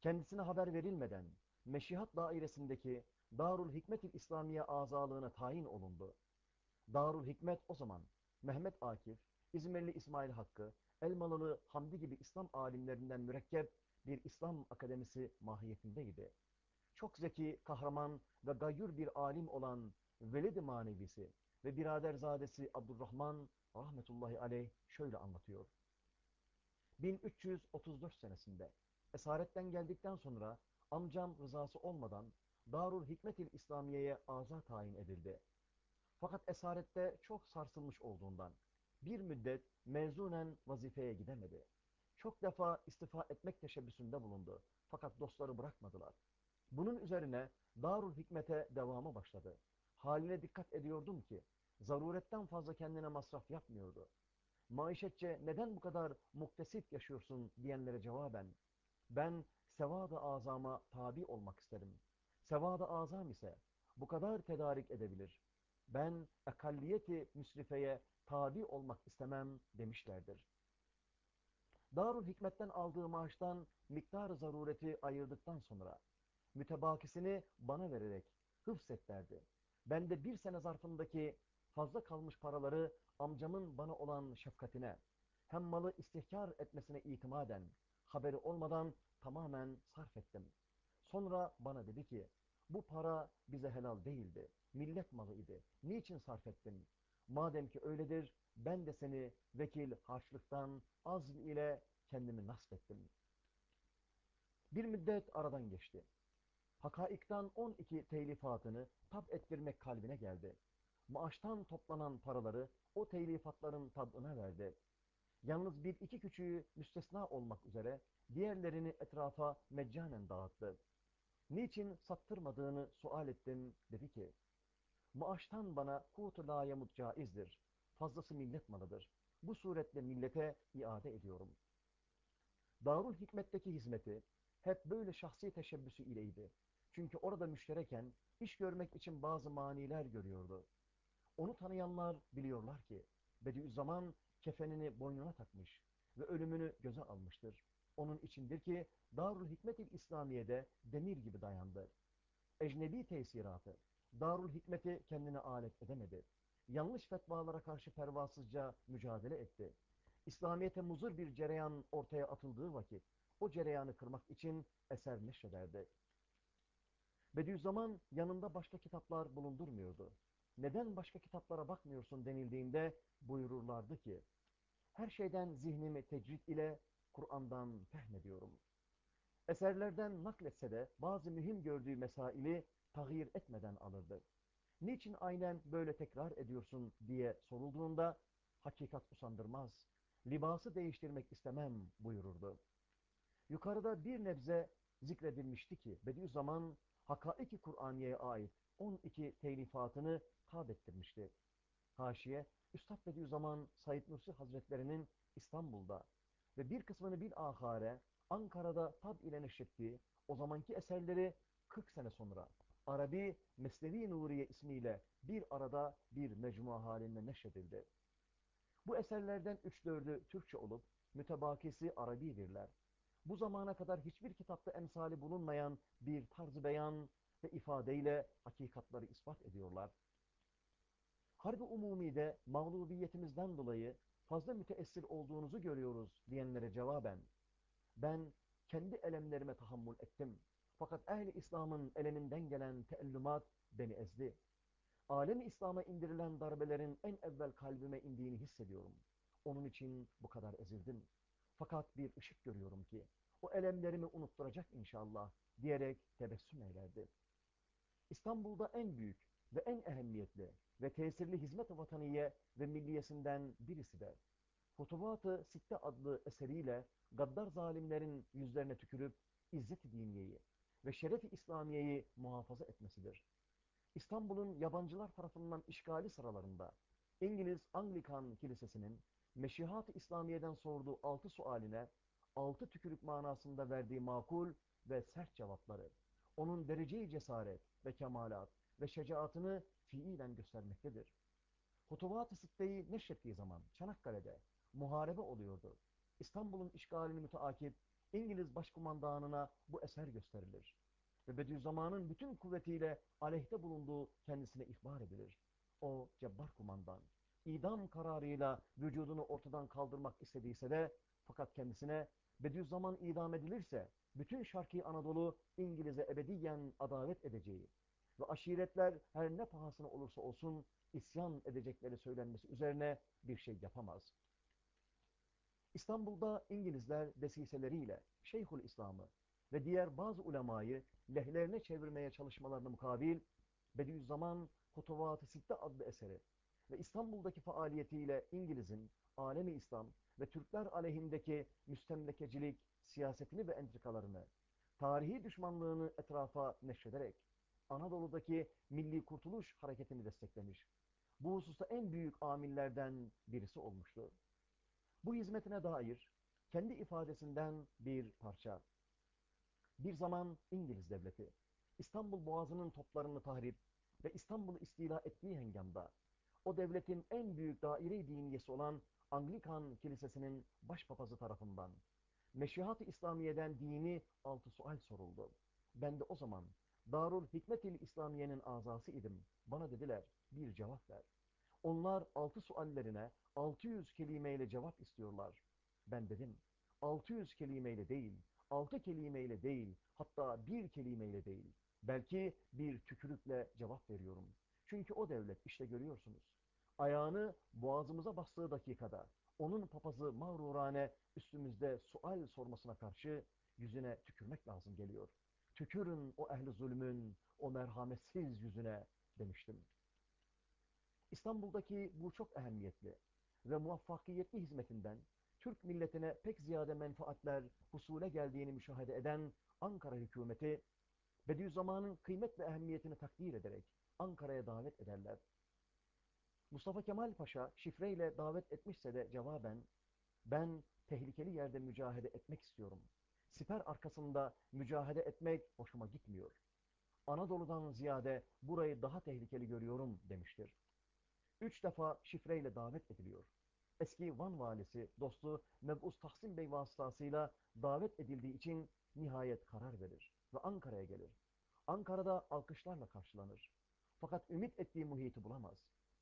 Kendisine haber verilmeden Meşihat dairesindeki Darul Hikmet-i İslamiye azalığına tayin olundu. Darul Hikmet o zaman Mehmet Akif, İzmirli İsmail Hakkı, Elmalılı Hamdi gibi İslam alimlerinden mürekkep bir İslam akademisi mahiyetindeydi. çok zeki, kahraman ve gayyur bir alim olan Velid-i Manevisi ve biraderzadesi Abdurrahman rahmetullahi aleyh şöyle anlatıyor. 1334 senesinde esaretten geldikten sonra amcam rızası olmadan Darul Hikmetil İslamiye'ye aza tayin edildi. Fakat esarette çok sarsılmış olduğundan bir müddet mezunen vazifeye gidemedi. Çok defa istifa etmek teşebbüsünde bulundu. Fakat dostları bırakmadılar. Bunun üzerine Darul Hikmet'e devamı başladı. Haline dikkat ediyordum ki, zaruretten fazla kendine masraf yapmıyordu. Maişetçe neden bu kadar muktesip yaşıyorsun diyenlere cevaben, ben sevad-ı azama tabi olmak isterim. Sevad-ı azam ise bu kadar tedarik edebilir. Ben ekalliyeti müsrifeye tabi olmak istemem demişlerdir. Darul Hikmet'ten aldığı maaştan miktar zarureti ayırdıktan sonra mütebakisini bana vererek hıfzet derdi. Ben de bir sene zarfındaki fazla kalmış paraları amcamın bana olan şefkatine, hem malı istihkar etmesine itimaden, haberi olmadan tamamen sarf ettim. Sonra bana dedi ki, bu para bize helal değildi, millet malı idi. Niçin sarf ettin? Madem ki öyledir, ben de seni vekil harçlıktan azm ile kendimi nasp ettim. Bir müddet aradan geçti. Hakaik'tan 12 telifatını tab ettirmek kalbine geldi. Maaştan toplanan paraları o telifatların tabına verdi. Yalnız bir iki küçüğü müstesna olmak üzere diğerlerini etrafa meccanen dağıttı. Niçin sattırmadığını sual ettim, dedi ki, maaştan bana kutu la yamut caizdir. Fazlası millet malıdır. Bu suretle millete iade ediyorum. Darul Hikmet'teki hizmeti hep böyle şahsi teşebbüsü ileydi. Çünkü orada müştereken iş görmek için bazı maniler görüyordu. Onu tanıyanlar biliyorlar ki Bediüzzaman kefenini boynuna takmış ve ölümünü göze almıştır. Onun içindir ki Darul Hikmet-i İslamiye'de demir gibi dayandı. Ecnebi tesiratı Darul Hikmet'i kendine alet edemedi. Yanlış fetvalara karşı pervasızca mücadele etti. İslamiyet'e muzur bir cereyan ortaya atıldığı vakit o cereyanı kırmak için eser neşrederdi. Bediüzzaman yanında başka kitaplar bulundurmuyordu. Neden başka kitaplara bakmıyorsun denildiğinde buyururlardı ki, her şeyden zihnimi tecrit ile Kur'an'dan fehmediyorum. Eserlerden nakletse de bazı mühim gördüğü mesaili tahir etmeden alırdı. Niçin aynen böyle tekrar ediyorsun diye sorulduğunda hakikat usandırmaz, libası değiştirmek istemem buyururdu. Yukarıda bir nebze zikredilmişti ki Bediüzzaman Hakaiki Kur'aniye'ye ait 12 telifatını tabettirmişti. Haşiye, Üstad Bediüzzaman Said Nursi Hazretlerinin İstanbul'da ve bir kısmını bil ahare Ankara'da tab ile neşrettiği o zamanki eserleri 40 sene sonra Arabi Mesnevi Nuriye ismiyle bir arada bir mecmua halinde neşredildi. Bu eserlerden 3-4'ü Türkçe olup mütebakisi Arabidirler. Bu zamana kadar hiçbir kitapta emsali bulunmayan bir tarz beyan ve ifadeyle hakikatları ispat ediyorlar. Harbi umumide mağlubiyetimizden dolayı fazla müteessir olduğunuzu görüyoruz diyenlere cevaben, ben kendi elemlerime tahammül ettim. Fakat ehli İslam'ın eleminden gelen teellümat beni ezdi. Alemi İslam'a indirilen darbelerin en evvel kalbime indiğini hissediyorum. Onun için bu kadar ezildim. Fakat bir ışık görüyorum ki, o elemlerimi unutturacak inşallah diyerek tebessüm eylerdi. İstanbul'da en büyük ve en ehemmiyetli ve tesirli hizmet-i vataniye ve milliyesinden birisi de Hutubat-ı Sitte adlı eseriyle gaddar zalimlerin yüzlerine tükürüp izzet-i diniyeyi ve şeref-i İslamiye'yi muhafaza etmesidir. İstanbul'un yabancılar tarafından işgali sıralarında İngiliz Anglikan Kilisesi'nin Meşihat-ı İslamiye'den sorduğu altı sualine altı tükürük manasında verdiği makul ve sert cevapları, onun dereceyi cesaret ve kemalat ve şecaatını fiilen göstermektedir. Hutubat-ı Sitte'yi neşrettiği zaman Çanakkale'de muharebe oluyordu. İstanbul'un işgalini müteakip İngiliz başkumandanına bu eser gösterilir. Ve Bediüzzaman'ın bütün kuvvetiyle aleyhte bulunduğu kendisine ihbar edilir. O cebbar kumandan, idam kararıyla vücudunu ortadan kaldırmak istediyse de fakat kendisine Bediüzzaman idam edilirse bütün Şarkı Anadolu İngiliz'e ebediyen adalet edeceği ve aşiretler her ne pahasına olursa olsun isyan edecekleri söylenmesi üzerine bir şey yapamaz. İstanbul'da İngilizler desiseleriyle Şeyhül İslam'ı ve diğer bazı ulemayı lehlerine çevirmeye çalışmalarına mukabil Bediüzzaman Hutuvat-ı Sitte adlı eseri ve İstanbul'daki faaliyetiyle İngiliz'in alemi İslam ve Türkler aleyhindeki müstemlekecilik siyasetini ve entrikalarını, tarihi düşmanlığını etrafa neşrederek Anadolu'daki milli kurtuluş hareketini desteklemiş. Bu hususta en büyük amillerden birisi olmuştu. Bu hizmetine dair kendi ifadesinden bir parça. Bir zaman İngiliz devleti, İstanbul Boğazı'nın toplarını tahrip ve İstanbul'u istila ettiği hengamda, o devletin en büyük daire diniyesi olan Anglikan Kilisesi'nin başpapazı tarafından, Meşihat-ı İslamiye'den dini altı sual soruldu. Ben de o zaman Darul Hikmetil İslamiye'nin azası idim. Bana dediler, bir cevap ver. Onlar altı suallerine 600 kelimeyle cevap istiyorlar. Ben dedim, 600 kelimeyle değil, 6 kelimeyle değil, hatta bir kelimeyle değil. Belki bir tükürükle cevap veriyorum. Çünkü o devlet işte görüyorsunuz. Ayağını boğazımıza bastığı dakikada onun papazı mağrurane üstümüzde sual sormasına karşı yüzüne tükürmek lazım geliyor. Tükürün o ehli zulmün, o merhametsiz yüzüne demiştim. İstanbul'daki bu çok ehemmiyetli ve muvaffakiyetli hizmetinden Türk milletine pek ziyade menfaatler husule geldiğini müşahede eden Ankara hükümeti, Bediüzzaman'ın kıymet ve ehemmiyetini takdir ederek Ankara'ya davet ederler. Mustafa Kemal Paşa şifreyle davet etmişse de cevaben, ben tehlikeli yerde mücahede etmek istiyorum. Siper arkasında mücahede etmek hoşuma gitmiyor. Anadolu'dan ziyade burayı daha tehlikeli görüyorum demiştir. Üç defa şifreyle davet ediliyor. Eski Van valisi dostu Mebus Tahsin Bey vasıtasıyla davet edildiği için nihayet karar verir ve Ankara'ya gelir. Ankara'da alkışlarla karşılanır. Fakat ümit ettiği muhiti bulamaz.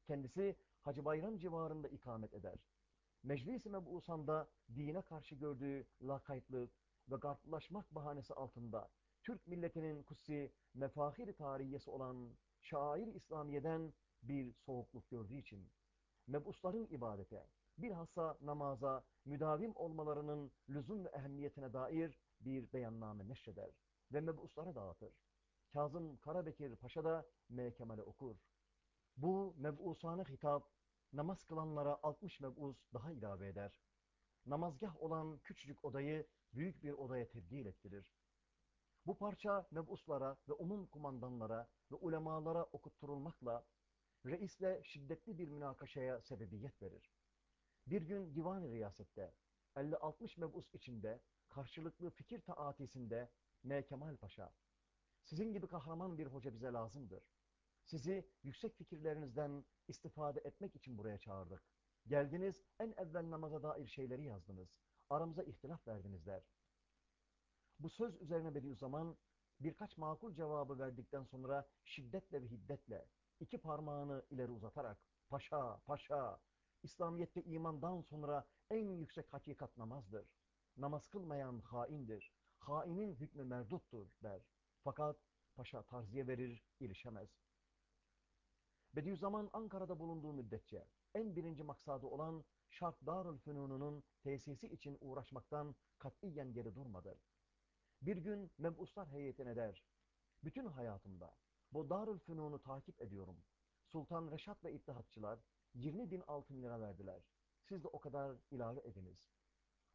Kendisi Hacı Bayram civarında ikamet eder. Meclis-i Mebusan'da dine karşı gördüğü lakaytlık ve garplaşmak bahanesi altında Türk milletinin kutsi mefahir tarihiyesi olan şair İslamiye'den bir soğukluk gördüğü için mebusların ibadete, bilhassa namaza müdavim olmalarının lüzum ve ehemmiyetine dair bir beyanname neşreder ve mebuslara dağıtır. Kazım Karabekir Paşa da M. Kemal'e okur. Bu mebusane hitap, namaz kılanlara 60 mebus daha ilave eder. Namazgah olan küçücük odayı büyük bir odaya tebdil ettirir. Bu parça mebuslara ve umum kumandanlara ve ulemalara okutturulmakla reisle şiddetli bir münakaşaya sebebiyet verir. Bir gün divan-ı riyasette 50-60 mebus içinde karşılıklı fikir taatisinde M. Kemal Paşa sizin gibi kahraman bir hoca bize lazımdır. Sizi yüksek fikirlerinizden istifade etmek için buraya çağırdık. Geldiniz, en evvel namaza dair şeyleri yazdınız. Aramıza ihtilaf verdiniz der. Bu söz üzerine Bediüzzaman birkaç makul cevabı verdikten sonra şiddetle ve hiddetle iki parmağını ileri uzatarak paşa, paşa, İslamiyet'te imandan sonra en yüksek hakikat namazdır. Namaz kılmayan haindir. Hainin hükmü merduttur der. Fakat paşa tarziye verir, ilişemez. Bediüzzaman Ankara'da bulunduğu müddetçe en birinci maksadı olan Şark Darül Fünun'unun tesisi için uğraşmaktan katiyen geri durmadı. Bir gün mebuslar heyetine der, bütün hayatımda bu Darül Fünun'u takip ediyorum. Sultan Reşat ve İttihatçılar 20 bin altın lira verdiler. Siz de o kadar ilave ediniz.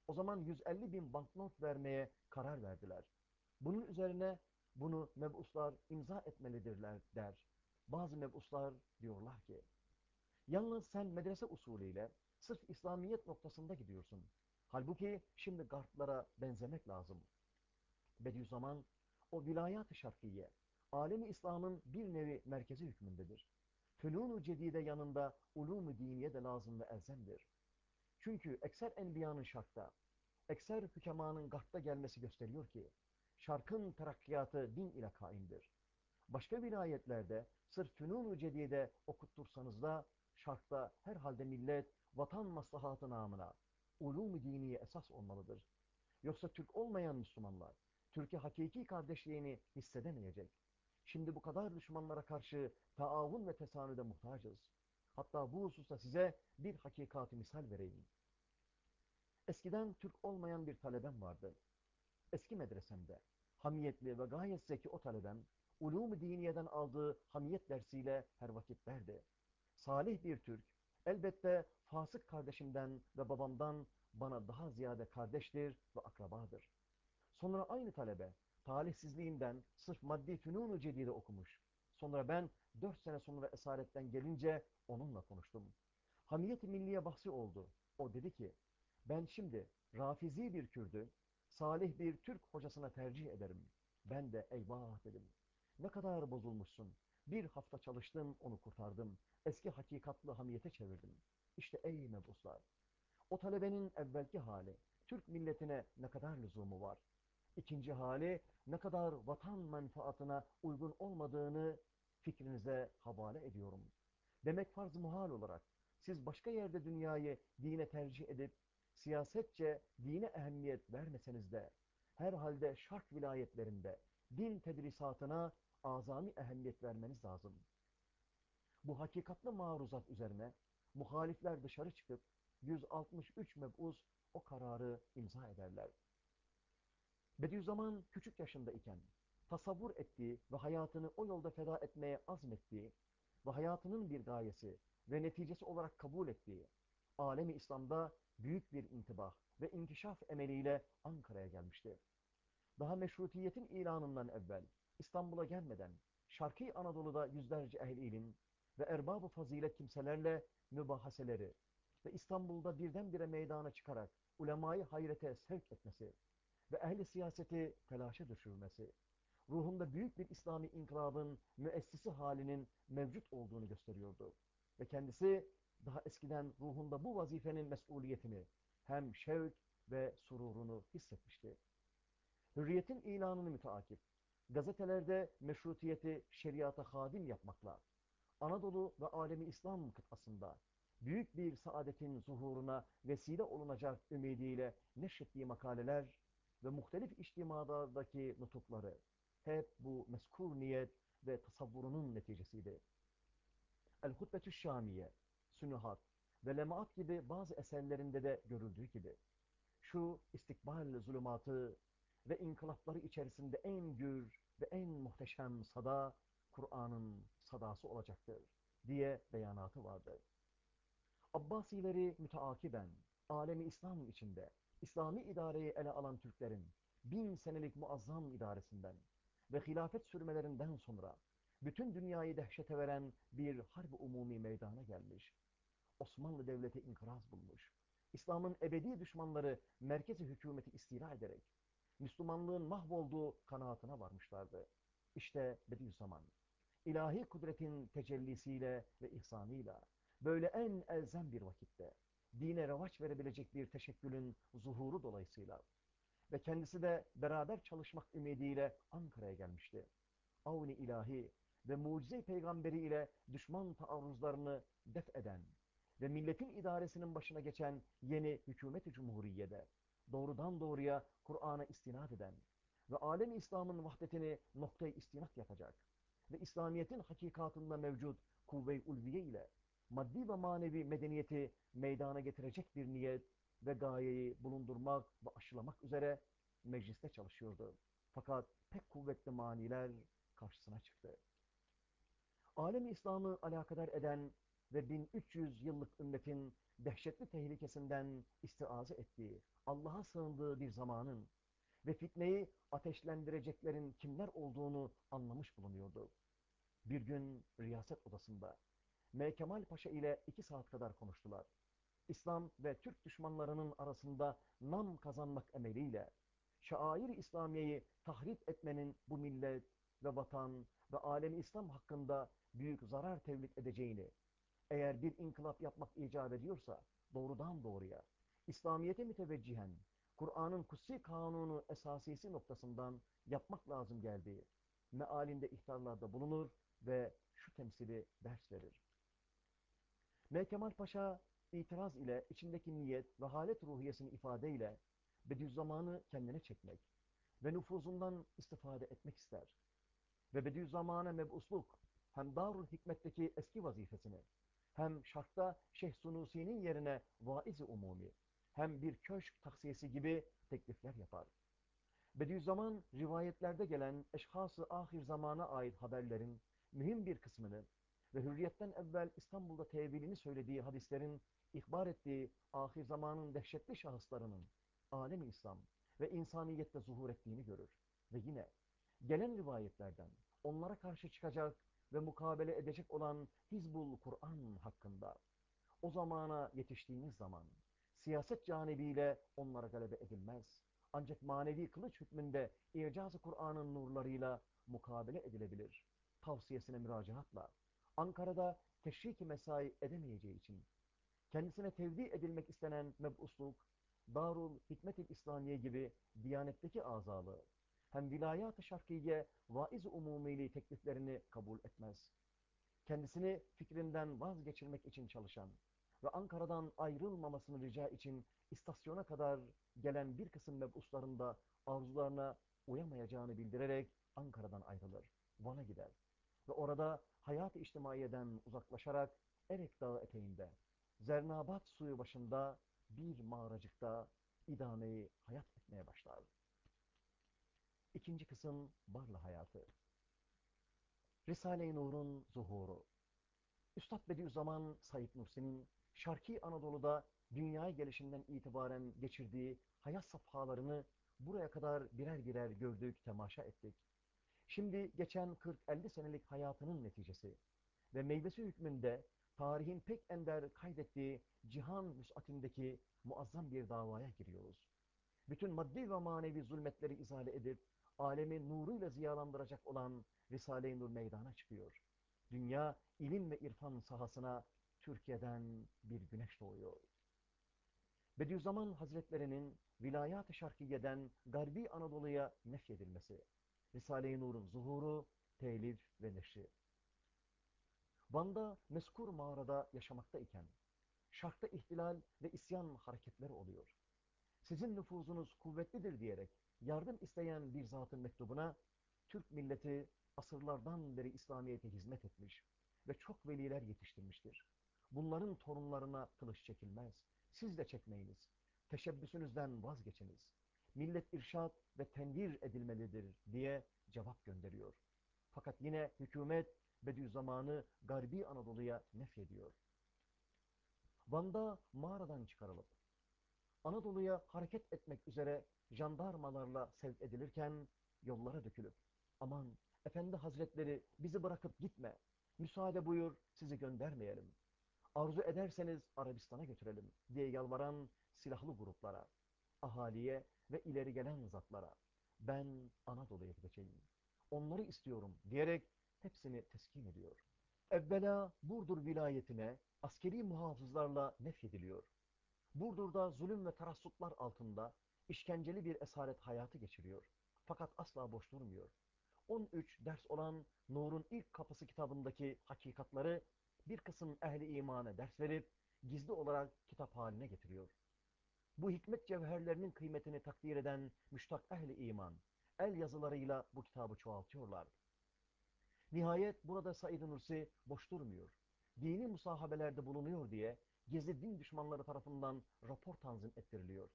O zaman 150 bin banknot vermeye karar verdiler. Bunun üzerine bunu mebuslar imza etmelidirler der. Bazı mebuslar diyorlar ki, yalnız sen medrese usulüyle sırf İslamiyet noktasında gidiyorsun. Halbuki şimdi garplara benzemek lazım. Bediüzzaman, o vilayat-ı şarkiye, alemi İslam'ın bir nevi merkezi hükmündedir. Fünun-u cedide yanında ulûm-u diniye de lazım ve elzemdir. Çünkü ekser enbiyanın şarkta, ekser hükemanın garpta gelmesi gösteriyor ki, şarkın terakkiyatı din ile kaimdir. Başka vilayetlerde sırf fünun-u cedide okuttursanız da şarkta herhalde millet vatan maslahatı namına ulûm-u diniye esas olmalıdır. Yoksa Türk olmayan Müslümanlar Türkiye hakiki kardeşliğini hissedemeyecek. Şimdi bu kadar düşmanlara karşı taavun ve tesanüde muhtacız. Hatta bu hususta size bir hakikati misal vereyim. Eskiden Türk olmayan bir talebem vardı. Eski medresemde. Hamiyetli ve gayet zeki o talebem, ulûm-u diniyeden aldığı hamiyet dersiyle her vakit derdi. Salih bir Türk, elbette fasık kardeşimden ve babamdan bana daha ziyade kardeştir ve akrabadır. Sonra aynı talebe, talihsizliğinden sırf maddi fünun-u cedide okumuş. Sonra ben dört sene sonra esaretten gelince onunla konuştum. Hamiyet-i milliye bahsi oldu. O dedi ki, ben şimdi rafizi bir Kürdü, salih bir Türk hocasına tercih ederim. Ben de eyvah dedim. Ne kadar bozulmuşsun. Bir hafta çalıştım, onu kurtardım. Eski hakikatlı hamiyete çevirdim. İşte ey mebuslar. O talebenin evvelki hali, Türk milletine ne kadar lüzumu var. İkinci hali, ne kadar vatan menfaatına uygun olmadığını fikrinize havale ediyorum. Demek farz muhal olarak, siz başka yerde dünyayı dine tercih edip, siyasetçe dine ehemmiyet vermeseniz de, herhalde şark vilayetlerinde din tedrisatına azami ehemmiyet vermeniz lazım. Bu hakikatli maruzat üzerine muhalifler dışarı çıkıp 163 mebuz o kararı imza ederler. Bediüzzaman küçük yaşında iken tasavvur ettiği ve hayatını o yolda feda etmeye azmettiği ve hayatının bir gayesi ve neticesi olarak kabul ettiği alemi İslam'da büyük bir intibah ve inkişaf emeliyle Ankara'ya gelmişti. Daha meşrutiyetin ilanından evvel İstanbul'a gelmeden Şarkı Anadolu'da yüzlerce ehl ilim ve erbab-ı fazilet kimselerle mübahaseleri ve İstanbul'da birdenbire meydana çıkarak ulemayı hayrete sevk etmesi ve ehli siyaseti telaşa düşürmesi, ruhunda büyük bir İslami inkılabın müessisi halinin mevcut olduğunu gösteriyordu. Ve kendisi daha eskiden ruhunda bu vazifenin mesuliyetini hem şevk ve sururunu hissetmişti. Hürriyetin ilanını müteakip, gazetelerde meşrutiyeti şeriata hadim yapmakla, Anadolu ve alemi İslam kıtasında büyük bir saadetin zuhuruna vesile olunacak ümidiyle neşrettiği makaleler ve muhtelif içtimalardaki nutukları hep bu meskur niyet ve tasavvurunun neticesiydi. El-Hutbetü Şamiye, Sünuhat ve Lemaat gibi bazı eserlerinde de görüldüğü gibi şu istikbal zulümatı ve inkılapları içerisinde en gür ve en muhteşem sada Kur'an'ın sadası olacaktır diye beyanatı vardı. Abbasileri müteakiben alemi İslam içinde İslami idareyi ele alan Türklerin bin senelik muazzam idaresinden ve hilafet sürmelerinden sonra bütün dünyayı dehşete veren bir harbi umumi meydana gelmiş. Osmanlı Devleti inkıraz bulmuş. İslam'ın ebedi düşmanları merkezi hükümeti istila ederek Müslümanlığın mahvolduğu kanaatine varmışlardı. İşte Bediüzzaman, ilahi kudretin tecellisiyle ve ihsanıyla böyle en elzem bir vakitte dine revaç verebilecek bir teşekkülün zuhuru dolayısıyla ve kendisi de beraber çalışmak ümidiyle Ankara'ya gelmişti. Avni ilahi ve mucize peygamberi ile düşman taarruzlarını def eden ve milletin idaresinin başına geçen yeni hükümet-i cumhuriyede doğrudan doğruya Kur'an'a istinad eden ve alem İslam'ın vahdetini noktayı istinat yapacak ve İslamiyet'in hakikatında mevcut kuvve-i ulviye ile maddi ve manevi medeniyeti meydana getirecek bir niyet ve gayeyi bulundurmak ve aşılamak üzere mecliste çalışıyordu. Fakat pek kuvvetli maniler karşısına çıktı. Alem İslam'ı alakadar eden ve 1300 yıllık ümmetin dehşetli tehlikesinden istiaze ettiği, Allah'a sığındığı bir zamanın ve fitneyi ateşlendireceklerin kimler olduğunu anlamış bulunuyordu. Bir gün riyaset odasında M. Kemal Paşa ile iki saat kadar konuştular. İslam ve Türk düşmanlarının arasında nam kazanmak emeliyle şair-i İslamiye'yi tahrip etmenin bu millet ve vatan ve alemi İslam hakkında büyük zarar tevlid edeceğini, eğer bir inkılap yapmak icap ediyorsa doğrudan doğruya İslamiyet'e müteveccihen Kur'an'ın kutsi kanunu esasisi noktasından yapmak lazım geldiği mealinde ihtarlarda bulunur ve şu temsili ders verir. M. Kemal Paşa itiraz ile içindeki niyet ve halet ruhiyesini ifadeyle Bediüzzaman'ı kendine çekmek ve nüfuzundan istifade etmek ister. Ve Bediüzzaman'a mebusluk hem Darul Hikmet'teki eski vazifesini, hem şarkta Şeyh Sunusi'nin yerine vaiz-i umumi, hem bir köşk taksiyesi gibi teklifler yapar. Bediüzzaman rivayetlerde gelen eşhas-ı ahir zamana ait haberlerin mühim bir kısmını ve hürriyetten evvel İstanbul'da tevilini söylediği hadislerin ihbar ettiği ahir zamanın dehşetli şahıslarının alem İslam ve insaniyette zuhur ettiğini görür. Ve yine gelen rivayetlerden onlara karşı çıkacak ve mukabele edecek olan Hizbul Kur'an hakkında o zamana yetiştiğiniz zaman siyaset canibiyle onlara galebe edilmez. Ancak manevi kılıç hükmünde İcaz-ı Kur'an'ın nurlarıyla mukabele edilebilir. Tavsiyesine müracaatla Ankara'da teşrik mesai edemeyeceği için kendisine tevdi edilmek istenen mebusluk, Darul Hikmet-i İslamiye gibi Diyanet'teki azalı, hem vilayat-ı şarkiye vaiz-i umumili tekliflerini kabul etmez. Kendisini fikrinden vazgeçirmek için çalışan ve Ankara'dan ayrılmamasını rica için istasyona kadar gelen bir kısım mebuslarında arzularına uyamayacağını bildirerek Ankara'dan ayrılır, Van'a gider ve orada hayat-ı içtimaiyeden uzaklaşarak Erek Dağı eteğinde, Zernabat suyu başında bir mağaracıkta idameyi hayat etmeye başlar. İkinci kısım Barla hayatı. Risale-i Nur'un zuhuru. Üstad Bediüzzaman Said Nursi'nin Şarki Anadolu'da dünyaya gelişinden itibaren geçirdiği hayat safhalarını buraya kadar birer birer gördük, temaşa ettik. Şimdi geçen 40-50 senelik hayatının neticesi ve meyvesi hükmünde tarihin pek ender kaydettiği cihan vüsatindeki muazzam bir davaya giriyoruz. Bütün maddi ve manevi zulmetleri izale edip alemi nuruyla ziyalandıracak olan Risale-i Nur meydana çıkıyor. Dünya ilim ve irfan sahasına Türkiye'den bir güneş doğuyor. Bediüzzaman Hazretlerinin Vilayat-ı Şarkiye'den Garbi Anadolu'ya nefyedilmesi, Risale-i Nur'un zuhuru, telif ve neşri. Van'da meskur mağarada yaşamakta iken, şarkta ihtilal ve isyan hareketleri oluyor. Sizin nüfuzunuz kuvvetlidir diyerek yardım isteyen bir zatın mektubuna, Türk milleti asırlardan beri İslamiyet'e hizmet etmiş ve çok veliler yetiştirmiştir. Bunların torunlarına kılıç çekilmez. Siz de çekmeyiniz. Teşebbüsünüzden vazgeçiniz. Millet irşat ve tenvir edilmelidir diye cevap gönderiyor. Fakat yine hükümet Bediüzzaman'ı Garbi Anadolu'ya nefyediyor. Van'da mağaradan çıkarılıp Anadolu'ya hareket etmek üzere jandarmalarla sevk edilirken yollara dökülüp aman efendi hazretleri bizi bırakıp gitme müsaade buyur sizi göndermeyelim arzu ederseniz Arabistan'a götürelim diye yalvaran silahlı gruplara, ahaliye ve ileri gelen zatlara ben Anadolu'ya gideceğim. Onları istiyorum diyerek hepsini teskin ediyor. Evvela Burdur vilayetine askeri muhafızlarla nefyediliyor. Burdur'da zulüm ve tarassutlar altında işkenceli bir esaret hayatı geçiriyor. Fakat asla boş durmuyor. 13 ders olan Nur'un ilk kapısı kitabındaki hakikatları bir kısım ehli imana ders verip gizli olarak kitap haline getiriyor. Bu hikmet cevherlerinin kıymetini takdir eden müştak ehli iman, el yazılarıyla bu kitabı çoğaltıyorlar. Nihayet burada Said Nursi boş durmuyor. Dini musahabelerde bulunuyor diye gizli din düşmanları tarafından rapor tanzim ettiriliyor.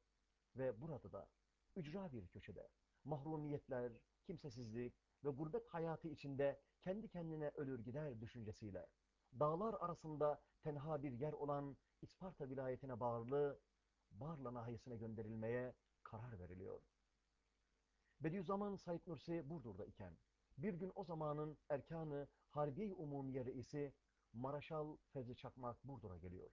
Ve burada da ücra bir köşede mahrumiyetler, kimsesizlik ve gurbet hayatı içinde kendi kendine ölür gider düşüncesiyle dağlar arasında tenha bir yer olan İsparta vilayetine bağlı Barla nahiyesine gönderilmeye karar veriliyor. Bediüzzaman Said Nursi Burdur'da iken bir gün o zamanın erkanı Harbiye Umumiye Reisi Maraşal Fevzi Çakmak Burdur'a geliyor.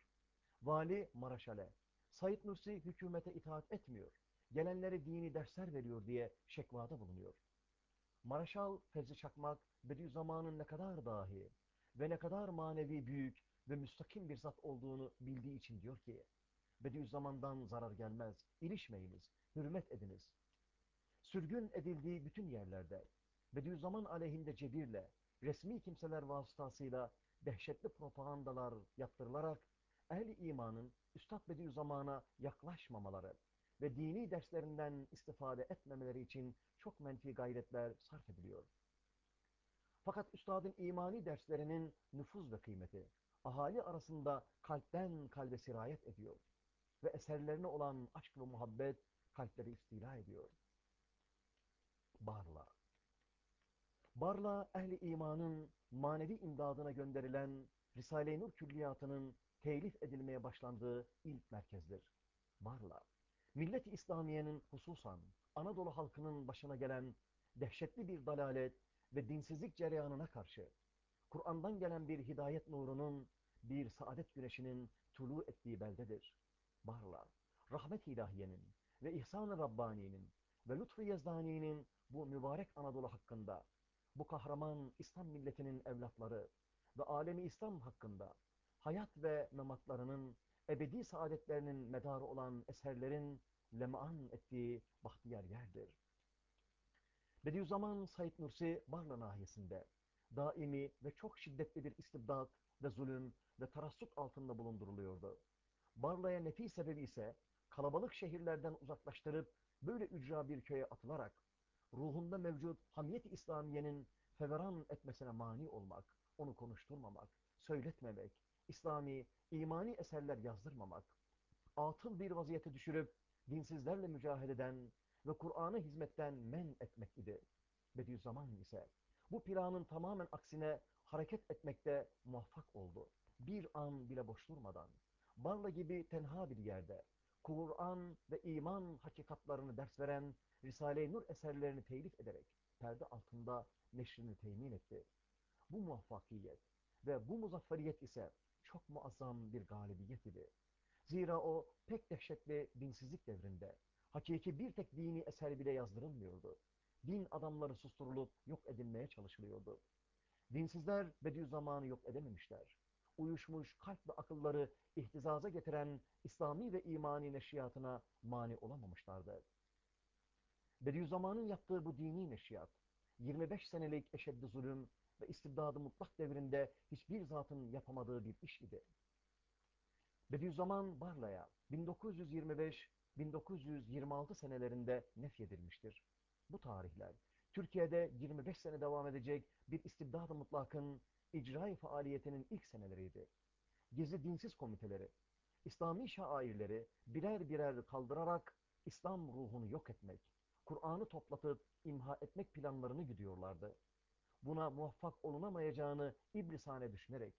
Vali Maraşal'e Said Nursi hükümete itaat etmiyor, gelenlere dini dersler veriyor diye şekvada bulunuyor. Maraşal Fevzi Çakmak Bediüzzaman'ın ne kadar dahi ve ne kadar manevi büyük ve müstakim bir zat olduğunu bildiği için diyor ki, Bediüzzaman'dan zarar gelmez, ilişmeyiniz, hürmet ediniz. Sürgün edildiği bütün yerlerde, Bediüzzaman aleyhinde cebirle, resmi kimseler vasıtasıyla dehşetli propagandalar yaptırılarak, ehli imanın Üstad Bediüzzaman'a yaklaşmamaları ve dini derslerinden istifade etmemeleri için çok menfi gayretler sarf ediliyor. Fakat üstadın imani derslerinin nüfuz ve kıymeti, ahali arasında kalpten kalbe sirayet ediyor ve eserlerine olan aşk ve muhabbet kalpleri istila ediyor. Barla Barla ehli imanın manevi imdadına gönderilen Risale-i Nur külliyatının telif edilmeye başlandığı ilk merkezdir. Barla, millet-i İslamiye'nin hususan Anadolu halkının başına gelen dehşetli bir dalalet ve dinsizlik cereyanına karşı Kur'an'dan gelen bir hidayet nurunun, bir saadet güneşinin tulu ettiği beldedir. Barla, rahmet ilahiyenin ve ihsan-ı Rabbani'nin ve lütfu yezdani'nin bu mübarek Anadolu hakkında, bu kahraman İslam milletinin evlatları ve alemi İslam hakkında hayat ve mematlarının ebedi saadetlerinin medarı olan eserlerin lemaan ettiği bahtiyar yerdir. Bediüzzaman Said Nursi Barla nahiyesinde daimi ve çok şiddetli bir istibdat ve zulüm ve tarassut altında bulunduruluyordu. Barla'ya nefi sebebi ise kalabalık şehirlerden uzaklaştırıp böyle ücra bir köye atılarak ruhunda mevcut hamiyet-i İslamiye'nin feveran etmesine mani olmak, onu konuşturmamak, söyletmemek, İslami, imani eserler yazdırmamak, atıl bir vaziyete düşürüp dinsizlerle mücadeleden ve Kur'an'a hizmetten men etmek idi. Bediüzzaman ise bu planın tamamen aksine hareket etmekte muvaffak oldu. Bir an bile boş durmadan, Barla gibi tenha bir yerde, Kur'an ve iman hakikatlarını ders veren Risale-i Nur eserlerini telif ederek perde altında neşrini temin etti. Bu muvaffakiyet ve bu muzafferiyet ise çok muazzam bir galibiyet idi. Zira o pek dehşetli dinsizlik devrinde hakiki bir tek dini eser bile yazdırılmıyordu. Din adamları susturulup yok edilmeye çalışılıyordu. Dinsizler Bediüzzaman'ı yok edememişler. Uyuşmuş kalp ve akılları ihtizaza getiren İslami ve imani neşriyatına mani olamamışlardı. Bediüzzaman'ın yaptığı bu dini neşriyat, 25 senelik eşeddi zulüm ve istibdadı mutlak devrinde hiçbir zatın yapamadığı bir iş idi. Bediüzzaman Barla'ya 1925-1926 senelerinde nefyedilmiştir. Bu tarihler Türkiye'de 25 sene devam edecek bir istibdad-ı mutlakın icra faaliyetinin ilk seneleriydi. Gizli dinsiz komiteleri, İslami şairleri birer birer kaldırarak İslam ruhunu yok etmek, Kur'an'ı toplatıp imha etmek planlarını gidiyorlardı. Buna muvaffak olunamayacağını iblisane düşünerek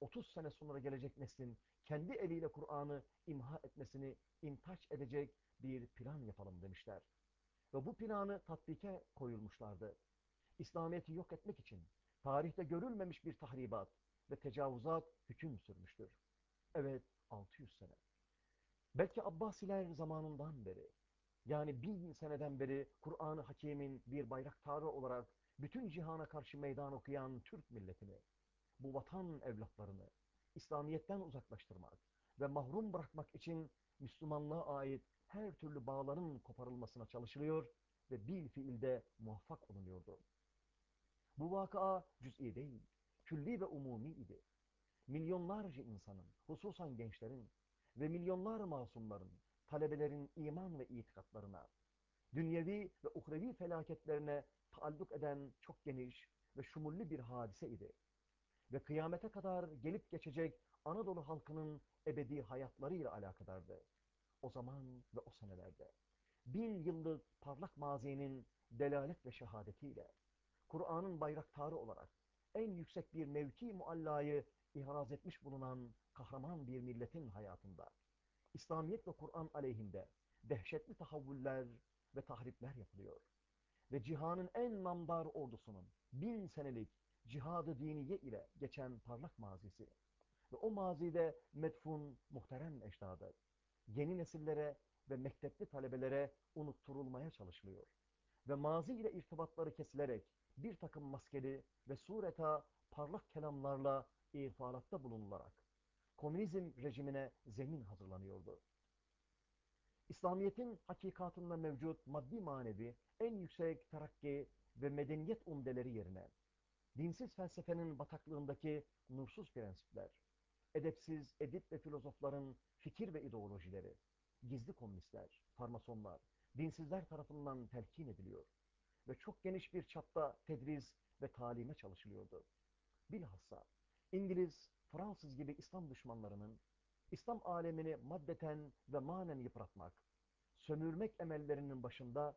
30 sene sonra gelecek neslin kendi eliyle Kur'an'ı imha etmesini imtaç edecek bir plan yapalım demişler. Ve bu planı tatbike koyulmuşlardı. İslamiyet'i yok etmek için tarihte görülmemiş bir tahribat ve tecavüzat hüküm sürmüştür. Evet 600 sene. Belki Abbasiler zamanından beri yani bin seneden beri Kur'an-ı Hakim'in bir bayraktarı olarak bütün cihana karşı meydan okuyan Türk milletini, bu vatan evlatlarını İslamiyet'ten uzaklaştırmak ve mahrum bırakmak için Müslümanlığa ait her türlü bağların koparılmasına çalışılıyor ve bir fiilde muvaffak olunuyordu. Bu vaka cüz'i değil, külli ve umumi idi. Milyonlarca insanın, hususan gençlerin ve milyonlar masumların, talebelerin iman ve itikatlarına, dünyevi ve uhrevi felaketlerine taalluk eden çok geniş ve şumulli bir hadise idi. Ve kıyamete kadar gelip geçecek Anadolu halkının ebedi hayatlarıyla alakadardı. O zaman ve o senelerde. Bin yıllık parlak mazinin delalet ve şehadetiyle, Kur'an'ın bayraktarı olarak en yüksek bir mevki muallayı ihraz etmiş bulunan kahraman bir milletin hayatında, İslamiyet ve Kur'an aleyhinde dehşetli tahavvüller ve tahripler yapılıyor. Ve cihanın en namdar ordusunun bin senelik cihadı diniye ile geçen parlak mazisi ve o mazide medfun muhterem ecdadı yeni nesillere ve mektepli talebelere unutturulmaya çalışılıyor. Ve mazi ile irtibatları kesilerek bir takım maskeli ve sureta parlak kelamlarla ihfalatta bulunularak komünizm rejimine zemin hazırlanıyordu. İslamiyet'in hakikatında mevcut maddi manevi en yüksek terakki ve medeniyet umdeleri yerine dinsiz felsefenin bataklığındaki nursuz prensipler, edepsiz edip ve filozofların fikir ve ideolojileri, gizli komünistler, farmasonlar, dinsizler tarafından telkin ediliyor ve çok geniş bir çapta tedris ve talime çalışılıyordu. Bilhassa İngiliz, Fransız gibi İslam düşmanlarının İslam alemini maddeten ve manen yıpratmak, sömürmek emellerinin başında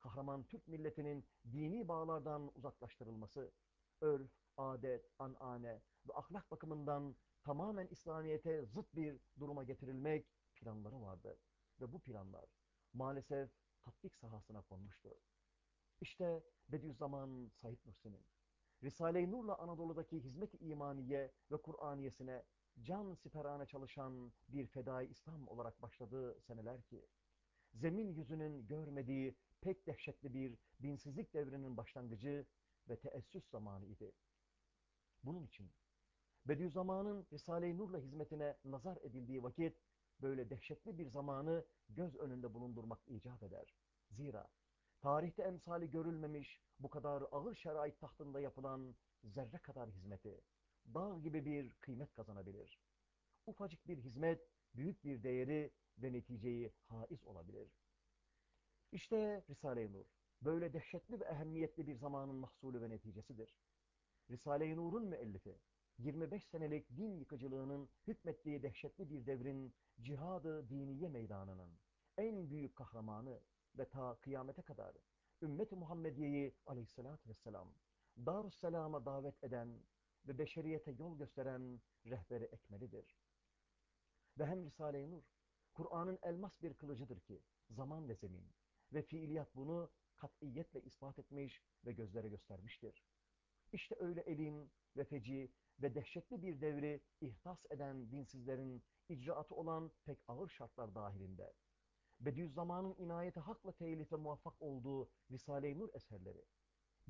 kahraman Türk milletinin dini bağlardan uzaklaştırılması, örf, adet, anane ve ahlak bakımından tamamen İslamiyet'e zıt bir duruma getirilmek planları vardı. Ve bu planlar maalesef tatbik sahasına konmuştu. İşte Bediüzzaman Said Nursi'nin Risale-i Nur'la Anadolu'daki hizmet-i imaniye ve Kur'aniyesine can siperane çalışan bir fedai İslam olarak başladığı seneler ki, zemin yüzünün görmediği pek dehşetli bir dinsizlik devrinin başlangıcı ve teessüs zamanı idi. Bunun için Bediüzzaman'ın Risale-i Nur'la hizmetine nazar edildiği vakit böyle dehşetli bir zamanı göz önünde bulundurmak icap eder. Zira tarihte emsali görülmemiş bu kadar ağır şerait tahtında yapılan zerre kadar hizmeti dağ gibi bir kıymet kazanabilir. Ufacık bir hizmet büyük bir değeri ve neticeyi haiz olabilir. İşte Risale-i Nur böyle dehşetli ve ehemmiyetli bir zamanın mahsulü ve neticesidir. Risale-i Nur'un müellifi 25 senelik din yıkıcılığının hükmettiği dehşetli bir devrin cihadı diniye meydanının en büyük kahramanı ve ta kıyamete kadar ümmet-i Muhammediye'yi aleyhissalatü vesselam Darüsselam'a davet eden ve beşeriyete yol gösteren rehberi ekmelidir. Ve hem Risale-i Nur, Kur'an'ın elmas bir kılıcıdır ki zaman ve zemin ve fiiliyat bunu katiyetle ispat etmiş ve gözlere göstermiştir. İşte öyle elim ve feci ve dehşetli bir devri ihtas eden dinsizlerin icraatı olan pek ağır şartlar dahilinde Bediüzzaman'ın inayeti hakla telife muvaffak olduğu Risale-i Nur eserleri,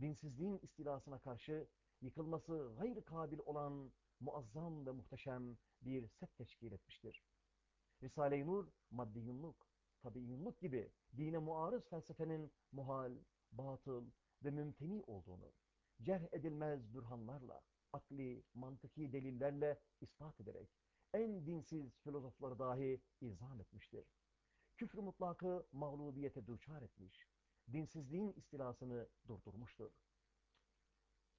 dinsizliğin istilasına karşı yıkılması gayr kabil olan muazzam ve muhteşem bir set teşkil etmiştir. Risale-i Nur, maddiyunluk, tabiiyunluk gibi dine muarız felsefenin muhal, batıl ve mümteni olduğunu, cerh edilmez bürhanlarla, akli, mantıki delillerle ispat ederek, en dinsiz filozofları dahi izah etmiştir. Küfr mutlakı mağlubiyete duçar etmiş, dinsizliğin istilasını durdurmuştur.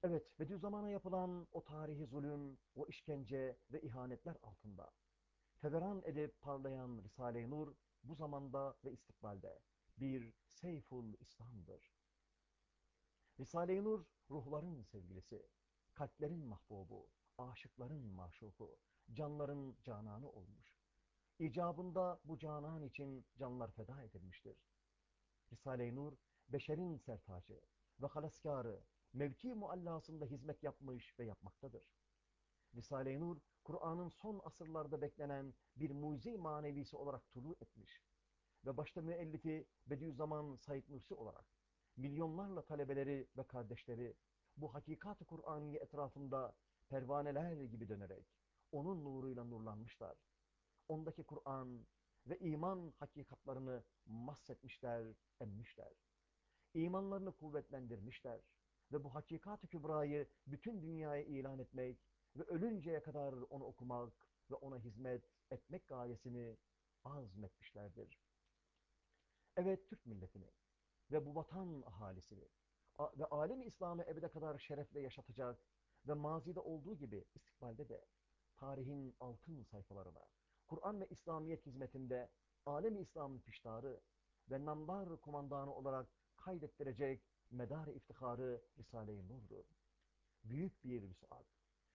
Evet, Bediüzzaman'a yapılan o tarihi zulüm, o işkence ve ihanetler altında, feveran edip parlayan Risale-i Nur, bu zamanda ve istikbalde bir Seyful İslam'dır. Risale-i Nur, ruhların sevgilisi, kalplerin mahbubu, aşıkların maşuku, canların cananı olmuş. İcabında bu canan için canlar feda edilmiştir. Risale-i Nur, beşerin sertacı ve halaskarı, mevki muallasında hizmet yapmış ve yapmaktadır. Risale-i Nur, Kur'an'ın son asırlarda beklenen bir mucize manevisi olarak tulu etmiş ve başta müellifi Bediüzzaman Said Nursi olarak milyonlarla talebeleri ve kardeşleri bu hakikat-ı Kur'an'ı etrafında pervaneler gibi dönerek onun nuruyla nurlanmışlar. Ondaki Kur'an ve iman hakikatlarını mahsetmişler, emmişler. İmanlarını kuvvetlendirmişler ve bu hakikat-ı kübrayı bütün dünyaya ilan etmek ve ölünceye kadar onu okumak ve ona hizmet etmek gayesini azmetmişlerdir. Evet Türk milletini ve bu vatan ahalisini ve alem-i İslam'ı ebede kadar şerefle yaşatacak ve mazide olduğu gibi istikbalde de tarihin altın sayfalarına Kur'an ve İslamiyet hizmetinde alem-i İslam'ın piştarı ve namdar kumandanı olarak kaydettirecek medar iftiharı Risale-i Nur'dur. Büyük bir vüsat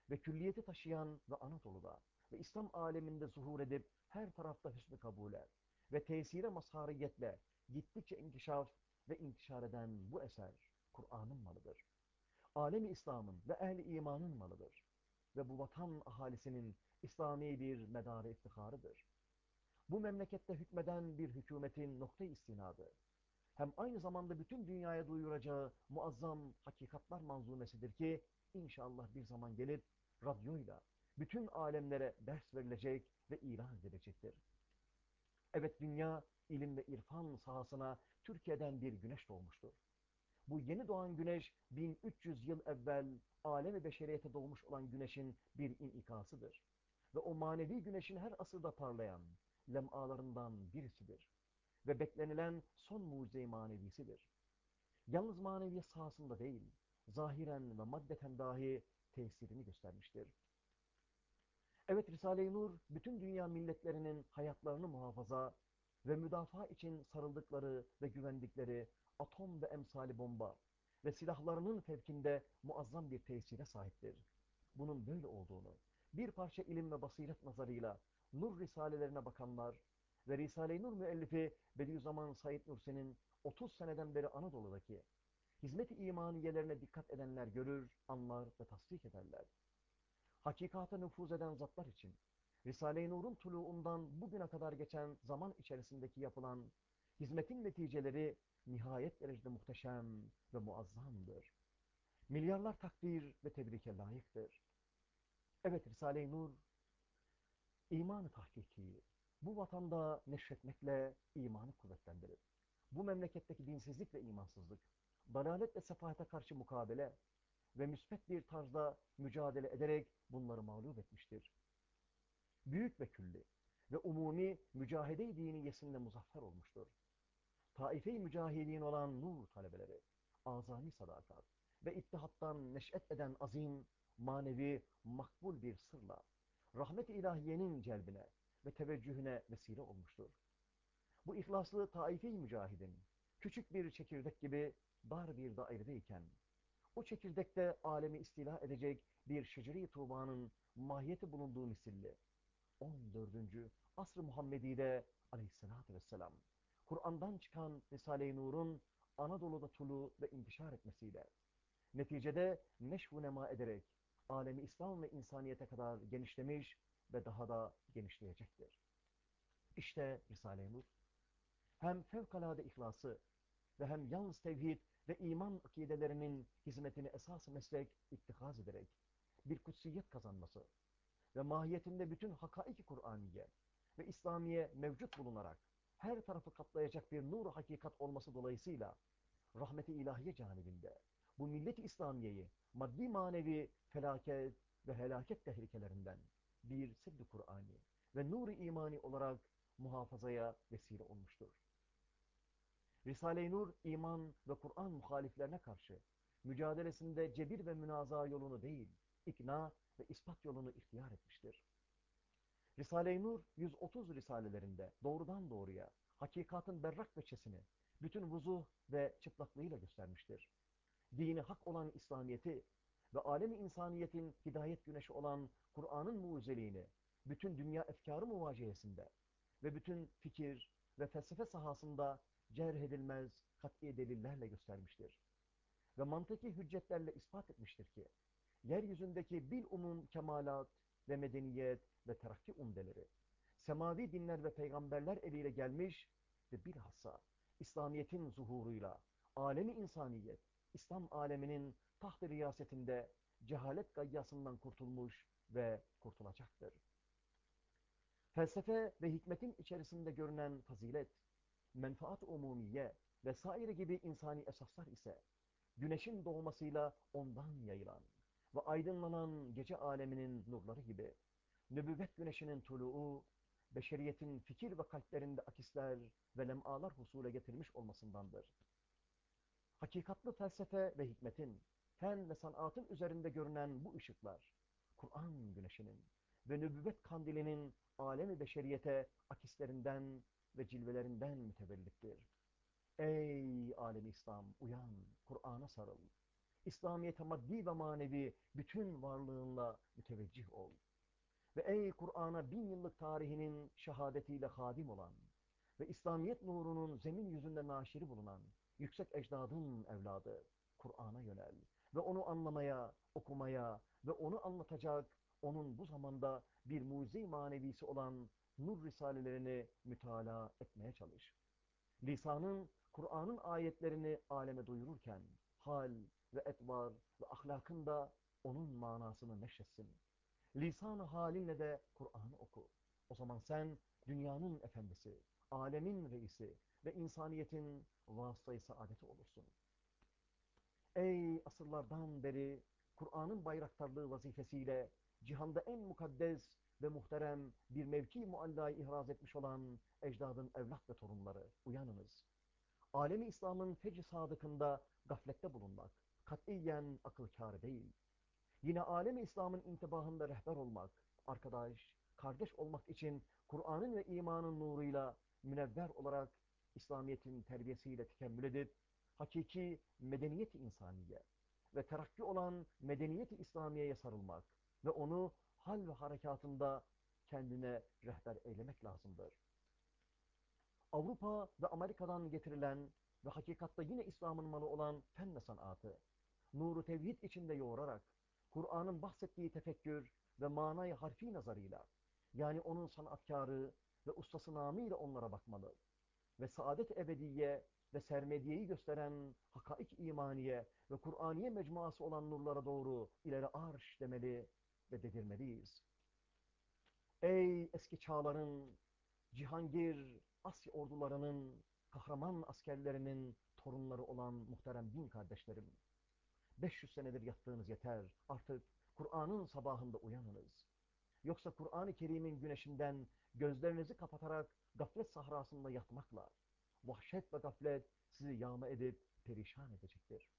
ve külliyeti taşıyan ve Anadolu'da ve İslam aleminde zuhur edip her tarafta hüsnü kabule ve tesire mazhariyetle gittikçe inkişaf ve intişar eden bu eser Kur'an'ın malıdır. Alemi İslam'ın ve ehli imanın malıdır. Ve bu vatan ahalisinin İslami bir medarı iftiharıdır. Bu memlekette hükmeden bir hükümetin nokta istinadı, hem aynı zamanda bütün dünyaya duyuracağı muazzam hakikatlar manzumesidir ki inşallah bir zaman gelip radyoyla bütün alemlere ders verilecek ve ilan edilecektir. Evet dünya ilim ve irfan sahasına Türkiye'den bir güneş doğmuştur. Bu yeni doğan güneş 1300 yıl evvel alemi beşeriyete doğmuş olan güneşin bir inikasıdır. Ve o manevi güneşin her asırda parlayan lemalarından birisidir. Ve beklenilen son mucize manevisidir. Yalnız maneviyet sahasında değil, zahiren ve maddeten dahi tesirini göstermiştir. Evet Risale-i Nur, bütün dünya milletlerinin hayatlarını muhafaza ve müdafaa için sarıldıkları ve güvendikleri atom ve emsali bomba ve silahlarının fevkinde muazzam bir tesire sahiptir. Bunun böyle olduğunu, bir parça ilim ve basiret nazarıyla Nur Risalelerine bakanlar ve Risale-i Nur müellifi Bediüzzaman Said Nursi'nin 30 seneden beri Anadolu'daki hizmet-i imaniyelerine dikkat edenler görür, anlar ve tasdik ederler. Hakikata nüfuz eden zatlar için Risale-i Nur'un tuluğundan bugüne kadar geçen zaman içerisindeki yapılan hizmetin neticeleri nihayet derecede muhteşem ve muazzamdır. Milyarlar takdir ve tebrike layıktır. Evet Risale-i Nur, imanı tahkiki, bu vatanda neşretmekle imanı kuvvetlendirir. Bu memleketteki dinsizlik ve imansızlık, dalalet ve sefahete karşı mukabele ve müsbet bir tarzda mücadele ederek bunları mağlup etmiştir. Büyük ve külli ve umumi mücahede-i diniyesinde muzaffer olmuştur. Taife-i mücahidin olan nur talebeleri, azami sadakat ve ittihattan neş'et eden azim, manevi, makbul bir sırla, rahmet-i ilahiyenin celbine ve teveccühüne vesile olmuştur. Bu ihlaslı taife-i mücahidin, küçük bir çekirdek gibi dar bir dairedeyken, o çekirdekte alemi istila edecek bir şeceri tuğbanın mahiyeti bulunduğu misilli, 14. asr-ı Muhammedi'de aleyhissalatü vesselam, Kur'an'dan çıkan Risale-i Nur'un Anadolu'da tulu ve intişar etmesiyle, neticede neşv nema ederek, alemi İslam ve insaniyete kadar genişlemiş ve daha da genişleyecektir. İşte Risale-i Nur, hem fevkalade ihlası ve hem yalnız tevhid ve iman akidelerinin hizmetini esas meslek ittihaz ederek bir kutsiyet kazanması ve mahiyetinde bütün hakaiki Kur'aniye ve İslamiye mevcut bulunarak her tarafı kaplayacak bir nur hakikat olması dolayısıyla rahmeti ilahiye canibinde bu millet-i İslamiye'yi maddi manevi felaket ve helaket tehlikelerinden bir sidd Kur'ani ve nur-i imani olarak muhafazaya vesile olmuştur. Risale-i Nur, iman ve Kur'an muhaliflerine karşı mücadelesinde cebir ve münaza yolunu değil, ikna ve ispat yolunu ihtiyar etmiştir. Risale-i Nur 130 risalelerinde doğrudan doğruya hakikatın berrak veçesini bütün vuzuh ve çıplaklığıyla göstermiştir. Dini hak olan İslamiyeti ve alemi insaniyetin hidayet güneşi olan Kur'an'ın mucizeliğini bütün dünya efkarı muvaciyesinde ve bütün fikir ve felsefe sahasında cerh edilmez kat'i delillerle göstermiştir. Ve mantıki hüccetlerle ispat etmiştir ki, yeryüzündeki bil umum kemalat ve medeniyet ve terakki umdeleri, semavi dinler ve peygamberler eliyle gelmiş ve bilhassa İslamiyet'in zuhuruyla alemi insaniyet, İslam aleminin taht-ı riyasetinde cehalet gayyasından kurtulmuş ve kurtulacaktır. Felsefe ve hikmetin içerisinde görünen fazilet, menfaat umumiye vesaire gibi insani esaslar ise güneşin doğmasıyla ondan yayılan ve aydınlanan gece aleminin nurları gibi nübüvvet güneşinin tuluğu, beşeriyetin fikir ve kalplerinde akisler ve lemalar husule getirmiş olmasındandır. Hakikatlı felsefe ve hikmetin, fen ve sanatın üzerinde görünen bu ışıklar, Kur'an güneşinin ve nübüvvet kandilinin alemi beşeriyete akislerinden ve cilvelerinden mütevellittir. Ey alemi İslam uyan, Kur'an'a sarıl. İslamiyete maddi ve manevi bütün varlığınla müteveccih ol. Ve ey Kur'an'a bin yıllık tarihinin şehadetiyle hadim olan ve İslamiyet nurunun zemin yüzünde naşiri bulunan yüksek ecdadın evladı Kur'an'a yönel ve onu anlamaya, okumaya ve onu anlatacak, onun bu zamanda bir mucize manevisi olan nur risalelerini mütalaa etmeye çalış. Lisanın Kur'an'ın ayetlerini aleme duyururken hal ve etvar ve ahlakın da onun manasını neşretsin. Lisan-ı halinle de Kur'an'ı oku. O zaman sen dünyanın efendisi, alemin reisi ve insaniyetin vasıtayı saadeti olursun. Ey asırlardan beri Kur'an'ın bayraktarlığı vazifesiyle cihanda en mukaddes ve muhterem bir mevki muallayı ihraz etmiş olan ecdadın evlat ve torunları uyanınız. Alemi İslam'ın fecr sadıkında gaflette bulunmak katiyen akıl kârı değil. Yine alemi İslam'ın intibahında rehber olmak, arkadaş, kardeş olmak için Kur'an'ın ve imanın nuruyla münevver olarak İslamiyet'in terbiyesiyle tekemmül edip hakiki medeniyet-i insaniye ve terakki olan medeniyet-i İslamiye'ye sarılmak ve onu hal ve harekatında kendine rehber eylemek lazımdır. Avrupa ve Amerika'dan getirilen ve hakikatta yine İslam'ın malı olan fen ve sanatı, nuru tevhid içinde yoğurarak, Kur'an'ın bahsettiği tefekkür ve manayı harfi nazarıyla, yani onun sanatkarı ve ustası namıyla onlara bakmalı ve saadet ebediye ve sermediyeyi gösteren hakaik imaniye ve Kur'aniye mecmuası olan nurlara doğru ileri arş demeli ve dedirmeliyiz. Ey eski çağların, Cihangir, Asya ordularının, kahraman askerlerinin torunları olan muhterem din kardeşlerim! 500 senedir yattığınız yeter. Artık Kur'an'ın sabahında uyanınız. Yoksa Kur'an-ı Kerim'in güneşinden gözlerinizi kapatarak gaflet sahrasında yatmakla, vahşet ve gaflet sizi yağma edip perişan edecektir.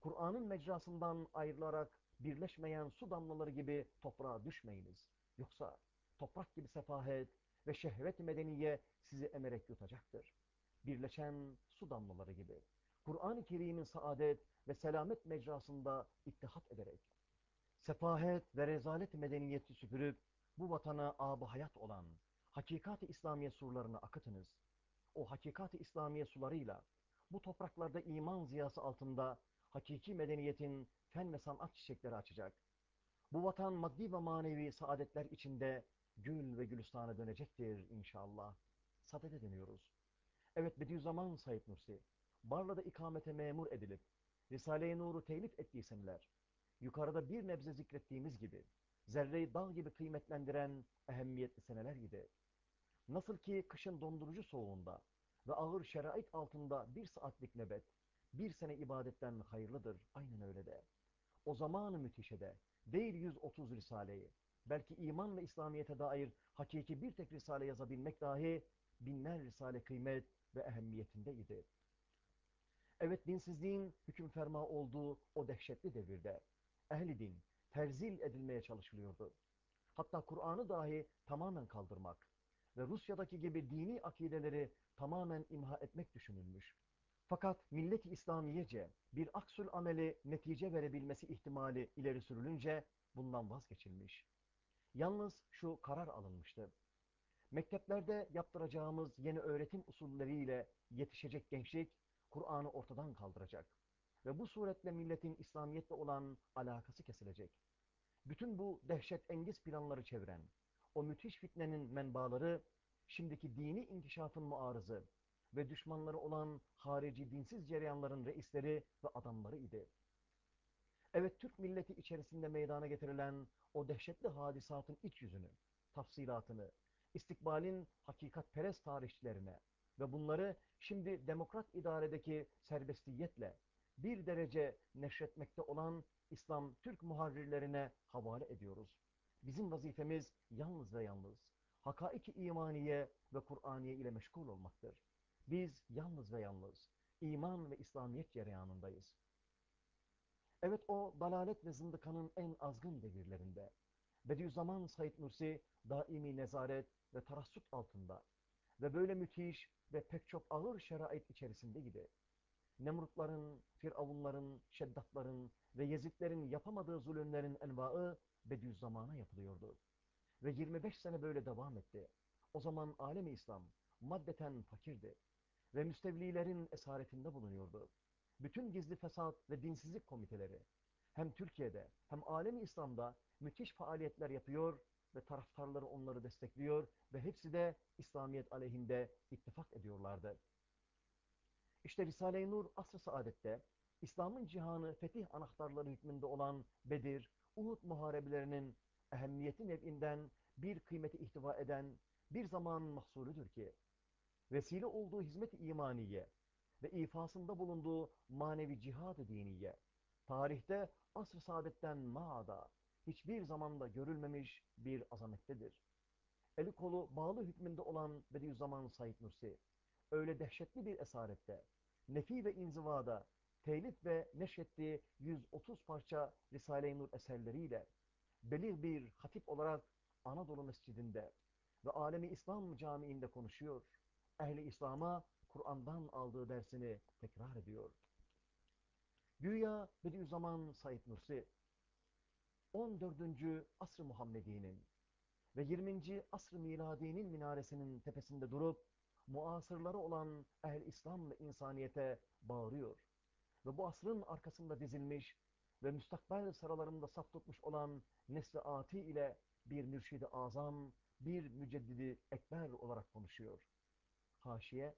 Kur'an'ın mecrasından ayrılarak birleşmeyen su damlaları gibi toprağa düşmeyiniz. Yoksa toprak gibi sefahet ve şehvet medeniye sizi emerek yutacaktır. Birleşen su damlaları gibi. Kur'an-ı Kerim'in saadet ve selamet mecrasında ittihat ederek, sefahet ve rezalet medeniyeti süpürüp bu vatana ab hayat olan hakikat-ı İslamiye surlarını akıtınız. O hakikat-ı İslamiye sularıyla bu topraklarda iman ziyası altında hakiki medeniyetin fen ve sanat çiçekleri açacak. Bu vatan maddi ve manevi saadetler içinde gül ve gülistana dönecektir inşallah. Sadede deniyoruz. Evet Bediüzzaman Said Nursi, Barla'da ikamete memur edilip, Risale-i Nur'u telif ettiği yukarıda bir nebze zikrettiğimiz gibi, zerreyi dağ gibi kıymetlendiren ehemmiyetli seneler gibi, nasıl ki kışın dondurucu soğuğunda ve ağır şerait altında bir saatlik nöbet, bir sene ibadetten hayırlıdır, aynen öyle de. O zamanı müthişede, değil 130 Risale'yi, belki iman ve İslamiyet'e dair hakiki bir tek Risale yazabilmek dahi binler Risale kıymet ve ehemmiyetindeydi. Evet dinsizliğin hüküm ferma olduğu o dehşetli devirde ehli din terzil edilmeye çalışılıyordu. Hatta Kur'an'ı dahi tamamen kaldırmak ve Rusya'daki gibi dini akideleri tamamen imha etmek düşünülmüş. Fakat millet-i İslamiyece bir aksül ameli netice verebilmesi ihtimali ileri sürülünce bundan vazgeçilmiş. Yalnız şu karar alınmıştı. Mekteplerde yaptıracağımız yeni öğretim usulleriyle yetişecek gençlik Kur'an'ı ortadan kaldıracak. Ve bu suretle milletin İslamiyet'le olan alakası kesilecek. Bütün bu dehşet engiz planları çeviren, o müthiş fitnenin menbaları, şimdiki dini inkişafın muarızı ve düşmanları olan harici dinsiz cereyanların reisleri ve adamları idi. Evet Türk milleti içerisinde meydana getirilen o dehşetli hadisatın iç yüzünü, tafsilatını, istikbalin hakikatperest tarihçilerine ve bunları şimdi demokrat idaredeki serbestiyetle bir derece neşretmekte olan İslam Türk muharrirlerine havale ediyoruz. Bizim vazifemiz yalnız ve yalnız hakaiki imaniye ve Kur'aniye ile meşgul olmaktır. Biz yalnız ve yalnız iman ve İslamiyet cereyanındayız. Evet o dalalet ve zındıkanın en azgın devirlerinde Bediüzzaman Said Nursi daimi nezaret ve tarassut altında ve böyle müthiş ve pek çok ağır şerait içerisindeydi. Nemrutların, Firavunların, Şeddatların ve Yezidlerin yapamadığı zulümlerin envaı Bediüzzaman'a yapılıyordu. Ve 25 sene böyle devam etti. O zaman alemi İslam maddeten fakirdi ve müstevlilerin esaretinde bulunuyordu. Bütün gizli fesat ve dinsizlik komiteleri hem Türkiye'de hem alemi İslam'da müthiş faaliyetler yapıyor ve taraftarları onları destekliyor ve hepsi de İslamiyet aleyhinde ittifak ediyorlardı. İşte Risale-i Nur asr-ı saadette İslam'ın cihanı fetih anahtarları hükmünde olan Bedir, Uhud muharebelerinin ehemmiyeti nev'inden bir kıymeti ihtiva eden bir zaman mahsulüdür ki, vesile olduğu hizmet-i imaniye ve ifasında bulunduğu manevi cihad-ı diniye, tarihte asr-ı saadetten maada hiçbir zamanda görülmemiş bir azamettedir. Eli kolu bağlı hükmünde olan Bediüzzaman Said Nursi, öyle dehşetli bir esarette, nefi ve inzivada, telif ve neşrettiği 130 parça Risale-i Nur eserleriyle, belir bir hatip olarak Anadolu Mescidinde ve Alemi İslam Camii'nde konuşuyor. Ehli İslam'a Kur'an'dan aldığı dersini tekrar ediyor. Güya Bediüzzaman Said Nursi, 14. asr-ı Muhammedi'nin ve 20. asr-ı miladi'nin minaresinin tepesinde durup, muasırları olan ehl İslam ve insaniyete bağırıyor. Ve bu asrın arkasında dizilmiş ve müstakbel sıralarında saf tutmuş olan nesli ati ile bir mürşidi azam, bir müceddidi ekber olarak konuşuyor. Haşiye,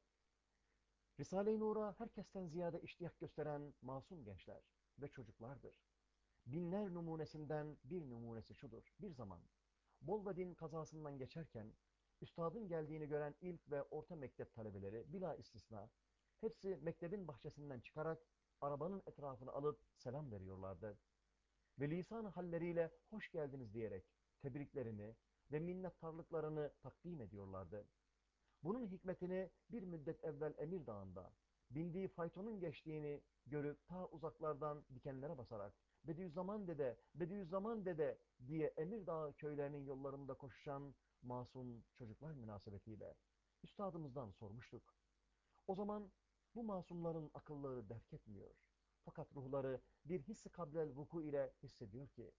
Risale-i Nur'a herkesten ziyade iştiyak gösteren masum gençler ve çocuklardır. Binler numunesinden bir numunesi şudur. Bir zaman Bolvadin kazasından geçerken üstadın geldiğini gören ilk ve orta mektep talebeleri bila istisna hepsi mektebin bahçesinden çıkarak arabanın etrafını alıp selam veriyorlardı. Ve lisan halleriyle hoş geldiniz diyerek tebriklerini ve minnettarlıklarını takdim ediyorlardı. Bunun hikmetini bir müddet evvel Emir Dağı'nda bindiği faytonun geçtiğini görüp ta uzaklardan dikenlere basarak Bediüzzaman dede, Bediüzzaman dede diye Emir Dağı köylerinin yollarında koşuşan masum çocuklar münasebetiyle üstadımızdan sormuştuk. O zaman bu masumların akılları derk etmiyor. Fakat ruhları bir hissi kablel vuku ile hissediyor ki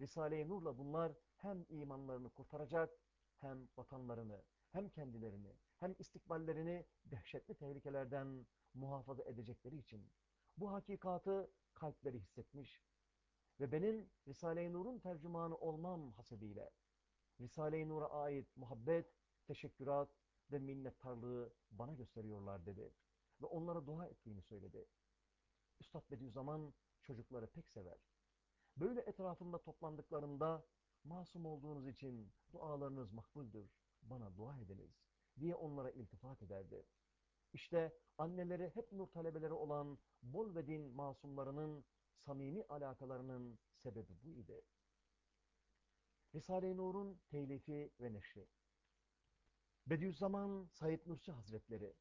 Risale-i Nur'la bunlar hem imanlarını kurtaracak hem vatanlarını hem kendilerini hem istikballerini dehşetli tehlikelerden muhafaza edecekleri için bu hakikatı kalpleri hissetmiş ve benim Risale-i Nur'un tercümanı olmam hasebiyle Risale-i Nur'a ait muhabbet, teşekkürat ve minnettarlığı bana gösteriyorlar dedi. Ve onlara dua ettiğini söyledi. Üstad Bediüzzaman çocukları pek sever. Böyle etrafında toplandıklarında masum olduğunuz için dualarınız makbuldür, bana dua ediniz diye onlara iltifat ederdi. İşte anneleri hep nur talebeleri olan bol ve din masumlarının samimi alakalarının sebebi bu idi. Risale-i Nur'un telifi ve neşri. Bediüzzaman Said Nursi Hazretleri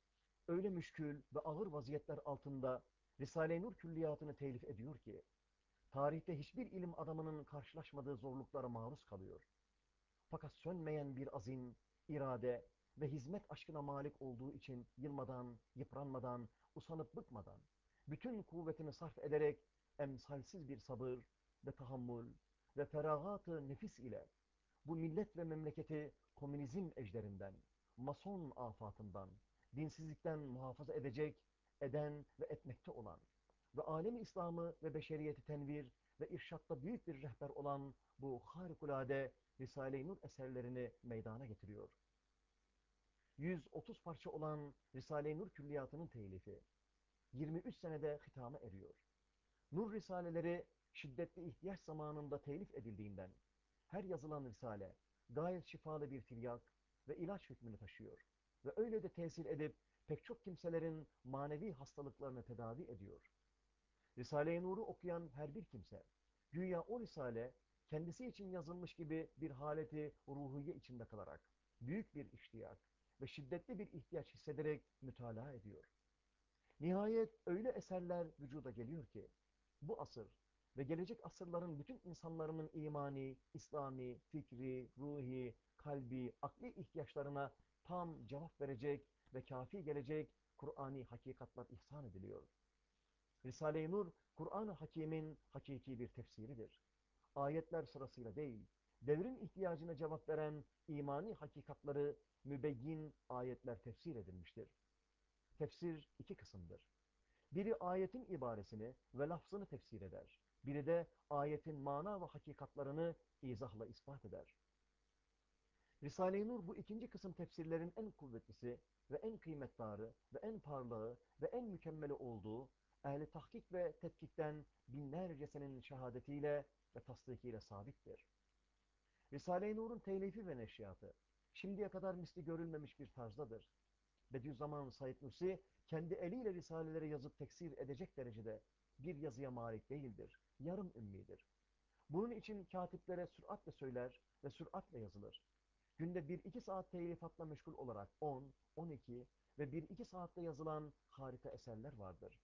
öyle müşkül ve ağır vaziyetler altında Risale-i Nur külliyatını telif ediyor ki, tarihte hiçbir ilim adamının karşılaşmadığı zorluklara maruz kalıyor. Fakat sönmeyen bir azim, irade ve hizmet aşkına malik olduğu için yılmadan, yıpranmadan, usanıp bıkmadan, bütün kuvvetini sarf ederek emsalsiz bir sabır ve tahammül ve feragat-ı nefis ile bu millet ve memleketi komünizm ejderinden, mason afatından, dinsizlikten muhafaza edecek, eden ve etmekte olan ve alemi İslam'ı ve beşeriyeti tenvir ve irşatta büyük bir rehber olan bu harikulade Risale-i Nur eserlerini meydana getiriyor. 130 parça olan Risale-i Nur külliyatının telifi 23 senede hitama eriyor. Nur risaleleri şiddetli ihtiyaç zamanında telif edildiğinden her yazılan risale gayet şifalı bir tilyak ve ilaç hükmünü taşıyor. Ve öyle de tesir edip pek çok kimselerin manevi hastalıklarını tedavi ediyor. Risale-i Nur'u okuyan her bir kimse, güya o risale kendisi için yazılmış gibi bir haleti ruhiye içinde kalarak, büyük bir iştiyak ve şiddetli bir ihtiyaç hissederek mütalaa ediyor. Nihayet öyle eserler vücuda geliyor ki, bu asır ve gelecek asırların bütün insanların imani, İslami, fikri, ruhi, kalbi, akli ihtiyaçlarına tam cevap verecek ve kafi gelecek Kur'ani hakikatlar ihsan ediliyor. Risale-i Nur, Kur'an-ı Hakim'in hakiki bir tefsiridir. Ayetler sırasıyla değil, devrin ihtiyacına cevap veren imani hakikatları mübeyyin ayetler tefsir edilmiştir. Tefsir iki kısımdır. Biri ayetin ibaresini ve lafzını tefsir eder. Biri de ayetin mana ve hakikatlarını izahla ispat eder. Risale-i Nur bu ikinci kısım tefsirlerin en kuvvetlisi ve en kıymetdarı ve en parlağı ve en mükemmeli olduğu ehli tahkik ve tetkikten binlercesinin şehadetiyle ve tasdikiyle sabittir. Risale-i Nur'un telifi ve neşriyatı şimdiye kadar misli görülmemiş bir tarzdadır. Bediüzzaman Said Nursi kendi eliyle risaleleri yazıp teksir edecek derecede bir yazıya malik değildir. Yarım ümmidir. Bunun için katiplere süratle söyler ve süratle yazılır. Günde 1-2 saat telifatla meşgul olarak 10, 12 ve 1-2 saatte yazılan harika eserler vardır.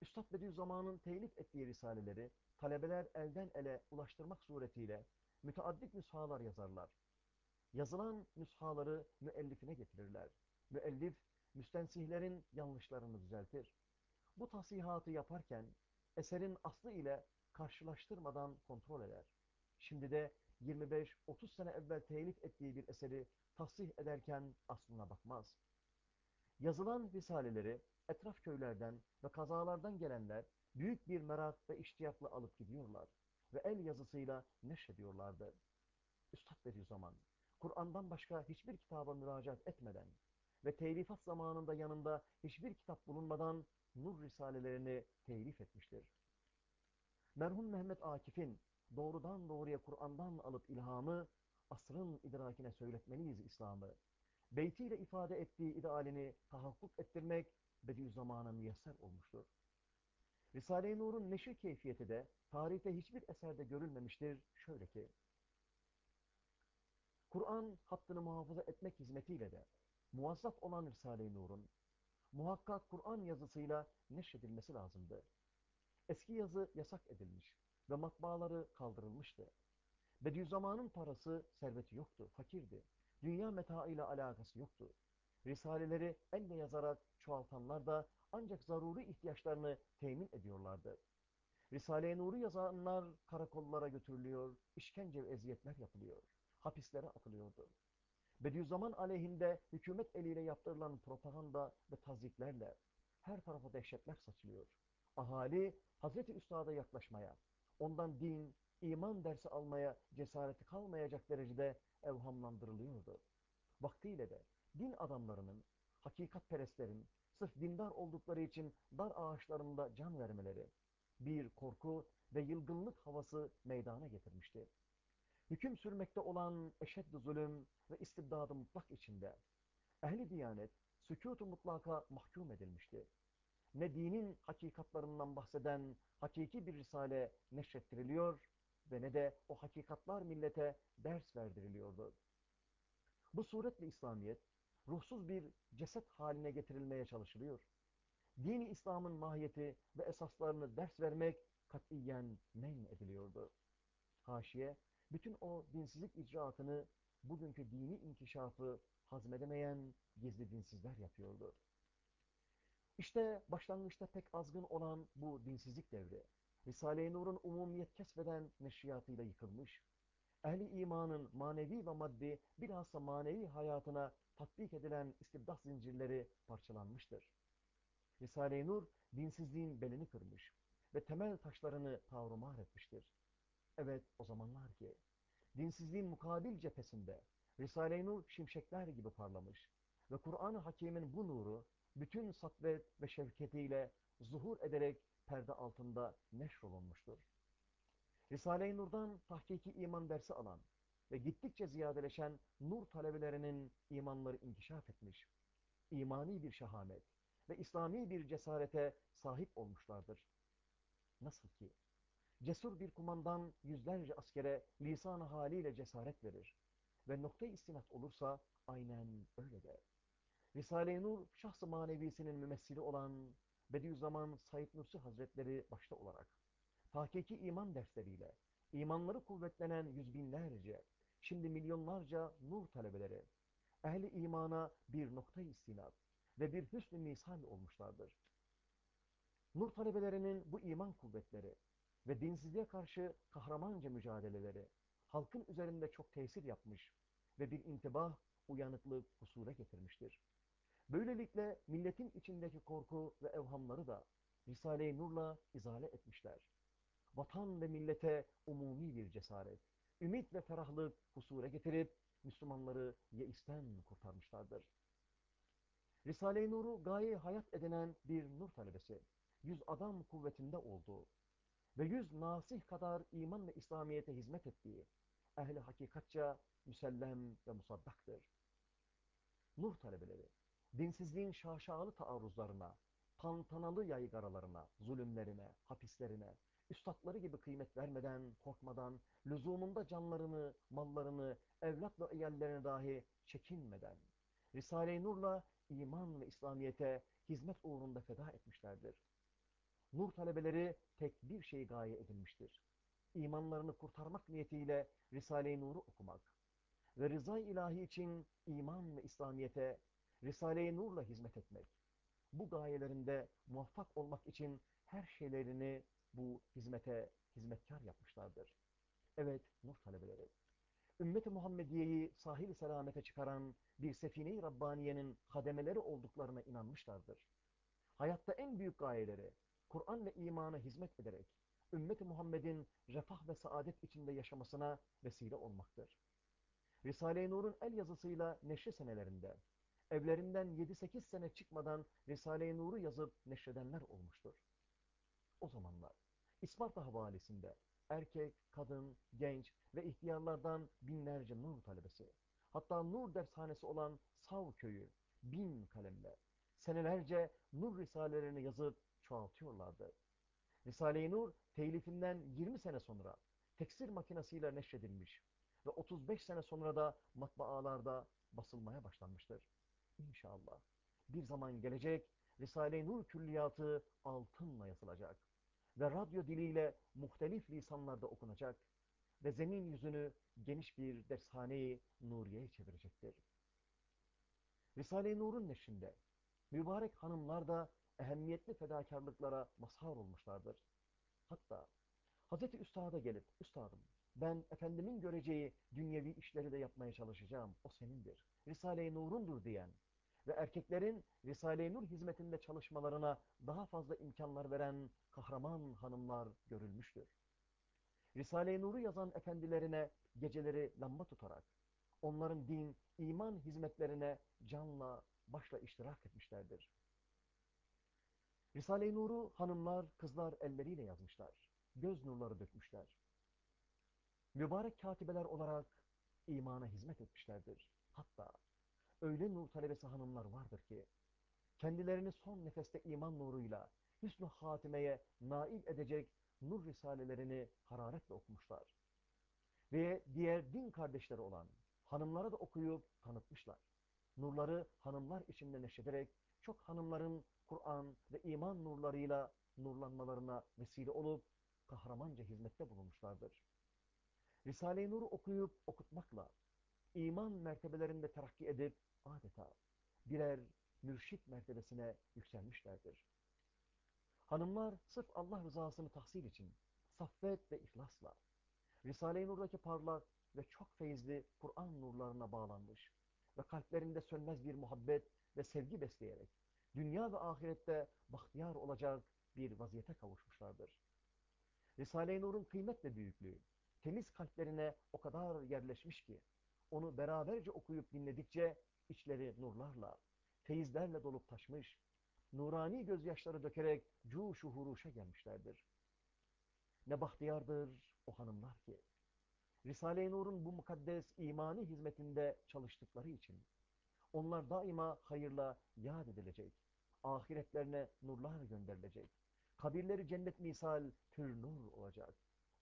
Üstad Bediüzzaman'ın telif ettiği risaleleri talebeler elden ele ulaştırmak suretiyle müteaddit nüshalar yazarlar. Yazılan nüshaları müellifine getirirler. Müellif, müstensihlerin yanlışlarını düzeltir. Bu tasihatı yaparken eserin aslı ile karşılaştırmadan kontrol eder. Şimdi de 25-30 sene evvel telif ettiği bir eseri tasih ederken aslına bakmaz. Yazılan risaleleri etraf köylerden ve kazalardan gelenler büyük bir merak ve iştiyakla alıp gidiyorlar ve el yazısıyla neşrediyorlardı. Üstad Bediüzzaman, Kur'an'dan başka hiçbir kitaba müracaat etmeden ve telifat zamanında yanında hiçbir kitap bulunmadan Nur Risalelerini telif etmiştir. Merhum Mehmet Akif'in doğrudan doğruya Kur'an'dan alıp ilhamı, asrın idrakine söyletmeliyiz İslam'ı. Beytiyle ifade ettiği idealini tahakkuk ettirmek Bediüzzaman'a müyesser olmuştur. Risale-i Nur'un neşir keyfiyeti de tarihte hiçbir eserde görülmemiştir. Şöyle ki, Kur'an hattını muhafaza etmek hizmetiyle de muvazzaf olan Risale-i Nur'un muhakkak Kur'an yazısıyla neşredilmesi lazımdı. Eski yazı yasak edilmiş ve matbaaları kaldırılmıştı. Bediüzzaman'ın parası, serveti yoktu, fakirdi. Dünya metaıyla alakası yoktu. Risaleleri elle yazarak çoğaltanlar da ancak zaruri ihtiyaçlarını temin ediyorlardı. Risale-i Nur'u yazanlar karakollara götürülüyor, işkence ve eziyetler yapılıyor, hapislere atılıyordu. Bediüzzaman aleyhinde hükümet eliyle yaptırılan propaganda ve taziklerle her tarafa dehşetler saçılıyor. Ahali Hazreti Üstad'a yaklaşmaya, ondan din, iman dersi almaya cesareti kalmayacak derecede evhamlandırılıyordu. Vaktiyle de din adamlarının, hakikatperestlerin sırf dindar oldukları için dar ağaçlarında can vermeleri, bir korku ve yılgınlık havası meydana getirmişti. Hüküm sürmekte olan eşeddi zulüm ve istibdadı mutlak içinde, ehli diyanet sükût-u mutlaka mahkum edilmişti. Ne dinin hakikatlarından bahseden hakiki bir risale neşrettiriliyor ve ne de o hakikatlar millete ders verdiriliyordu. Bu suretle İslamiyet, ruhsuz bir ceset haline getirilmeye çalışılıyor. Dini İslam'ın mahiyeti ve esaslarını ders vermek katiyen men ediliyordu. Haşiye, bütün o dinsizlik icraatını bugünkü dini inkişafı hazmedemeyen gizli dinsizler yapıyordu. İşte başlangıçta pek azgın olan bu dinsizlik devri, Risale-i Nur'un umumiyet kesbeden neşriyatıyla yıkılmış, ehli imanın manevi ve maddi bilhassa manevi hayatına tatbik edilen istibdat zincirleri parçalanmıştır. Risale-i Nur dinsizliğin belini kırmış ve temel taşlarını tavrumar etmiştir. Evet o zamanlar ki dinsizliğin mukabil cephesinde Risale-i Nur şimşekler gibi parlamış ve Kur'an-ı Hakim'in bu nuru bütün satvet ve şevketiyle zuhur ederek perde altında neşrolunmuştur. Risale-i Nur'dan tahkiki iman dersi alan ve gittikçe ziyadeleşen nur talebelerinin imanları inkişaf etmiş, imani bir şehamet ve İslami bir cesarete sahip olmuşlardır. Nasıl ki, cesur bir kumandan yüzlerce askere lisan haliyle cesaret verir ve nokta istinat olursa aynen öyle de. Risale-i Nur şahs-ı manevisinin mümessili olan Bediüzzaman Said Nursi Hazretleri başta olarak tahkiki iman dersleriyle imanları kuvvetlenen yüz binlerce, şimdi milyonlarca nur talebeleri ehli imana bir nokta istinat ve bir hüsnü misal olmuşlardır. Nur talebelerinin bu iman kuvvetleri ve dinsizliğe karşı kahramanca mücadeleleri halkın üzerinde çok tesir yapmış ve bir intibah, uyanıklık husule getirmiştir. Böylelikle milletin içindeki korku ve evhamları da Risale-i Nur'la izale etmişler. Vatan ve millete umumi bir cesaret, ümit ve ferahlık husule getirip Müslümanları yeisten kurtarmışlardır. Risale-i Nur'u gaye hayat edinen bir nur talebesi, yüz adam kuvvetinde olduğu ve yüz nasih kadar iman ve İslamiyet'e hizmet ettiği ehli hakikatça müsellem ve musaddaktır. Nur talebeleri, dinsizliğin şaşalı taarruzlarına, tantanalı yaygaralarına, zulümlerine, hapislerine, üstadları gibi kıymet vermeden, korkmadan, lüzumunda canlarını, mallarını, evlat ve iyallerine dahi çekinmeden, Risale-i Nur'la iman ve İslamiyet'e hizmet uğrunda feda etmişlerdir. Nur talebeleri tek bir şey gaye edilmiştir. İmanlarını kurtarmak niyetiyle Risale-i Nur'u okumak ve rıza ilahi için iman ve İslamiyet'e Risale-i Nur'la hizmet etmek. Bu gayelerinde muvaffak olmak için her şeylerini bu hizmete hizmetkar yapmışlardır. Evet, nur talebeleri. Ümmet-i Muhammediye'yi sahil selamete çıkaran bir sefine-i Rabbaniye'nin hademeleri olduklarına inanmışlardır. Hayatta en büyük gayeleri, Kur'an ve imana hizmet ederek, ümmet-i Muhammed'in refah ve saadet içinde yaşamasına vesile olmaktır. Risale-i Nur'un el yazısıyla neşri senelerinde, evlerinden 7-8 sene çıkmadan Risale-i Nur'u yazıp neşredenler olmuştur. O zamanlar İsparta havalisinde erkek, kadın, genç ve ihtiyarlardan binlerce nur talebesi, hatta nur dershanesi olan Sav köyü bin kalemle senelerce nur risalelerini yazıp çoğaltıyorlardı. Risale-i Nur telifinden 20 sene sonra teksir makinesiyle neşredilmiş ve 35 sene sonra da matbaalarda basılmaya başlanmıştır. İnşallah bir zaman gelecek Risale-i Nur külliyatı altınla yazılacak ve radyo diliyle muhtelif lisanlarda okunacak ve zemin yüzünü geniş bir dershaneyi Nuriye'ye çevirecektir. Risale-i Nur'un neşrinde mübarek hanımlar da ehemmiyetli fedakarlıklara mazhar olmuşlardır. Hatta Hazreti Üstad'a gelip, Üstadım ben Efendimin göreceği dünyevi işleri de yapmaya çalışacağım, o senindir. Risale-i Nur'undur diyen ve erkeklerin Risale-i Nur hizmetinde çalışmalarına daha fazla imkanlar veren kahraman hanımlar görülmüştür. Risale-i Nur'u yazan efendilerine geceleri lamba tutarak, onların din, iman hizmetlerine canla, başla iştirak etmişlerdir. Risale-i Nur'u hanımlar, kızlar elleriyle yazmışlar. Göz nurları dökmüşler. Mübarek katibeler olarak imana hizmet etmişlerdir. Hatta öyle nur talebesi hanımlar vardır ki, kendilerini son nefeste iman nuruyla hüsnü hatimeye nail edecek nur risalelerini hararetle okumuşlar. Ve diğer din kardeşleri olan hanımlara da okuyup tanıtmışlar. Nurları hanımlar içinde neşederek çok hanımların Kur'an ve iman nurlarıyla nurlanmalarına vesile olup kahramanca hizmette bulunmuşlardır. Risale-i Nur'u okuyup okutmakla iman mertebelerinde terakki edip adeta birer mürşit mertebesine yükselmişlerdir. Hanımlar sırf Allah rızasını tahsil için saffet ve ihlasla Risale-i Nur'daki parlak ve çok feyizli Kur'an nurlarına bağlanmış ve kalplerinde sönmez bir muhabbet ve sevgi besleyerek dünya ve ahirette bahtiyar olacak bir vaziyete kavuşmuşlardır. Risale-i Nur'un kıymet ve büyüklüğü temiz kalplerine o kadar yerleşmiş ki onu beraberce okuyup dinledikçe içleri nurlarla, feyizlerle dolup taşmış, nurani gözyaşları dökerek cuşu huruşa gelmişlerdir. Ne bahtiyardır o hanımlar ki, Risale-i Nur'un bu mukaddes imani hizmetinde çalıştıkları için, onlar daima hayırla yad edilecek, ahiretlerine nurlar gönderilecek, kabirleri cennet misal pür nur olacak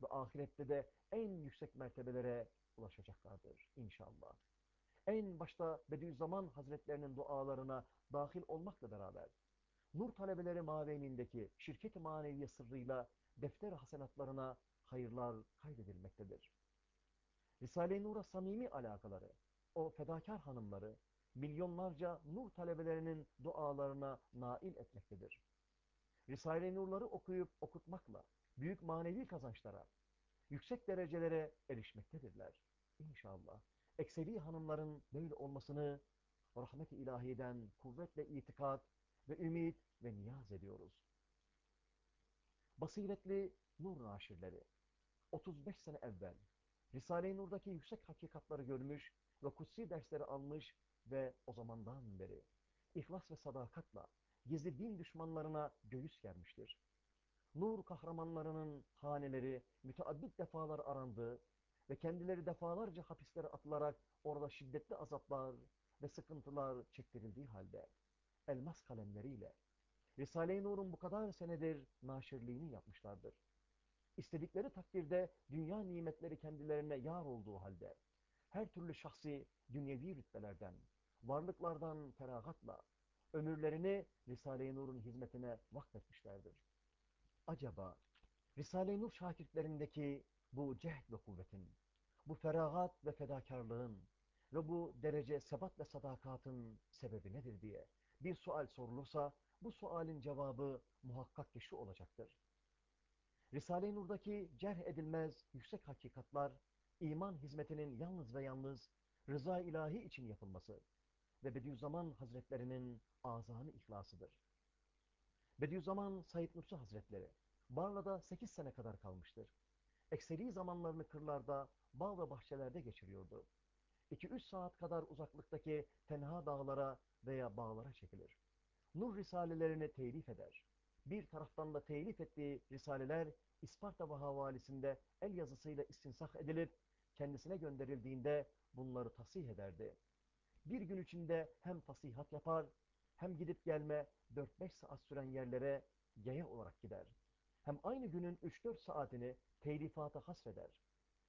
ve ahirette de en yüksek mertebelere ulaşacaklardır inşallah. En başta Bediüzzaman Hazretlerinin dualarına dahil olmakla beraber, nur talebeleri mavenindeki şirket-i maneviye sırrıyla defter hasenatlarına hayırlar kaydedilmektedir. Risale-i Nur'a samimi alakaları, o fedakar hanımları, milyonlarca nur talebelerinin dualarına nail etmektedir. Risale-i Nur'ları okuyup okutmakla büyük manevi kazançlara, yüksek derecelere erişmektedirler. İnşallah. Ekseri hanımların böyle olmasını rahmet-i ilahiden kuvvetle itikat ve ümit ve niyaz ediyoruz. Basiretli nur naşirleri 35 sene evvel Risale-i Nur'daki yüksek hakikatları görmüş ve kutsi dersleri almış ve o zamandan beri ihlas ve sadakatla gizli din düşmanlarına göğüs germiştir. Nur kahramanlarının haneleri müteaddit defalar arandı ve kendileri defalarca hapislere atılarak orada şiddetli azaplar ve sıkıntılar çektirildiği halde elmas kalemleriyle Risale-i Nur'un bu kadar senedir naşirliğini yapmışlardır. İstedikleri takdirde dünya nimetleri kendilerine yar olduğu halde, her türlü şahsi dünyevi rütbelerden, varlıklardan feragatla, ömürlerini Risale-i Nur'un hizmetine vakfetmişlerdir. Acaba Risale-i Nur şakirtlerindeki bu cehd ve kuvvetin, bu feragat ve fedakarlığın ve bu derece sebat ve sadakatın sebebi nedir diye bir sual sorulursa bu sualin cevabı muhakkak ki şu olacaktır. Risale-i Nur'daki cerh edilmez yüksek hakikatlar, iman hizmetinin yalnız ve yalnız rıza ilahi için yapılması ve Bediüzzaman Hazretlerinin azanı ihlasıdır. Bediüzzaman Said Nursi Hazretleri Barla'da 8 sene kadar kalmıştır. Ekseri zamanlarını kırlarda, bağ ve bahçelerde geçiriyordu. 2-3 saat kadar uzaklıktaki tenha dağlara veya bağlara çekilir. Nur risalelerini telif eder. Bir taraftan da telif ettiği risaleler İsparta ve havalisinde el yazısıyla istinsah edilip kendisine gönderildiğinde bunları tasih ederdi. Bir gün içinde hem tasihat yapar hem gidip gelme 4-5 saat süren yerlere yaya olarak gider. Hem aynı günün 3-4 saatini telifata hasfeder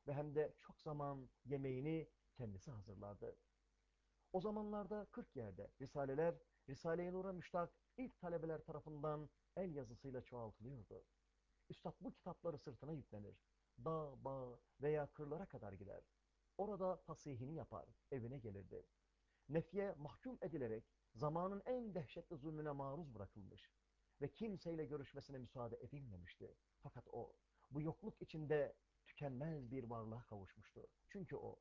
ve hem de çok zaman yemeğini kendisi hazırlardı. O zamanlarda 40 yerde Risaleler, Risale-i Nur'a müştak ilk talebeler tarafından el yazısıyla çoğaltılıyordu. Üstad bu kitapları sırtına yüklenir. Dağ, bağ veya kırlara kadar gider. Orada tasihini yapar, evine gelirdi. Nefye mahkum edilerek zamanın en dehşetli zulmüne maruz bırakılmış ve kimseyle görüşmesine müsaade edilmemişti. Fakat o, bu yokluk içinde tükenmez bir varlığa kavuşmuştu. Çünkü o,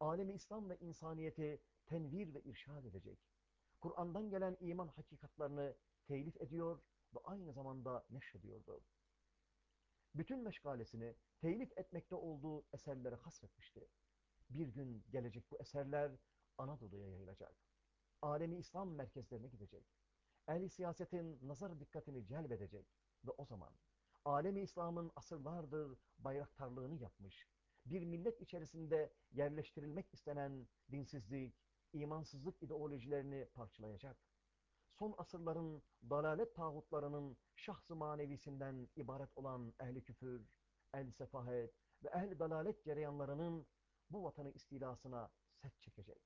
alemi İslam ve insaniyeti tenvir ve irşad edecek. Kur'an'dan gelen iman hakikatlarını telif ediyor ve aynı zamanda neşrediyordu. Bütün meşgalesini telif etmekte olduğu eserlere hasretmişti. Bir gün gelecek bu eserler Anadolu'ya yayılacak. Alemi İslam merkezlerine gidecek. Ehli siyasetin nazar dikkatini celbedecek ve o zaman alemi İslam'ın asırlardır bayraktarlığını yapmış, bir millet içerisinde yerleştirilmek istenen dinsizlik, imansızlık ideolojilerini parçalayacak. Son asırların dalalet tağutlarının şahs-ı manevisinden ibaret olan ehli küfür, ehli sefahet ve ehli dalalet cereyanlarının bu vatanı istilasına set çekecek.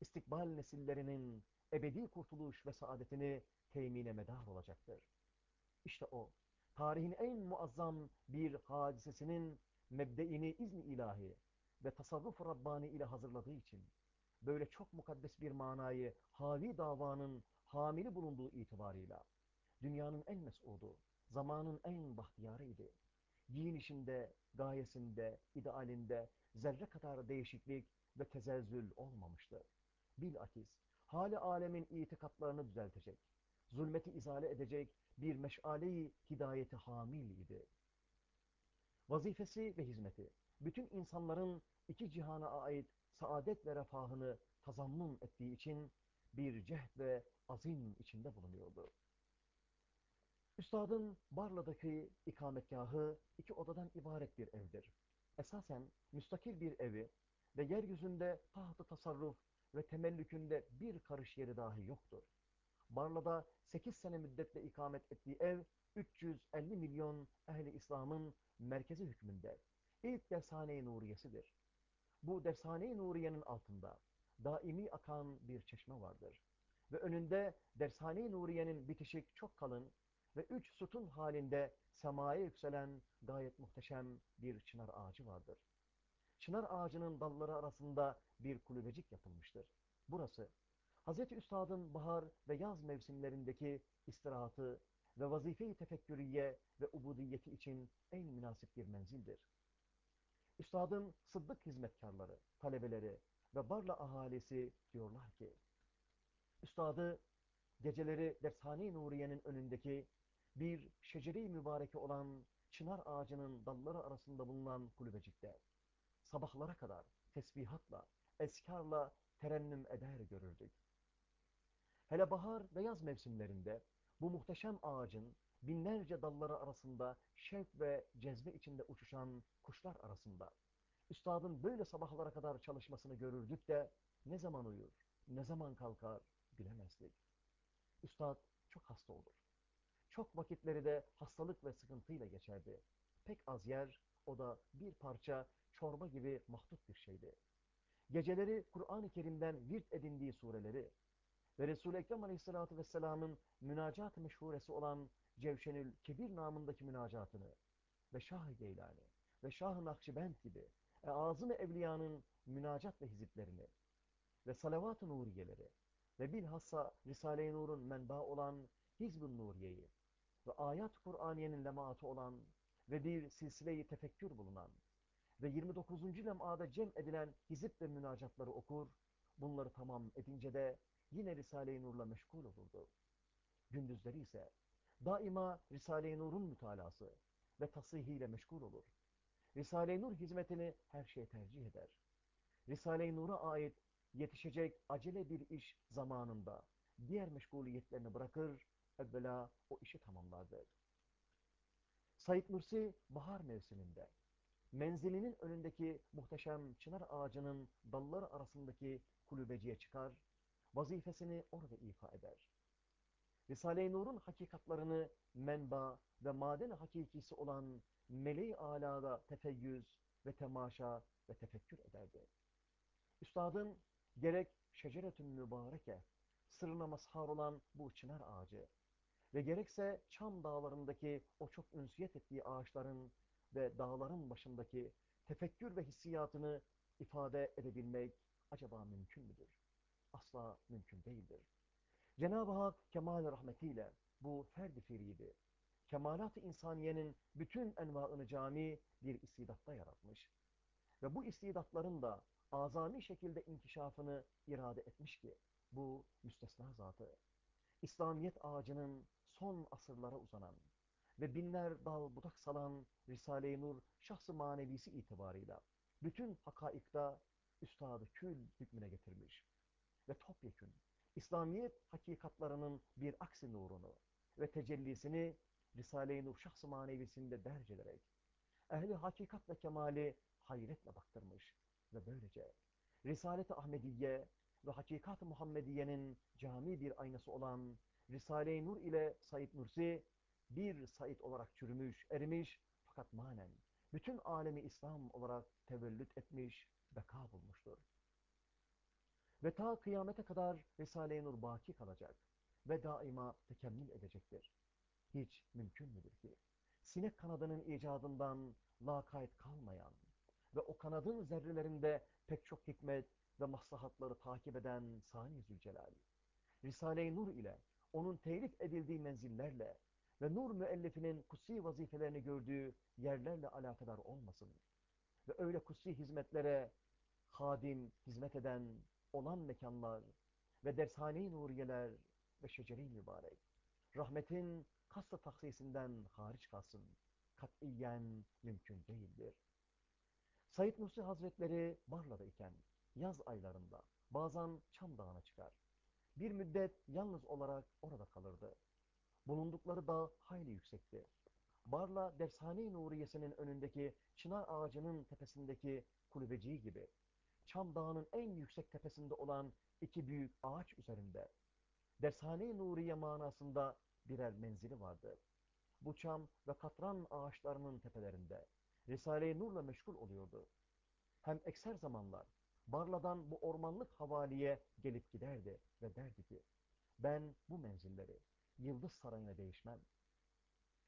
İstikbal nesillerinin ebedi kurtuluş ve saadetini temine medar olacaktır. İşte o, tarihin en muazzam bir hadisesinin mebdeini izni ilahi ve tasarruf Rabbani ile hazırladığı için böyle çok mukaddes bir manayı havi davanın hamili bulunduğu itibarıyla dünyanın en mesudu, zamanın en bahtiyarıydı. Giyinişinde, gayesinde, idealinde zerre kadar değişiklik ve tezelzül olmamıştı. Bilakis hali alemin itikatlarını düzeltecek, zulmeti izale edecek bir meşale-i hidayeti hamil idi. Vazifesi ve hizmeti, bütün insanların iki cihana ait saadet ve refahını tazammun ettiği için bir cehd ve azim içinde bulunuyordu. Üstadın Barla'daki ikametgahı iki odadan ibaret bir evdir. Esasen müstakil bir evi ve yeryüzünde tahtı tasarruf ve temellükünde bir karış yeri dahi yoktur. Barla'da 8 sene müddetle ikamet ettiği ev 350 milyon ehli İslam'ın merkezi hükmünde ilk dershane-i Nuriye'sidir. Bu dershane-i Nuriye'nin altında daimi akan bir çeşme vardır. Ve önünde dershane-i Nuriye'nin bitişik çok kalın ve üç sütun halinde semaya yükselen gayet muhteşem bir çınar ağacı vardır. Çınar ağacının dalları arasında bir kulübecik yapılmıştır. Burası, Hz. Üstad'ın bahar ve yaz mevsimlerindeki istirahatı ve vazife-i tefekkürüye ve ubudiyeti için en münasip bir menzildir. Üstadın sıddık hizmetkarları, talebeleri ve Barla ahalisi diyorlar ki, Üstadı geceleri Dershane-i Nuriye'nin önündeki bir şeceri mübareke olan çınar ağacının dalları arasında bulunan kulübecikte sabahlara kadar tesbihatla, eskarla terennüm eder görürdük. Hele bahar ve yaz mevsimlerinde bu muhteşem ağacın binlerce dalları arasında şevk ve cezbe içinde uçuşan kuşlar arasında üstadın böyle sabahlara kadar çalışmasını görürdük de ne zaman uyur, ne zaman kalkar bilemezdik. Üstad çok hasta olur. Çok vakitleri de hastalık ve sıkıntıyla geçerdi. pek az yer, o da bir parça çorba gibi mahdut bir şeydi. Geceleri Kur'an-ı Kerim'den virt edindiği sureleri ve Resul-i Ekrem Aleyhisselatü Vesselam'ın münacat-ı meşhuresi olan Cevşenül Kebir namındaki münacatını ve Şah-ı Geylani ve Şah-ı Nakşibend gibi e, Azım-ı Evliya'nın münacat ve hiziplerini ve salavat-ı nuriyeleri ve bilhassa Risale-i Nur'un menba olan Hizb-ı Nuriye'yi ve ayat-ı Kur'aniyenin lemaatı olan ve bir silsile-i tefekkür bulunan ve 29. lem'ada cem edilen hizip ve münacatları okur, bunları tamam edince de yine Risale-i Nur'la meşgul olurdu. Gündüzleri ise daima Risale-i Nur'un mütalası ve tasihiyle meşgul olur. Risale-i Nur hizmetini her şeye tercih eder. Risale-i Nur'a ait yetişecek acele bir iş zamanında diğer meşguliyetlerini bırakır, evvela o işi tamamlardı. Said Nursi bahar mevsiminde menzilinin önündeki muhteşem çınar ağacının dalları arasındaki kulübeciye çıkar, vazifesini orada ifa eder. Risale-i Nur'un hakikatlarını menba ve maden hakikisi olan meleği alada tefeyyüz ve temaşa ve tefekkür ederdi. Üstadın gerek şeceretün mübareke, sırrına mazhar olan bu çınar ağacı ve gerekse Çam dağlarındaki o çok ünsiyet ettiği ağaçların ve dağların başındaki tefekkür ve hissiyatını ifade edebilmek acaba mümkün müdür? Asla mümkün değildir. Cenab-ı Hak kemal rahmetiyle bu ferdi firidi, kemalat-ı insaniyenin bütün envaını cami bir istidatta yaratmış. Ve bu istidatların da azami şekilde inkişafını irade etmiş ki, bu müstesna zatı, İslamiyet ağacının son asırlara uzanan ve binler dal budak salan Risale-i Nur şahsı manevisi itibarıyla bütün hakaikta üstadı kül hükmüne getirmiş ve topyekün İslamiyet hakikatlarının bir aksi nurunu ve tecellisini Risale-i Nur şahs-ı manevisinde derc ederek ehli hakikat ve kemali hayretle baktırmış ve böylece Risalet-i Ahmediye ve Hakikat-ı Muhammediye'nin cami bir aynası olan Risale-i Nur ile Said Nursi bir Said olarak çürümüş, erimiş fakat manen bütün alemi İslam olarak tevellüt etmiş, beka bulmuştur. Ve ta kıyamete kadar Risale-i Nur baki kalacak ve daima tekemmül edecektir. Hiç mümkün müdür ki sinek kanadının icadından lakayt kalmayan ve o kanadın zerrelerinde pek çok hikmet ve maslahatları takip eden Sani Zülcelal, Risale-i Nur ile onun telif edildiği menzillerle ve Nur müellifinin kutsi vazifelerini gördüğü yerlerle alakadar olmasın ve öyle kutsi hizmetlere hadim, hizmet eden olan mekanlar ve dershane-i nuriyeler ve şeceri mübarek, rahmetin kasta taksisinden hariç kalsın, katiyen mümkün değildir. Said Nursi Hazretleri Barla'da iken yaz aylarında bazen Çam Dağı'na çıkar. Bir müddet yalnız olarak orada kalırdı. Bulundukları dağ hayli yüksekti. Barla Dershane-i Nuriye'sinin önündeki çınar ağacının tepesindeki kulübeciği gibi Çam Dağı'nın en yüksek tepesinde olan iki büyük ağaç üzerinde Dershane-i Nuriye manasında birer menzili vardı. Bu çam ve katran ağaçlarının tepelerinde Risale-i Nur'la meşgul oluyordu. Hem ekser zamanlar Barla'dan bu ormanlık havaliye gelip giderdi ve derdi ki ben bu menzilleri Yıldız Sarayı'na değişmem.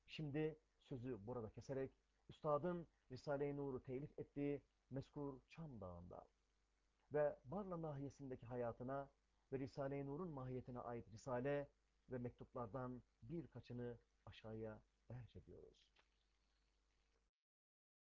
Şimdi sözü burada keserek Üstadın Risale-i Nur'u telif ettiği Meskur Çam Dağı'nda ve Barla nahiyesindeki hayatına ve Risale-i Nur'un mahiyetine ait risale ve mektuplardan birkaçını aşağıya derc ediyoruz.